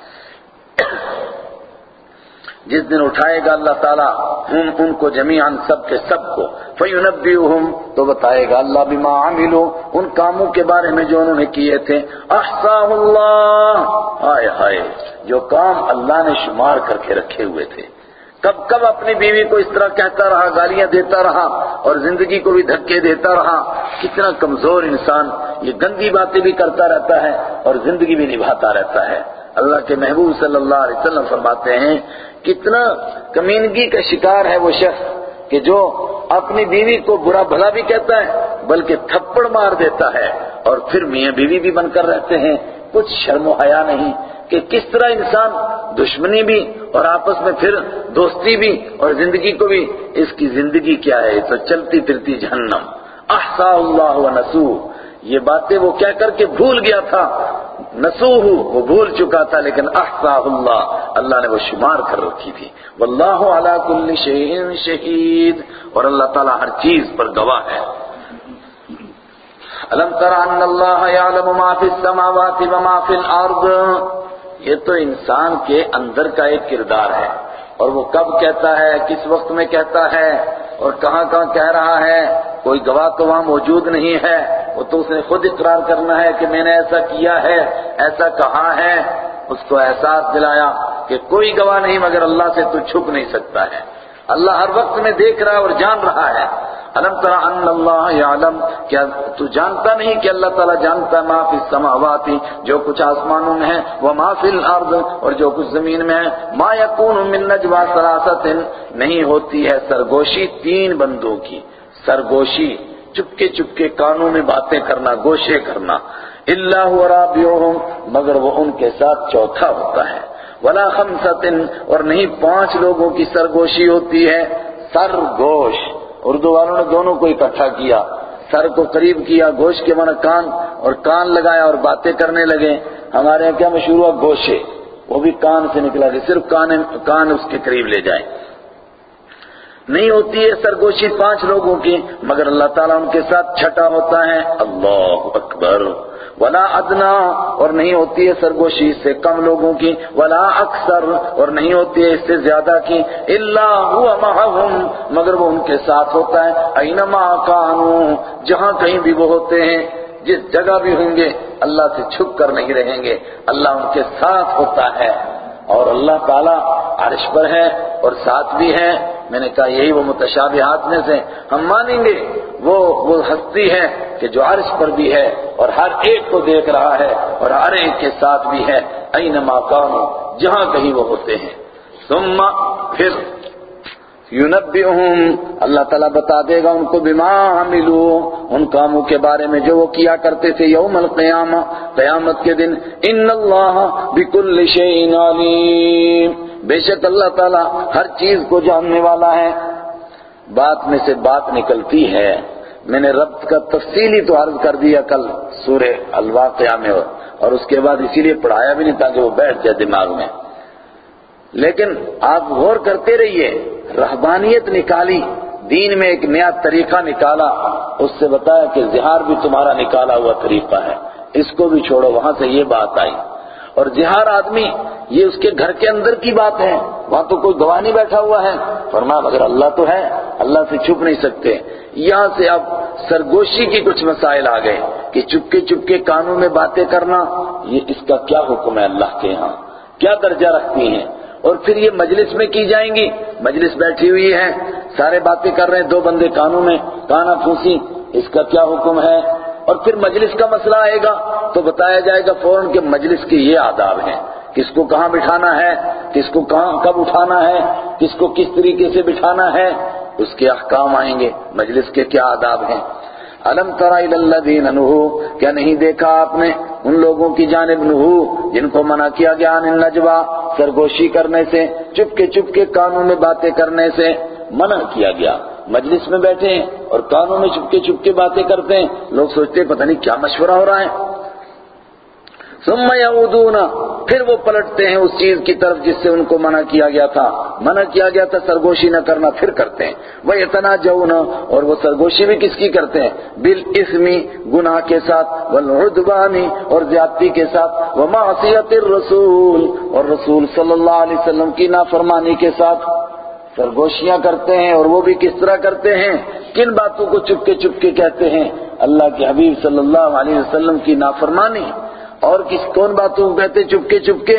جس دن اٹھائے گا اللہ تعالیٰ ہم، ان کو جمیعاً سب کے سب کو فَيُنَبِّئُهُمْ تو بتائے گا اللہ بما عملوا ان کاموں کے بارے میں جو انہوں نے کیے تھے۔ احصاہ اللہ، ہائے ہائے، جو کام اللہ نے شمار کر کے رکھے ہوئے تھے۔ کب کب اپنی بیوی کو اس طرح کہتا رہا، گالیاں دیتا رہا اور زندگی کو بھی دھکے دیتا رہا۔ کتنا کمزور انسان، یہ گندی باتیں بھی کرتا رہتا ہے اور زندگی بھی نبھاتا رہتا ہے۔ اللہ کے محبوب صلی اللہ علیہ وسلم فرماتے ہیں، کتنا کمینگی کا شکار ہے وہ شخص کہ جو اپنی بیوی کو برا بھلا بھی کہتا ہے، بلکہ تھپڑ مار دیتا ہے۔ اور پھر میاں بیوی بھی بن کر رہتے ہیں۔ کچھ شرم و حیا نہیں۔ کہ کس طرح انسان دشمنی بھی اور آپس میں پھر دوستی بھی اور زندگی کو بھی، اس کی زندگی کیا ہے؟ تو چلتی پھرتی جہنم۔ احسا اللہ و نسو یہ باتیں وہ کیا کر کے بھول گیا تھا؟ نسو وہ بھول چکا تھا، لیکن احسا اللہ اللہ نے وہ شمار کر رکھی تھی۔ واللہ علی کل شیء شہید۔ اور اللہ تعالیٰ ہر چیز پر گواہ ہے۔ الم تر ان اللہ یعلم ما فی السماوات وما فی الارض؟ یہ تو انسان کے اندر کا ایک کردار ہے۔ اور وہ کب کہتا ہے، کس وقت میں کہتا ہے، اور کہاں کہاں کہہ رہا ہے، کوئی گواہ تو وہاں موجود نہیں ہے۔ وہ تو اس نے خود اقرار کرنا ہے کہ میں نے ایسا کیا ہے، ایسا کہا ہے۔ اس کو احساس دلایا کہ کوئی گواہ نہیں، مگر اللہ سے تو چھپ نہیں سکتا ہے۔ اللہ ہر وقت میں دیکھ رہا ہے اور جان رہا ہے۔ الم ترى ان اللہ یعلم کیا تو جانتا نہیں کہ اللہ تعالیٰ جانتا ہے ما فی السماوات، جو کچھ آسمانوں میں ہے وہ ما فی الارض، اور جو کچھ زمین میں ہے؟ ما یکون من نجوا ثلاثت نہیں ہوتی ہے سرگوشی تین بندوں کی۔ سرگوشی، چپکے چپکے کانوں میں باتیں کرنا، گوشے کرنا۔ اللہ رابعہم مگر وہ ان کے ساتھ چوتھا ہوتا ہے۔ ولا خمسۃ، اور نہیں پانچ لوگوں کی سرگوشی ہوتی ہے۔ سرگوش۔ اردو والوں نے دونوں کو اکٹھا کیا۔ سر کو قریب کیا، گوشت کے معنی کان اور کان لگایا اور باتیں کرنے لگے۔ ہمارے یہاں کیا مشہور ہوا؟ گوشے۔ وہ بھی کان سے نکلا کہ صرف کان کان اس کے قریب لے جائیں۔ نہیں ہوتی ہے سرگوشی پانچ لوگوں کی، مگر اللہ تعالیٰ ان کے ساتھ چھٹا ہوتا ہے۔ اللہ اکبر۔ ولا ادنا اور نہیں ہوتی ہے سرگوشی سے کم لوگوں کی، ولا اکثر اور نہیں ہوتی ہے اس سے زیادہ کی اللہ هو معهم مگر وہ ان کے ساتھ ہوتا ہے۔ اینما کانوا جہاں کہیں بھی وہ ہوتے ہیں، جس جگہ بھی ہوں گے، اللہ سے چھپ کر نہیں رہیں گے۔ اللہ ان کے ساتھ ہوتا ہے۔ اور اللہ تعالیٰ عرش پر ہے اور ساتھ بھی ہے۔ میں نے کہا یہی وہ متشابہات میں سے ہم مانیں گے، وہ وہ ہستی ہے کہ جو عرش پر بھی ہے اور ہر ایک کو دیکھ رہا ہے اور ہر ایک کے ساتھ بھی ہے۔ اینما کانوا جہاں کہیں وہ ہوتے ہیں۔ ثم پھر یونبئہم اللہ تعالیٰ بتا دے گا ان کو بما عملو، ان کاموں کے بارے میں جو وہ کیا کرتے تھے یوم القیامہ، قیامت کے دن۔ ان اللہ بکل شیء علیم۔ بے شک اللہ تعالیٰ ہر چیز کو جاننے والا ہے۔ بات میں سے بات نکلتی ہے۔ میں نے رب کا تفصیلی تو عرض کر دیا کل سورہ الواقعہ میں اور اس کے بعد اسی لیے پڑھایا بھی نہیں تاکہ وہ بیٹھ جائے دماغ میں۔ لیکن آپ غور کرتے رہیے، رہبانیت نکالی، دین میں ایک نیا طریقہ نکالا، اس سے بتایا کہ زہار بھی تمہارا نکالا ہوا طریقہ ہے۔ اس کو بھی چھوڑو، وہاں سے یہ بات آئی۔ اور زہار آدمی یہ اس کے گھر کے اندر کی بات ہے، وہاں تو کوئی گواہ نہیں بیٹھا ہوا ہے۔ فرمایا، مگر اللہ تو ہے، اللہ سے چھپ نہیں سکتے۔ یہاں سے اب سرگوشی کی کچھ مسائل آ گئے کہ چپکے چپکے کانوں میں باتیں کرنا، یہ اس کا کیا حکم ہے اللہ کے ہاں؟ کیا درجہ رکھتی ہیں اور پھر یہ مجلس میں کی جائیں گی؟ مجلس بیٹھی ہوئی ہے، سارے باتیں کر رہے ہیں دو بندے کانوں میں، کانا پھونسی، اس کا کیا حکم ہے؟ اور پھر مجلس کا مسئلہ آئے گا تو بتایا جائے گا فوراً کہ مجلس کے یہ آداب ہیں۔ کس کو کہاں بٹھانا ہے؟ کس کو کہاں کب اٹھانا ہے؟ کس کو کس طریقے سے بٹھانا ہے؟ اس کے احکام آئیں گے۔ مجلس کے کیا آداب ہیں؟ الم ترا الذین نہو کیا نہیں دیکھا آپ نے ان لوگوں کی جانب نہو جن کو منع کیا گیا ان النجوا سرگوشی کرنے سے چپ کے چپ کے کانوں میں باتیں کرنے سے منع کیا گیا؟ مجلس میں بیٹھے ہیں اور کانوں میں چپ کے چپ کے باتیں کرتے ہیں۔ لوگ سوچتے ہیں پتہ نہیں کیا مشورہ ہو رہا ہے۔ ثم یعودون پھر وہ پلٹتے ہیں اس چیز کی طرف جس سے ان کو منع کیا گیا تھا۔ منع کیا گیا تھا سرگوشی نہ کرنا، پھر کرتے ہیں۔ وہ اتنا اور وہ سرگوشی بھی کس کی کرتے ہیں؟ بالاسمی گناہ کے ساتھ والعدوانی اور زیادتی کے ساتھ۔ ومعصیت الرسول، اور رسول صلی اللہ علیہ وسلم کی نافرمانی کے ساتھ سرگوشیاں کرتے ہیں، اور وہ بھی کس طرح کرتے ہیں؟ کن باتوں کو چپ کے چپ کے کہتے ہیں؟ اللہ کے حبیب صلی اللہ علیہ وسلم کی نافرمانی۔ اور کس کون باتوں کو کہتے چپکے چپکے۔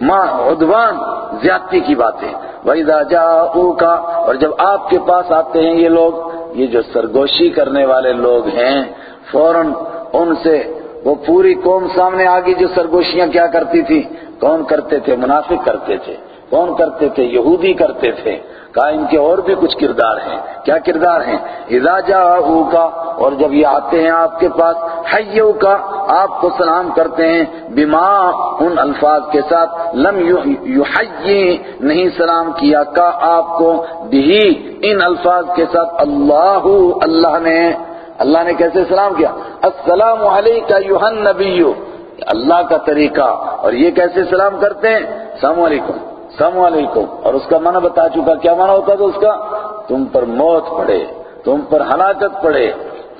ماں، عدوان، زیادتی کی باتیں۔ وَإِذَا جَاءُوكَ، اور جب آپ کے پاس آتے ہیں یہ لوگ، یہ جو سرگوشی کرنے والے لوگ ہیں، فوراً ان سے وہ پوری قوم سامنے آگی جو سرگوشیاں کیا کرتی تھی۔ کون کرتے تھے؟ منافق کرتے تھے۔ کون کرتے تھے؟ یہودی کرتے تھے۔ کہا ان کے اور بھی کچھ کردار ہیں۔ کیا کردار ہیں؟ اذا جاؤ کا اور جب یہ آتے ہیں آپ کے پاس حیو کا آپ کو سلام کرتے ہیں، بما ان الفاظ کے ساتھ، لم یحیی، نہیں سلام کیا کا آپ کو بھی ان الفاظ کے ساتھ، اللہ اللہ نے اللہ نے کیسے سلام کیا؟ السلام علیکہ یوہن نبی اللہ کا طریقہ، اور یہ کیسے سلام کرتے ہیں؟ السلام علیکم۔ السلام علیکم۔ اور اس کا منع بتا چکا، کیا منع ہوتا تو اس کا؟ تم پر موت پڑے، تم پر ہلاکت پڑے۔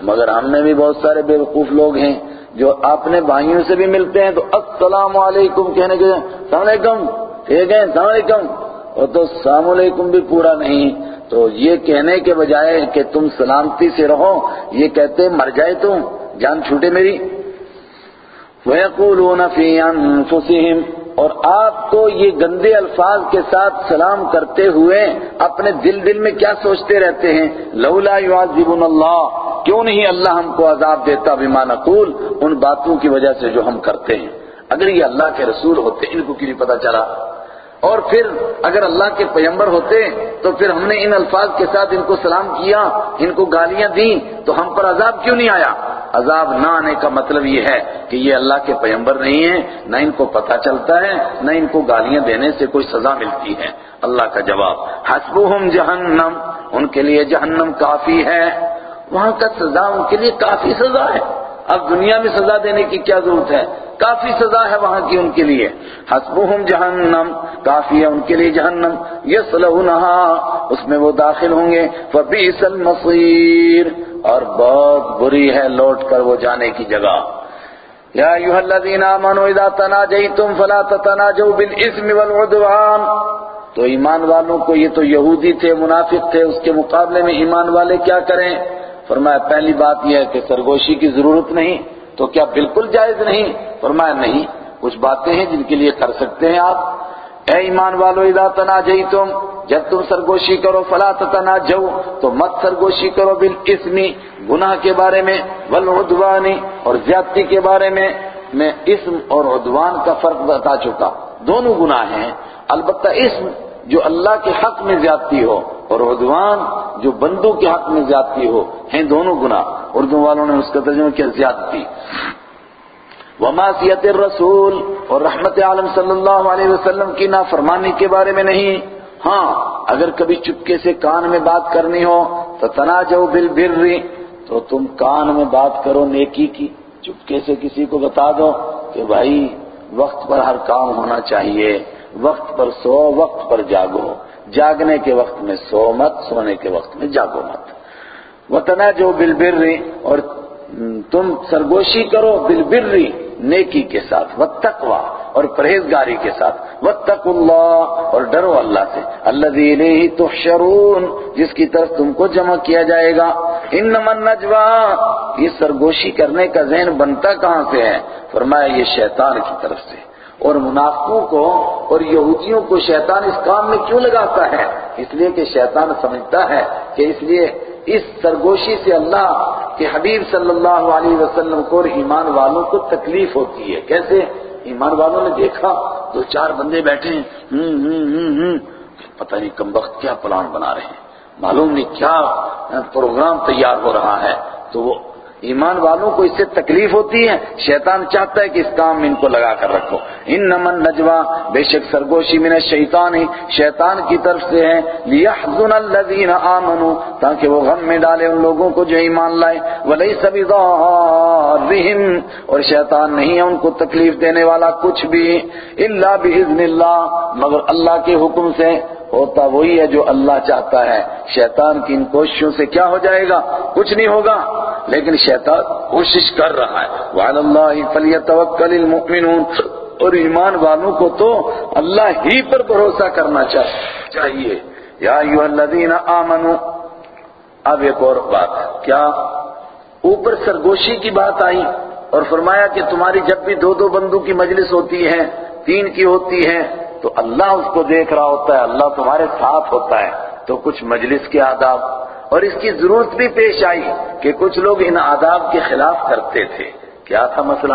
مگر ہم میں بھی بہت سارے بے وقوف لوگ ہیں جو اپنے بھائیوں سے بھی ملتے ہیں، تو السلام علیکم کہنے کے السلام علیکم، ٹھیک ہے، السلام علیکم۔ اور تو السلام علیکم بھی پورا نہیں۔ تو یہ کہنے کے بجائے کہ تم سلامتی سے رہو، یہ کہتے مر جائے تم، جان چھوٹے میری۔ وَيَقُولُونَ فِي أَنفُسِهِمْ اور آپ کو یہ گندے الفاظ کے ساتھ سلام کرتے ہوئے اپنے دل دل میں کیا سوچتے رہتے ہیں؟ لولا یعذبون اللہ، کیوں نہیں اللہ ہم کو عذاب دیتا؟ بما نقول، ان باتوں کی وجہ سے جو ہم کرتے ہیں۔ اگر یہ اللہ کے رسول ہوتے، ان کو کیوں نہیں پتا چلا؟ اور پھر اگر اللہ کے پیمبر ہوتے، تو پھر ہم نے ان الفاظ کے ساتھ ان کو سلام کیا، ان کو گالیاں دیں، تو ہم پر عذاب کیوں نہیں آیا؟ عذاب نہ آنے کا مطلب یہ ہے کہ یہ اللہ کے پیمبر نہیں ہیں، نہ ان کو پتا چلتا ہے، نہ ان کو گالیاں دینے سے کوئی سزا ملتی ہے۔ اللہ کا جواب حسبهم جہنم، ان کے لیے جہنم کافی ہے۔ وہاں کا سزا، ان کے لیے کافی سزا ہے۔ اب دنیا میں سزا دینے کی کیا ضرورت ہے؟ کافی سزا ہے وہاں کی ان کے لیے۔ حسبهم جہنم، کافی ہے ان کے لیے جہنم۔ یصلونها اس میں وہ داخل ہوں گے۔ فبئس المصیر۔ اور بہت بری ہے لوٹ کر وہ جانے کی جگہ۔ یا ایوہ الذین آمنوا اذا تناجیتم فلا تتناجوا بالاسم والعدوان۔ تو ایمان والوں کو یہ تو یہودی تھے، منافق تھے، اس کے مقابلے میں ایمان والے کیا کریں؟ فرمایا، پہلی بات یہ ہے کہ سرگوشی کی ضرورت نہیں، تو کیا بالکل جائز نہیں؟ فرمایا، نہیں۔ کچھ باتیں ہیں جن کے لیے کر سکتے ہیں آپ۔ اے ایمان والو، اذا تناجیتم، جب تم سرگوشی کرو، فلا تتناجو، تو مت سرگوشی کرو بالاسمی گناہ کے بارے میں والعدوانی اور زیادتی کے بارے میں میں اسم اور عدوان کا فرق بتا چکا۔ دونوں گناہ ہیں۔ البتہ اسم جو اللہ کے حق میں زیادتی ہو، اور عدوان جو بندوں کے حق میں زیادتی ہو، ہیں دونوں گناہ۔ اردو والوں نے اس کا ترجمہ کیا، زیادتی۔ وماسیت الرسول اور رحمت عالم صلی اللہ علیہ وسلم کی نافرمانی کے بارے میں نہیں۔ ہاں اگر کبھی چپکے سے کان میں بات کرنی ہو، تو تناجو بالبر، تو تم کان میں بات کرو نیکی کی۔ چپکے سے کسی کو بتا دو کہ بھائی، وقت پر ہر کام ہونا چاہیے۔ وقت پر سو، وقت پر جاگو۔ جاگنے کے وقت میں سو مت، سونے کے وقت میں جاگو مت۔ وطنا جو بل اور تم سرگوشی کرو بل نیکی کے ساتھ وتقوا اور پرہیزگاری کے ساتھ۔ وتق اللہ اور ڈرو اللہ سے۔ اللہ الیہ تحشرون، جس کی طرف تم کو جمع کیا جائے گا۔ انما النجوا یہ سرگوشی کرنے کا ذہن بنتا کہاں سے ہے؟ فرمایا یہ شیطان کی طرف سے۔ اور منافقوں کو اور یہودیوں کو شیطان اس کام میں کیوں لگاتا ہے؟ اس لیے کہ شیطان سمجھتا ہے کہ اس لیے اس سرگوشی سے اللہ کے حبیب صلی اللہ علیہ وسلم کو اور ایمان والوں کو تکلیف ہوتی ہے۔ کیسے؟ ایمان والوں نے دیکھا، دو چار بندے بیٹھے ہیں۔ ہم ہم ہم ہم پتہ نہیں کم وقت کیا پلان بنا رہے ہیں۔ معلوم نہیں کیا پروگرام تیار ہو رہا ہے۔ تو وہ ایمان والوں کو اس سے تکلیف ہوتی ہے، شیطان چاہتا ہے کہ اس کام میں ان کو لگا کر رکھو۔ ان نمن نجوا بے شک سرگوشی من الشیطان ہی شیطان کی طرف سے ہے۔ لیحزن الذین آمنوا، تاکہ وہ غم میں ڈالے ان لوگوں کو جو ایمان لائے۔ ولیس بضارہم، اور شیطان نہیں ہے ان کو تکلیف دینے والا کچھ بھی، الا باذن اللہ، مگر اللہ کے حکم سے۔ ہوتا وہی ہے جو اللہ چاہتا ہے۔ شیطان کی ان کوششوں سے کیا ہو جائے گا؟ کچھ نہیں ہوگا۔ لیکن شیطان کوشش کر رہا ہے۔ وَعَلَى اللَّهِ فَلْيَتَوَكَّلِ الْمُؤْمِنُونَ۔ اور ایمان والوں کو تو اللہ ہی پر بھروسہ کرنا چاہیے۔ یا ایوہ الذین آمنوا۔ اب ایک اور بات۔ کیا اوپر سرگوشی کی بات آئی اور فرمایا کہ تمہاری جب بھی دو دو بندوں کی مجلس ہوتی ہے تین کی ہوتی ہے تو اللہ اس کو دیکھ رہا ہوتا ہے، اللہ تمہارے ساتھ ہوتا ہے۔ تو کچھ مجلس کے آداب اور اس کی ضرورت بھی پیش آئی کہ کچھ لوگ ان آداب کے خلاف کرتے تھے۔ کیا تھا مسئلہ؟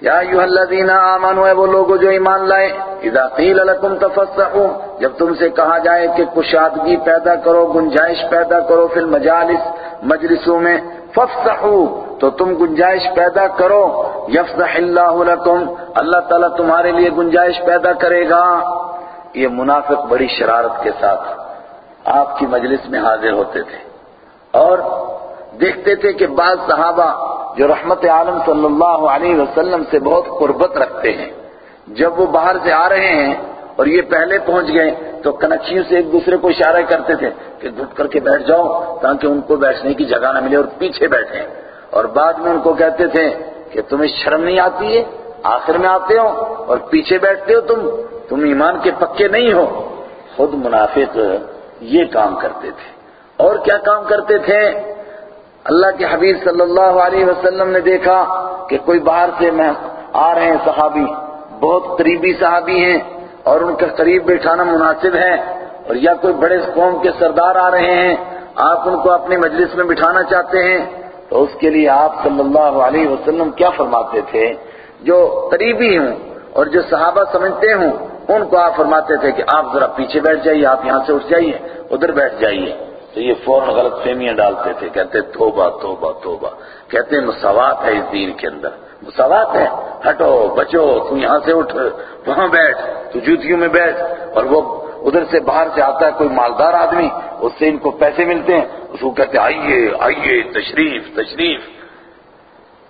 یا ایوہ الذین آمنوا، اے وہ لوگ جو ایمان لائے، اذا قیل لکم تفسحوا جب تم سے کہا جائے کہ کشادگی پیدا کرو، گنجائش پیدا کرو فی المجالس، مجلسوں میں فافسحوا تو تم گنجائش پیدا کرو، یفسح اللہ لکم، اللہ تعالیٰ تمہارے لیے گنجائش پیدا کرے گا۔ یہ منافق بڑی شرارت کے ساتھ آپ کی مجلس میں حاضر ہوتے تھے اور دیکھتے تھے کہ بعض صحابہ جو رحمت عالم صلی اللہ علیہ وسلم سے بہت قربت رکھتے ہیں۔ جب وہ باہر سے آ رہے ہیں اور یہ پہلے پہنچ گئے تو کنکشیوں سے ایک دوسرے کو اشارہ کرتے تھے کہ گھٹ کر کے بیٹھ جاؤ تاکہ ان کو بیٹھنے کی جگہ نہ ملے اور پیچھے بیٹھیں۔ اور بعد میں ان کو کہتے تھے کہ تمہیں شرم نہیں آتی ہے؟ آخر میں آتے ہو اور پیچھے بیٹھتے ہو تم؟ تم ایمان کے پکے نہیں ہو۔ خود منافق یہ کام کرتے تھے۔ اور کیا کام کرتے تھے؟ اللہ کے حبیب صلی اللہ علیہ وسلم نے دیکھا کہ کوئی باہر سے میں آ رہے ہیں صحابی، بہت قریبی صحابی ہیں اور ان کے قریب بیٹھانا مناسب ہے اور یا کوئی بڑے قوم کے سردار آ رہے ہیں، آپ ان کو اپنی مجلس میں بٹھانا چاہتے ہیں۔ تو اس کے لیے آپ صلی اللہ علیہ وسلم کیا فرماتے تھے؟ جو قریبی ہوں اور جو صحابہ سمجھتے ہوں، ان کو آپ فرماتے تھے کہ آپ ذرا پیچھے بیٹھ جائیے، آپ یہاں سے اٹھ جائیے، ادھر بیٹھ جائیے۔ تو یہ فوراً غلط فہمیاں ڈالتے تھے، کہتے توبہ توبہ توبہ۔ کہتے ہیں مساوات ہے اس دین کے اندر۔ مساوات ہے، ہٹو، بچو، تو یہاں سے اٹھ، وہاں بیٹھ، تو جوتیوں میں بیٹھ۔ اور وہ ادھر سے باہر سے آتا ہے، کوئی مالدار آدمی، اس سے ان کو پیسے ملتے ہیں۔ اس کو کہتے ہیں، آئیے آئیے، تشریف تشریف۔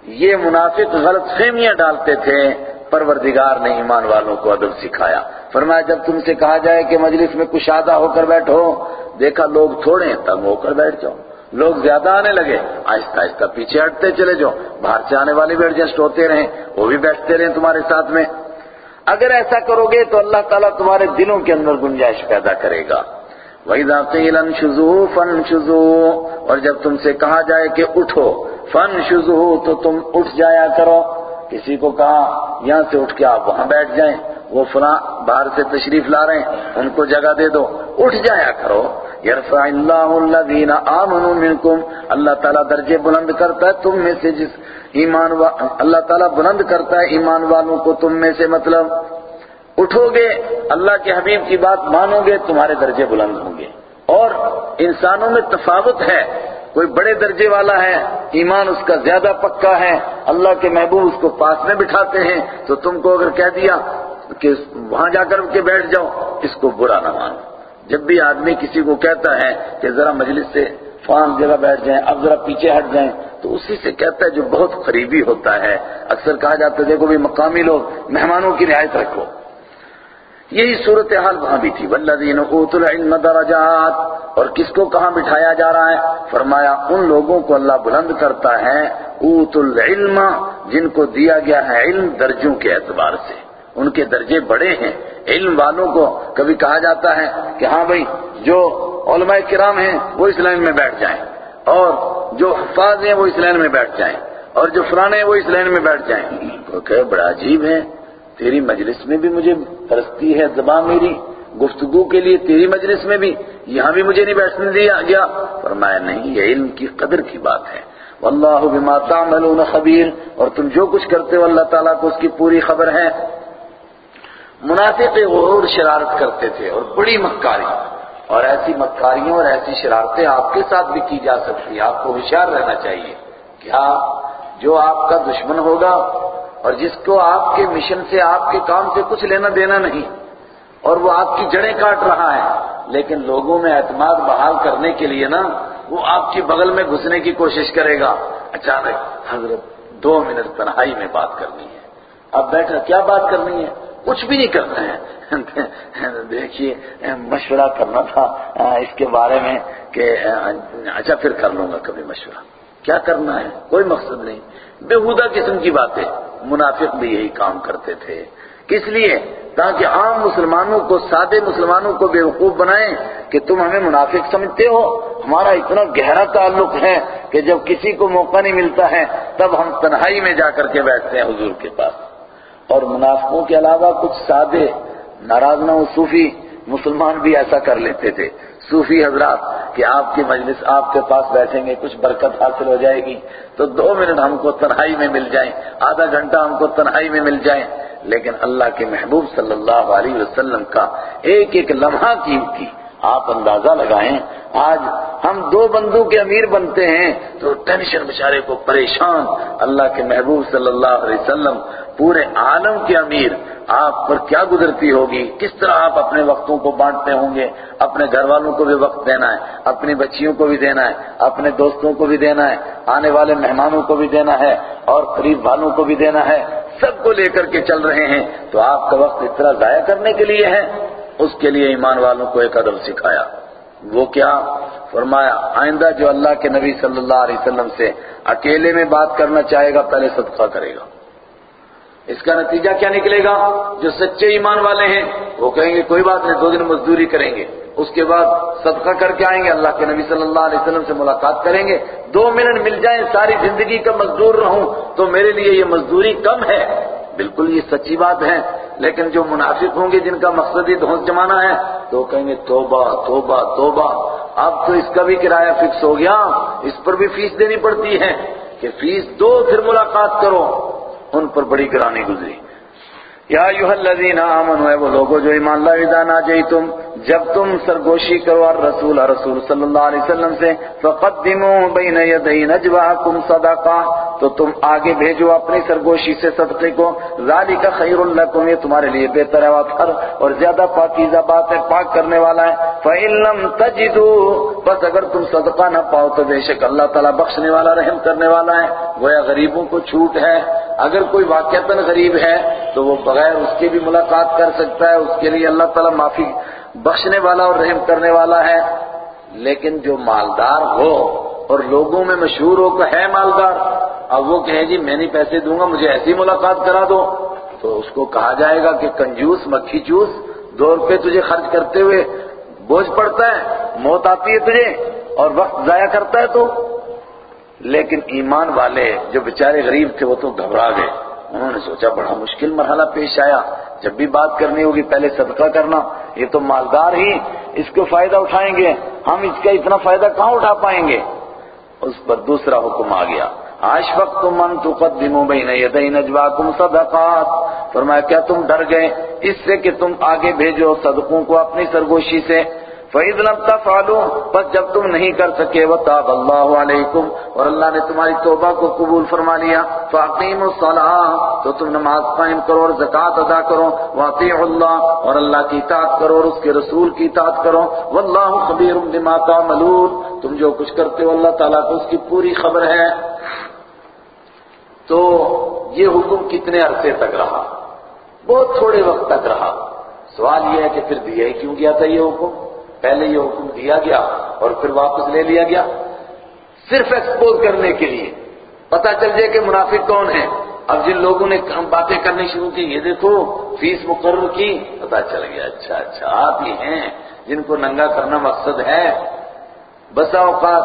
یہ منافق غلط فہمیاں ڈالتے تھے۔ پروردگار نے ایمان والوں کو ادب سکھایا۔ فرمایا، جب تم سے کہا جائے کہ مجلس میں کشادہ ہو کر بیٹھو، دیکھا لوگ تھوڑے ہیں، تنگ ہو کر بیٹھ جاؤ۔ لوگ زیادہ آنے لگے، آہستہ آہستہ پیچھے ہٹتے چلے جاؤ۔ باہر سے آنے والے بھی ایڈجسٹ ہوتے رہیں، وہ بھی بیٹھتے رہیں تمہارے ساتھ میں۔ اگر ایسا کرو گے تو اللہ تعالیٰ تمہارے دلوں کے اندر گنجائش پیدا کرے گا۔ وَإِذَا قِيلَ انشُزُوا فَانشُزُوا اور جب تم سے کہا جائے کہ اٹھو فَانشُزُوا تو تم اٹھ جایا کرو۔ کسی کو کہا یہاں سے اٹھ کے آپ وہاں بیٹھ جائیں، وہ فلاں باہر سے تشریف لا رہے ہیں، ان کو جگہ دے دو، اٹھ جایا کرو۔ یرفع اللہ الذین آمنوا منکم، اللہ تعالیٰ درجے بلند کرتا ہے تم میں سے جس ایمان و... اللہ تعالیٰ بلند کرتا ہے ایمان والوں کو تم میں سے مطلب اٹھو گے، اللہ کے حبیب کی بات مانو گے، تمہارے درجے بلند ہوں گے۔ اور انسانوں میں تفاوت ہے۔ کوئی بڑے درجے والا ہے، ایمان اس کا زیادہ پکا ہے، اللہ کے محبوب اس کو پاس میں بٹھاتے ہیں، تو تم کو اگر کہہ دیا کہ وہاں جا کر کے بیٹھ جاؤ، اس کو برا نہ مانو۔ جب بھی آدمی کسی کو کہتا ہے کہ ذرا مجلس سے فان جگہ بیٹھ جائیں، اب ذرا پیچھے ہٹ جائیں، تو اسی سے کہتا ہے جو بہت قریبی ہوتا ہے۔ اکثر کہا جاتا ہے، دیکھو بھی مقامی لوگ، مہمانوں کی رعایت رکھو۔ یہی صورتحال وہاں بھی تھی۔ والذین اوتوا العلم درجات، اور کس کو کہاں بٹھایا جا رہا ہے؟ فرمایا، ان لوگوں کو اللہ بلند کرتا ہے اوت العلم، جن کو دیا گیا ہے علم درجوں کے اعتبار سے۔ ان کے درجے بڑے ہیں۔ علم والوں کو کبھی کہا جاتا ہے کہ ہاں بھائی، جو علماء کرام ہیں، وہ اس لائن میں بیٹھ جائیں۔ اور جو حفاظ ہیں، وہ اس لائن میں بیٹھ جائیں۔ اور جو فلانے ہیں، وہ اس لائن میں بیٹھ جائیں۔ تو کہ بڑا عجیب ہے۔ تیری مجلس میں بھی مجھے پرستی ہے زبان میری، گفتگو کے لیے تیری مجلس میں بھی، یہاں بھی مجھے نہیں بیٹھنے دیا گیا۔ فرمایا، نہیں، یہ علم کی قدر کی بات ہے۔ واللہ بما تعملون خبیر۔ اور تم جو کچھ کرتے ہو، اللہ تعالیٰ کو اس کی پوری خبر ہے۔ منافق غرور شرارت کرتے تھے اور بڑی مکاری۔ اور ایسی مکاریوں اور ایسی شرارتیں آپ کے ساتھ بھی کی جا سکتی ہیں۔ آپ کو ہوشیار رہنا چاہیے۔ کیا جو آپ کا دشمن ہوگا اور جس کو آپ کے مشن سے، آپ کے کام سے کچھ لینا دینا نہیں، اور وہ آپ کی جڑیں کاٹ رہا ہے۔ لیکن لوگوں میں اعتماد بحال کرنے کے لیے نا، وہ آپ کی بغل میں گھسنے کی کوشش کرے گا۔ اچانک حضرت دو منٹ تنہائی میں بات کرنی ہے۔ اب بیٹھا، کیا بات کرنی ہے؟ کچھ بھی نہیں کرنا ہے۔ دیکھیے، مشورہ کرنا تھا، اس کے بارے میں کہ اچھا پھر کر لوں گا کبھی مشورہ۔ کیا کرنا ہے؟ کوئی مقصد نہیں۔ بےحودہ قسم کی باتیں۔ منافق بھی یہی کام کرتے تھے۔ کس لیے؟ تاکہ عام مسلمانوں کو، سادے مسلمانوں کو بے وقوف بنائیں کہ تم ہمیں منافق سمجھتے ہو۔ ہمارا اتنا گہرا تعلق ہے کہ جب کسی کو موقع نہیں ملتا ہے، تب ہم تنہائی میں جا کر کے بیٹھتے ہیں حضور کے پاس۔ اور منافقوں کے علاوہ کچھ سادے، ناراض نہ صوفی مسلمان بھی ایسا کر لیتے تھے۔ صوفی حضرات کہ آپ کی مجلس آپ کے پاس بیٹھیں گے، کچھ برکت حاصل ہو جائے گی۔ تو دو منٹ ہم کو تنہائی میں مل جائیں، آدھا گھنٹہ ہم کو تنہائی میں مل جائیں۔ لیکن اللہ کے محبوب صلی اللہ علیہ وسلم کا ایک ایک لمحہ قیمتی آپ اندازہ لگائیں۔ آج ہم دو بندوں کے امیر بنتے ہیں تو ٹینشن بچارے کو پریشان۔ اللہ کے محبوب صلی اللہ علیہ وسلم پورے عالم کے امیر آپ پر کیا گزرتی ہوگی؟ کس طرح آپ اپنے وقتوں کو بانٹتے ہوں گے؟ اپنے گھر والوں کو بھی وقت دینا ہے، اپنی بچیوں کو بھی دینا ہے، اپنے دوستوں کو بھی دینا ہے، آنے والے مہمانوں کو بھی دینا ہے، اور قریب والوں کو بھی دینا ہے، سب کو لے کر کے چل رہے ہیں۔ تو آپ کا وقت اتنا ضائع کرنے کے لیے ہے، اس کے لیے ایمان والوں کو ایک ادب سکھایا۔ وہ کیا؟ فرمایا، آئندہ جو اللہ کے نبی صلی اللہ علیہ وسلم سے اکیلے میں بات کرنا چاہے گا، پہلے صدقہ کرے گا۔ اس کا نتیجہ کیا نکلے گا؟ جو سچے ایمان والے ہیں، وہ کہیں گے کوئی بات نہیں، دو دن مزدوری کریں گے۔ اس کے بعد صدقہ کر کے آئیں گے، اللہ کے نبی صلی اللہ علیہ وسلم سے ملاقات کریں گے۔ دو منٹ مل جائیں، ساری زندگی کا مزدور رہوں، تو میرے لیے یہ مزدوری کم ہے۔ بالکل یہ سچی بات ہے۔ لیکن جو منافق ہوں گے، جن کا مقصد ہی دھونس جمانا ہے، تو کہیں گے توبہ توبہ توبہ۔ اب تو اس کا بھی کرایہ فکس ہو گیا۔ اس پر بھی فیس دینی پڑتی ہے کہ فیس دو، پھر ملاقات کرو۔ ان پر بڑی گرانی گزری۔ یا ایوہ الذین آمنوا وہ لوگو جو ایمان اللہ اذا ناجیتم، جب تم سرگوشی کرو اور رسول اور رسول صلی اللہ علیہ وسلم سے فقدموا بین یدی نجواکم صدقہ، تو تم آگے بھیجو اپنی سرگوشی سے صدقے کو، ذالک خیر لکم، یہ تمہارے لیے بہتر ہے وافر اور زیادہ پاکیزہ بات ہے، پاک کرنے والا ہے۔ فَإِن لَمْ تَجِدُوا، بس اگر تم صدقہ نہ پاؤ تو بے شک اللہ تعالیٰ بخشنے والا، رحم کرنے والا ہے۔ گویا غریبوں کو چھوٹ ہے۔ اگر کوئی واقعتاً غریب ہے، تو وہ بغیر اس کی بھی ملاقات کر سکتا ہے، اس کے لیے اللہ تعالیٰ معافی بخشنے والا اور رحم کرنے والا ہے۔ لیکن جو مالدار ہو اور لوگوں میں مشہور ہو کہ ہے مالدار، اب وہ کہیں جی میں نہیں پیسے دوں گا، مجھے ایسی ملاقات کرا دو۔ تو اس کو کہا جائے گا کہ کنجوس، مکھی چوس، دو روپے تجھے خرچ کرتے ہوئے بوجھ پڑتا ہے، موت آتی ہے تجھے اور وقت ضائع کرتا ہے تو۔ لیکن ایمان والے جو بیچارے غریب تھے، وہ تو گھبرا گئے۔ انہوں نے سوچا بڑا مشکل مرحلہ پیش آیا۔ جب بھی بات کرنی ہوگی پہلے صدقہ کرنا، یہ تو مالدار ہی اس کو فائدہ اٹھائیں گے۔ ہم اس کا اتنا فائدہ کہاں اٹھا پائیں گے؟ اس پر دوسرا حکم آ گیا۔ آج وقت من تقدموا بین یدی نجواکم صدقات فرمایا، کیا تم ڈر گئے؟ اس سے کہ تم آگے بھیجو صدقوں کو اپنی سرگوشی سے۔ فَإِذْ لَمْ تَفْعَلُوا بس جب تم نہیں کر سکے، وَتَابَ اللَّهُ عَلَيْكُمْ، اور اللہ نے تمہاری توبہ کو قبول فرما لیا۔ فَأَقِيمُوا الصَّلَاةَ، تو تم نماز قائم کرو اور زکوٰۃ ادا کرو۔ وَأَطِيعُوا اللَّهَ، اور اللہ کی اطاعت کرو اور اس کے رسول کی اطاعت کرو۔ وَاللَّهُ خَبِيرٌ بِمَا تَعْمَلُونَ۔ تم جو کچھ کرتے ہو، اللہ تعالیٰ کو اس کی پوری خبر ہے۔ تو یہ حکم کتنے عرصے تک رہا؟ بہت تھوڑے وقت تک رہا۔ سوال یہ ہے کہ پھر دیا ہی کیوں گیا تھا یہ حکم؟ پہلے یہ حکم دیا گیا اور پھر واپس لے لیا گیا صرف ایکسپوز کرنے کے لیے۔ پتا چل جائے کہ منافق کون ہے اب جن لوگوں نے باتیں کرنی شروع کی، یہ دیکھو، فیس مقرر کی۔ پتا چل گیا اچھا اچھا آپ ہی ہیں جن کو ننگا کرنا مقصد ہے۔ بسا اوقات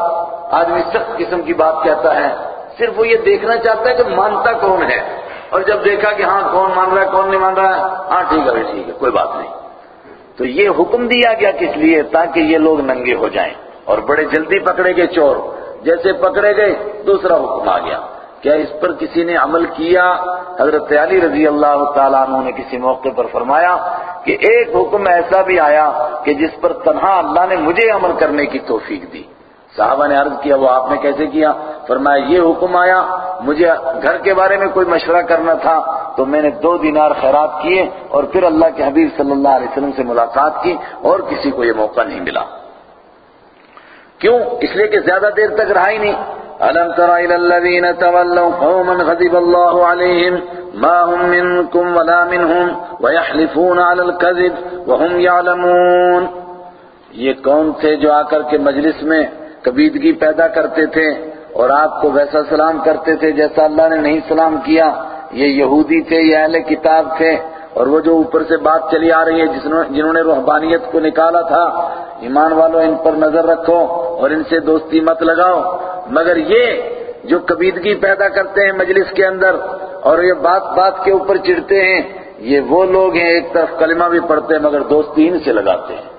آدمی سخت قسم کی بات کہتا ہے۔ صرف وہ یہ دیکھنا چاہتا ہے کہ مانتا کون ہے۔ اور جب دیکھا کہ ہاں کون مان رہا ہے، کون نہیں مان رہا ہے ہاں ٹھیک ہے ٹھیک ہے، کوئی بات نہیں۔ تو یہ حکم دیا گیا کس لیے تاکہ یہ لوگ ننگے ہو جائیں اور بڑے جلدی پکڑے گئے چور۔ جیسے پکڑے گئے، دوسرا حکم آ گیا۔ کیا اس پر کسی نے عمل کیا؟ حضرت علی رضی اللہ تعالیٰ عنہ نے کسی موقع پر فرمایا کہ ایک حکم ایسا بھی آیا کہ جس پر تنہا اللہ نے مجھے عمل کرنے کی توفیق دی۔ صحابہ نے عرض کیا، وہ آپ نے کیسے کیا؟ فرمایا، یہ حکم آیا، مجھے گھر کے بارے میں کوئی مشورہ کرنا تھا، تو میں نے دو دینار خیرات کیے اور پھر اللہ کے حبیب صلی اللہ علیہ وسلم سے ملاقات کی اور کسی کو یہ موقع نہیں ملا۔ کیوں؟ اس لیے کہ زیادہ دیر تک رہا ہی نہیں۔ الم تر الى الذين تولوا قوما غضب الله عليهم ما هم منكم ولا منهم ويحلفون على الكذب وهم يعلمون یہ کون تھے جو آ کر کے مجلس میں کبیدگی پیدا کرتے تھے اور آپ کو ویسا سلام کرتے تھے جیسا اللہ نے نہیں سلام کیا۔ یہ یہودی تھے، یہ اہل کتاب تھے اور وہ جو اوپر سے بات چلی آ رہی ہے جنہوں نے روحبانیت کو نکالا تھا، ایمان والوں ان پر نظر رکھو اور ان سے دوستی مت لگاؤ۔ مگر یہ جو کبیدگی پیدا کرتے ہیں مجلس کے اندر اور یہ بات بات کے اوپر چڑھتے ہیں، یہ وہ لوگ ہیں، ایک طرف کلمہ بھی پڑھتے ہیں مگر دوستی ان سے لگاتے ہیں۔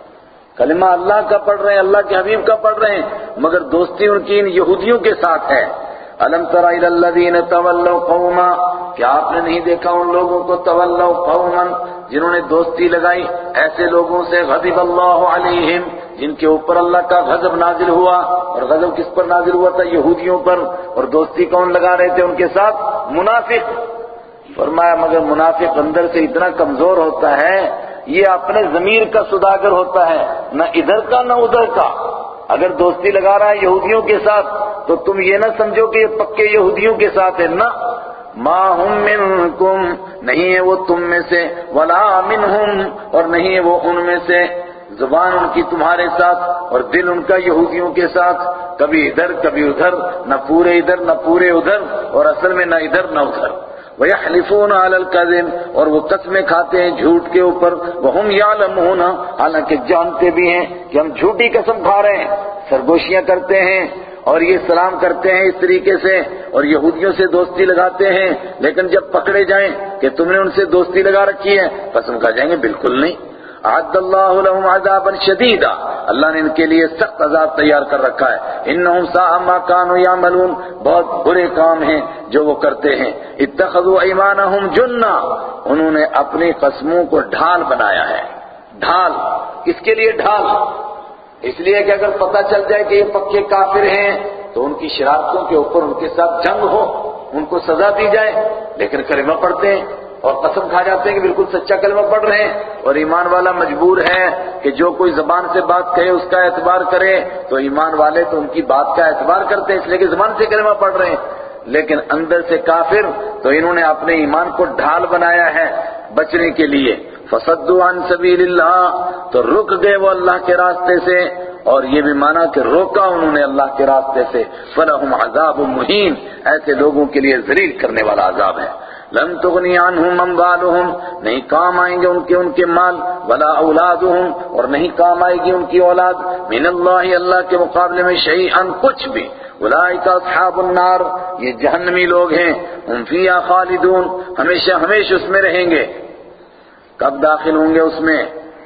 کلمہ اللہ کا پڑھ رہے ہیں، اللہ کے حبیب کا پڑھ رہے ہیں، مگر دوستی ان کی ان یہودیوں کے ساتھ ہے۔ الم تر الى الذين تولوا قوما، کیا آپ نے نہیں دیکھا ان لوگوں کو تولوا قوما جنہوں نے دوستی لگائی؟ ایسے لوگوں سے غضب اللہ علیہم، جن کے اوپر اللہ کا غضب نازل ہوا۔ اور غضب کس پر نازل ہوا تھا؟ یہودیوں پر۔ اور دوستی کون لگا رہے تھے ان کے ساتھ؟ منافق۔ فرمایا، مگر منافق اندر سے اتنا کمزور ہوتا ہے یہ اپنے ضمیر کا صداگر ہوتا ہے، نہ ادھر کا نہ ادھر کا۔ اگر دوستی لگا رہا ہے یہودیوں کے ساتھ، تو تم یہ نہ سمجھو کہ یہ پکے یہودیوں کے ساتھ ہے۔ نہ۔ ما ہم منکم نہیں ہے وہ تم میں سے۔ ولا منہم اور نہیں ہے وہ ان میں سے۔ زبان ان کی تمہارے ساتھ اور دل ان کا یہودیوں کے ساتھ۔ کبھی ادھر کبھی ادھر۔ نہ پورے ادھر، نہ پورے ادھر۔ اور اصل میں نہ ادھر نہ ادھر۔ وَيَحْلِفُونَ عَلَى الْقَذِمِ اور وہ قسمیں کھاتے ہیں جھوٹ کے اوپر۔ وَهُمْ يَعْلَمُونَ، حالانکہ جانتے بھی ہیں کہ ہم جھوٹی قسم کھا رہے ہیں، سرگوشیاں کرتے ہیں اور یہ سلام کرتے ہیں اس طریقے سے اور یہودیوں سے دوستی لگاتے ہیں۔ لیکن جب پکڑے جائیں کہ تم نے ان سے دوستی لگا رکھی ہے قسم کھا جائیں گے، بالکل نہیں۔ عد اللہ لهم عذابا شدیدا۔ اللہ نے ان کے لیے سخت عذاب تیار کر رکھا ہے۔ انہم ساء ما كانوا يعملون بہت برے کام ہیں جو وہ کرتے ہیں۔ اتخذوا ایمانہم جنہ انہوں نے اپنی قسموں کو ڈھال بنایا ہے۔ ڈھال۔ کس کے لیے ڈھال؟ اس لیے کہ اگر پتہ چل جائے کہ یہ پکے کافر ہیں، تو ان کی شرارتوں کے اوپر ان کے ساتھ جنگ ہو، ان کو سزا دی جائے۔ لیکن کلمہ پڑھتے ہیں۔ اور قسم کھا جاتے ہیں کہ بالکل سچا کلمہ پڑھ رہے ہیں اور ایمان والا مجبور ہے کہ جو کوئی زبان سے بات کہے، اس کا اعتبار کرے، تو ایمان والے تو ان کی بات کا اعتبار کرتے ہیں، اس لیے کہ زبان سے کلمہ پڑھ رہے ہیں۔ لیکن اندر سے کافر تو انہوں نے اپنے ایمان کو ڈھال بنایا ہے بچنے کے لیے۔ فصدوا عن سبیل اللہ تو رک گئے وہ اللہ کے راستے سے۔ اور یہ بھی مانا کہ روکا انہوں نے اللہ کے راستے سے۔ فلہم عذاب مہین ایسے لوگوں کے لیے ذلیل کرنے والا عذاب ہے۔ لن تغنی عنہم اموالہم، نہیں کام آئیں گے ان کے ان کے مال، ولا اولادہم، اور نہیں کام آئے گی ان کی اولاد۔ من اللہ اللہ کے مقابلے میں شیئن کچھ بھی۔ اولئک اصحاب النار، یہ جہنمی لوگ ہیں، ہم فیہا خالدون، ہمیشہ ہمیشہ اس میں رہیں گے۔ کب داخل ہوں گے اس میں؟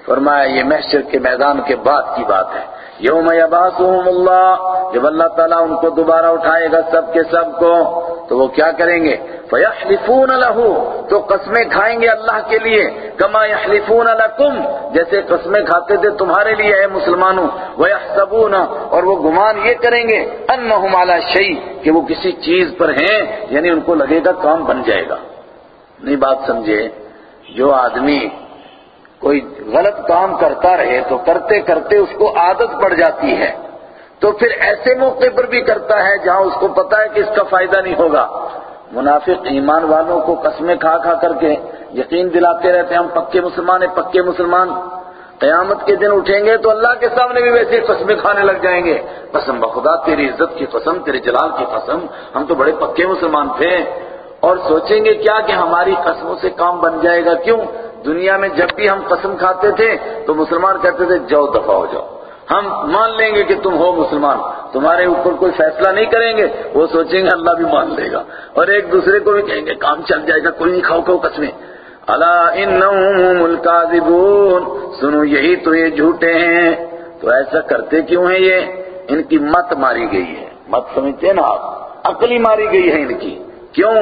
فرمایا، یہ محشر کے میدان کے بعد کی بات ہے۔ یوم یبعثهم اللہ، جب اللہ تعالیٰ ان کو دوبارہ اٹھائے گا سب کے سب کو تو وہ کیا کریں گے؟ فَيَحْلِفُونَ لَهُ، تو قسمیں کھائیں گے اللہ کے لیے۔ كَمَا يَحْلِفُونَ لَكُمْ، جیسے قسمیں کھاتے تھے تمہارے لیے اے مسلمانوں۔ وَيَحْسَبُونَ، اور وہ گمان یہ کریں گے، أَنَّهُمْ عَلَى شَيْءٍ، کہ وہ کسی چیز پر ہیں یعنی ان کو لگے گا کام بن جائے گا۔ نہیں بات سمجھے، جو آدمی کوئی غلط کام کرتا رہے، تو کرتے کرتے اس کو عادت پڑ جاتی ہے۔ تو پھر ایسے موقع پر بھی کرتا ہے جہاں اس کو پتا ہے کہ اس کا فائدہ نہیں ہوگا۔ منافق ایمان والوں کو قسمیں کھا کھا کر کے یقین دلاتے رہتے ہیں، ہم پکے مسلمان ہیں، پکے مسلمان۔ قیامت کے دن اٹھیں گے تو اللہ کے سامنے بھی ویسے قسمیں کھانے لگ جائیں گے۔ قسم بخدا تیری عزت کی قسم، تیرے جلال کی قسم، ہم تو بڑے پکے مسلمان تھے۔ اور سوچیں گے کیا کہ ہماری قسموں سے کام بن جائے گا؟ کیوں؟ دنیا میں جب بھی ہم قسم کھاتے تھے تو مسلمان کہتے تھے، جاؤ دفاع ہو جاؤ۔ ہم مان لیں گے کہ تم ہو مسلمان، تمہارے اوپر کوئی فیصلہ نہیں کریں گے، وہ سوچیں گے اللہ بھی مان لے گا۔ اور ایک دوسرے کو بھی کہیں گے، کام چل جائے گا، کوئی نہیں کھاؤ کھاؤ قسمیں اللہ انہم القاذبون سنو یہی تو یہ جھوٹے ہیں۔ تو ایسا کرتے کیوں ہیں یہ؟ ان کی مت ماری گئی ہے۔ مت سمجھتے ہیں نا آپ؟ عقلی ماری گئی ہے ان کی۔ کیوں؟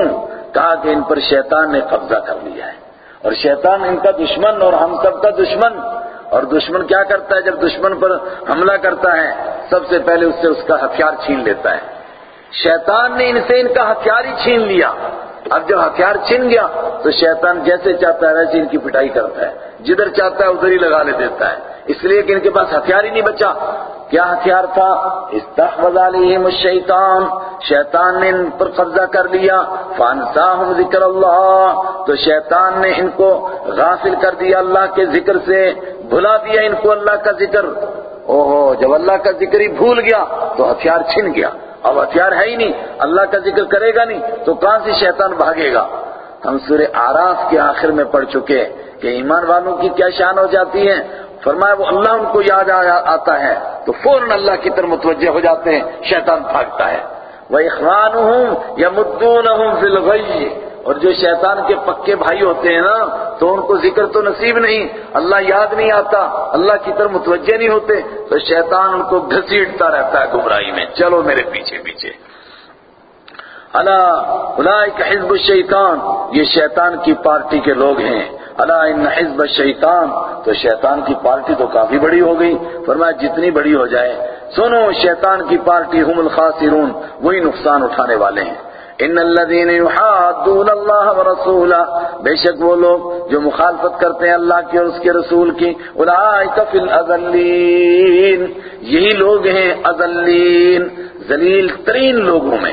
کہا کہ ان پر شیطان نے قبضہ کر لیا ہے۔ اور شیطان ان کا دشمن اور ہم سب کا دشمن۔ اور دشمن کیا کرتا ہے جب دشمن پر حملہ کرتا ہے؟ سب سے پہلے اس سے اس کا ہتھیار چھین لیتا ہے۔ شیطان نے ان سے ان کا ہتھیار ہی چھین لیا۔ اب جب ہتھیار چھن گیا تو شیطان جیسے چاہتا ہے ویسے ان کی پٹائی کرتا ہے۔ جدھر چاہتا ہے ادھر ہی لگا لے دیتا ہے۔ اس لیے کہ ان کے پاس ہتھیار ہی نہیں بچا۔ کیا ہتھیار تھا؟ استحوذ علیہم الشیطان، شیطان نے ان پر قبضہ کر لیا، فانساہم ذکر اللہ، تو شیطان نے ان کو غافل کر دیا اللہ کے ذکر سے، بھلا دیا ان کو اللہ کا ذکر۔ اوہو، جب اللہ کا ذکر ہی بھول گیا، تو ہتھیار چھن گیا۔ اب ہتھیار ہے ہی نہیں، اللہ کا ذکر کرے گا نہیں، تو کہاں سے شیطان بھاگے گا؟ ہم سورہ آراف کے آخر میں پڑھ چکے کہ ایمان والوں کی کیا شان ہو جاتی ہے۔ فرمایا وہ اللہ ان کو یاد آتا ہے تو فوراً اللہ کی طرف متوجہ ہو جاتے ہیں، شیطان بھاگتا ہے۔ وہ اخوان ہوں یا مدون ہوں اور جو شیطان کے پکے بھائی ہوتے ہیں نا، تو ان کو ذکر تو نصیب نہیں۔ اللہ یاد نہیں آتا، اللہ کی طرف متوجہ نہیں ہوتے، تو شیطان ان کو گھسیٹتا رہتا ہے گمراہی میں۔ چلو میرے پیچھے پیچھے۔ اللہ اولئک حزب الشیطان، یہ شیطان کی پارٹی کے لوگ ہیں۔ اللہ ان حزب الشیطان، تو شیطان کی پارٹی تو کافی بڑی ہو گئی۔ فرمایا جتنی بڑی ہو جائے۔ سنو، شیطان کی پارٹی ہم الخاسرون، وہی نقصان اٹھانے والے ہیں۔ ان الذين يحادون الله ورسوله بے شک وہ لوگ جو مخالفت کرتے ہیں اللہ کی اور اس کے رسول کی اولئک فی الاذلین، یہی لوگ ہیں اذلین، ذلیل ترین لوگوں میں۔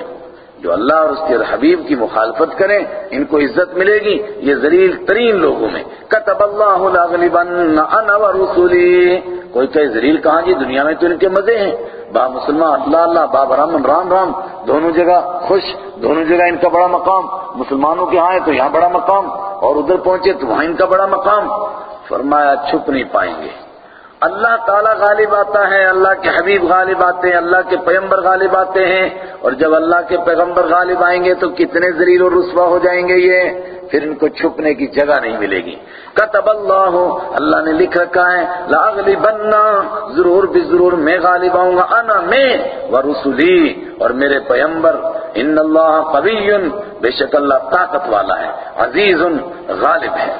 جو اللہ اور اس کے حبیب کی مخالفت کریں، ان کو عزت ملے گی۔ یہ ذلیل ترین لوگوں میں۔ کتب اللہ لاغلبن انا ورسولی۔ کوئی کہے، ذلیل کہاں جی؟ دنیا میں تو ان کے مزے ہیں۔ با مسلمان اللہ اللہ باب رام رام رام۔ دونوں جگہ خوش، دونوں جگہ ان کا بڑا مقام۔ مسلمانوں کے ہاں ہے تو یہاں بڑا مقام۔ اور ادھر پہنچے تو وہاں ان کا بڑا مقام۔ فرمایا، چھپ نہیں پائیں گے۔ اللہ تعالیٰ غالب آتا ہے، اللہ کے حبیب غالب آتے ہیں، اللہ کے پیغمبر غالب آتے ہیں۔ اور جب اللہ کے پیغمبر غالب آئیں گے تو کتنے ذلیل و رسوا ہو جائیں گے یہ؟ پھر ان کو چھپنے کی جگہ نہیں ملے گی۔ کتب اللہ اللہ نے لکھ رکھا ہے لاغلبنا ضرور بھی ضرور میں غالب آؤں گا، انا میں ورسلی اور میرے پیغمبر، ان اللہ قوی، بے شک اللہ طاقت والا ہے، عزیز غالب ہے۔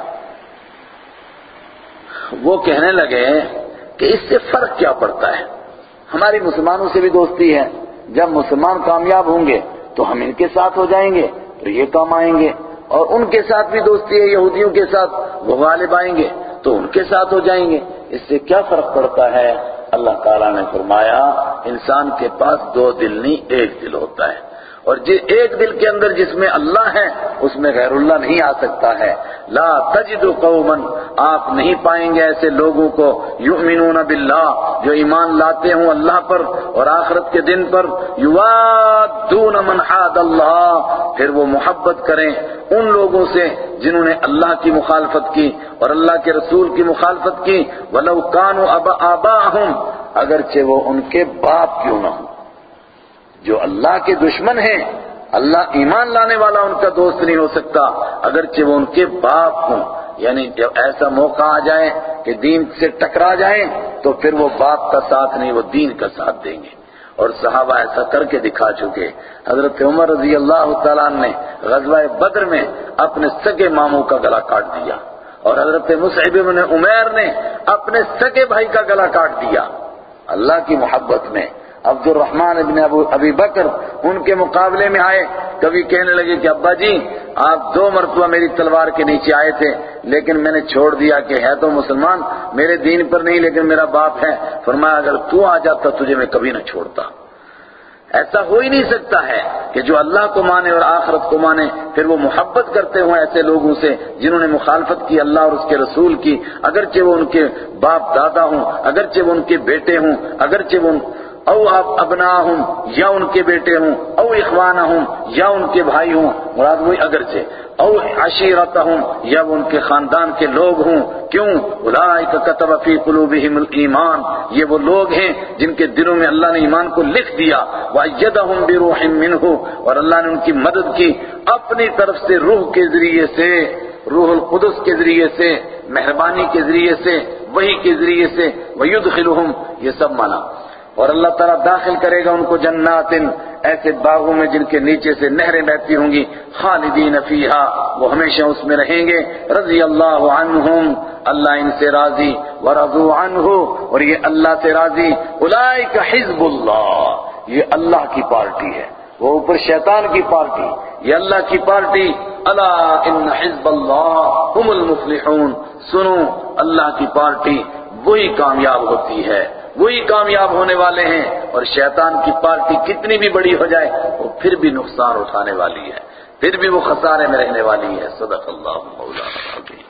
وہ کہنے لگے کہ اس سے فرق کیا پڑتا ہے؟ ہماری مسلمانوں سے بھی دوستی ہے۔ جب مسلمان کامیاب ہوں گے تو ہم ان کے ساتھ ہو جائیں گے، تو یہ کام آئیں گے۔ اور ان کے ساتھ بھی دوستی ہے، یہودیوں کے ساتھ وہ غالب آئیں گے، تو ان کے ساتھ ہو جائیں گے۔ اس سے کیا فرق پڑتا ہے؟ اللہ تعالیٰ نے فرمایا، انسان کے پاس دو دل نہیں، ایک دل ہوتا ہے۔ اور ایک دل کے اندر جس میں اللہ ہے، اس میں غیر اللہ نہیں آ سکتا ہے۔ لا تجد قوما، آپ نہیں پائیں گے ایسے لوگوں کو۔ یؤمنون باللہ، جو ایمان لاتے ہوں اللہ پر اور آخرت کے دن پر۔ یوادون من حاد اللہ، پھر وہ محبت کریں ان لوگوں سے جنہوں نے اللہ کی مخالفت کی اور اللہ کے رسول کی مخالفت کی۔ ولو كانوا اباءهم اگرچہ وہ ان کے باپ کیوں نہ ہوں۔ جو اللہ کے دشمن ہیں، اللہ ایمان لانے والا ان کا دوست نہیں ہو سکتا، اگرچہ وہ ان کے باپ ہوں۔ یعنی جب ایسا موقع آ جائے کہ دین سے ٹکرا جائیں تو پھر وہ باپ کا ساتھ نہیں، وہ دین کا ساتھ دیں گے۔ اور صحابہ ایسا کر کے دکھا چکے۔ حضرت عمر رضی اللہ تعالیٰ نے غزوہ بدر میں اپنے سگے ماموں کا گلا کاٹ دیا۔ اور حضرت مصعب بن عمیر نے اپنے سگے بھائی کا گلا کاٹ دیا۔ اللہ کی محبت میں عبد الرحمن ابن ابو ابی بکر ان کے مقابلے میں آئے، کبھی کہنے لگے کہ ابا جی آپ دو مرتبہ میری تلوار کے نیچے آئے تھے، لیکن میں نے چھوڑ دیا کہ ہے تو مسلمان، میرے دین پر نہیں، لیکن میرا باپ ہے۔ فرمایا، اگر تو آ جاتا تجھے میں کبھی نہ چھوڑتا۔ ایسا ہو ہی نہیں سکتا ہے کہ جو اللہ کو مانے اور آخرت کو مانے، پھر وہ محبت کرتے ہوں ایسے لوگوں سے جنہوں نے مخالفت کی اللہ اور اس کے رسول کی۔ اگرچہ وہ ان کے باپ دادا ہوں، اگرچہ وہ ان کے بیٹے ہوں، اگرچہ وہ او آپ ابنا ہوں یا ان کے بیٹے ہوں، او اخوانہ ہوں یا ان کے بھائی ہوں، مراد وہی اگرچہ، او عشیرت ہوں یا وہ ان کے خاندان کے لوگ ہوں، کیوں؟ اولئک کتب فی قلوبہم الایمان، یہ وہ لوگ ہیں جن کے دلوں میں اللہ نے ایمان کو لکھ دیا وَأَيَّدَهُمْ بِرُوحٍ مِّنْهُ، اور اللہ نے ان کی مدد کی اپنی طرف سے روح کے ذریعے سے، روح القدس کے ذریعے سے، مہربانی کے ذریعے سے وہی کے ذریعے سے وَيُدْخِلُهُمْ یہ سب مانا۔ اور اللہ تعالیٰ داخل کرے گا ان کو جنات ایسے باغوں میں جن کے نیچے سے نہریں بہتی ہوں گی، خالدین فیہا، وہ ہمیشہ اس میں رہیں گے۔ رضی اللہ عنہم، اللہ ان سے راضی۔ ورضوا عنہ، اور یہ اللہ سے راضی۔ اولئک حزب اللہ، یہ اللہ کی پارٹی ہے۔ وہ اوپر شیطان کی پارٹی۔ یہ اللہ کی پارٹی۔ اللہ ان حزب اللہ هم المفلحون۔ سنو، اللہ کی پارٹی وہی کامیاب ہوتی ہے۔ وہی کامیاب ہونے والے ہیں اور شیطان کی پارٹی کتنی بھی بڑی ہو جائے، وہ پھر بھی نقصان اٹھانے والی ہے، پھر بھی وہ خسارے میں رہنے والی ہے۔ صدق اللہ مولانا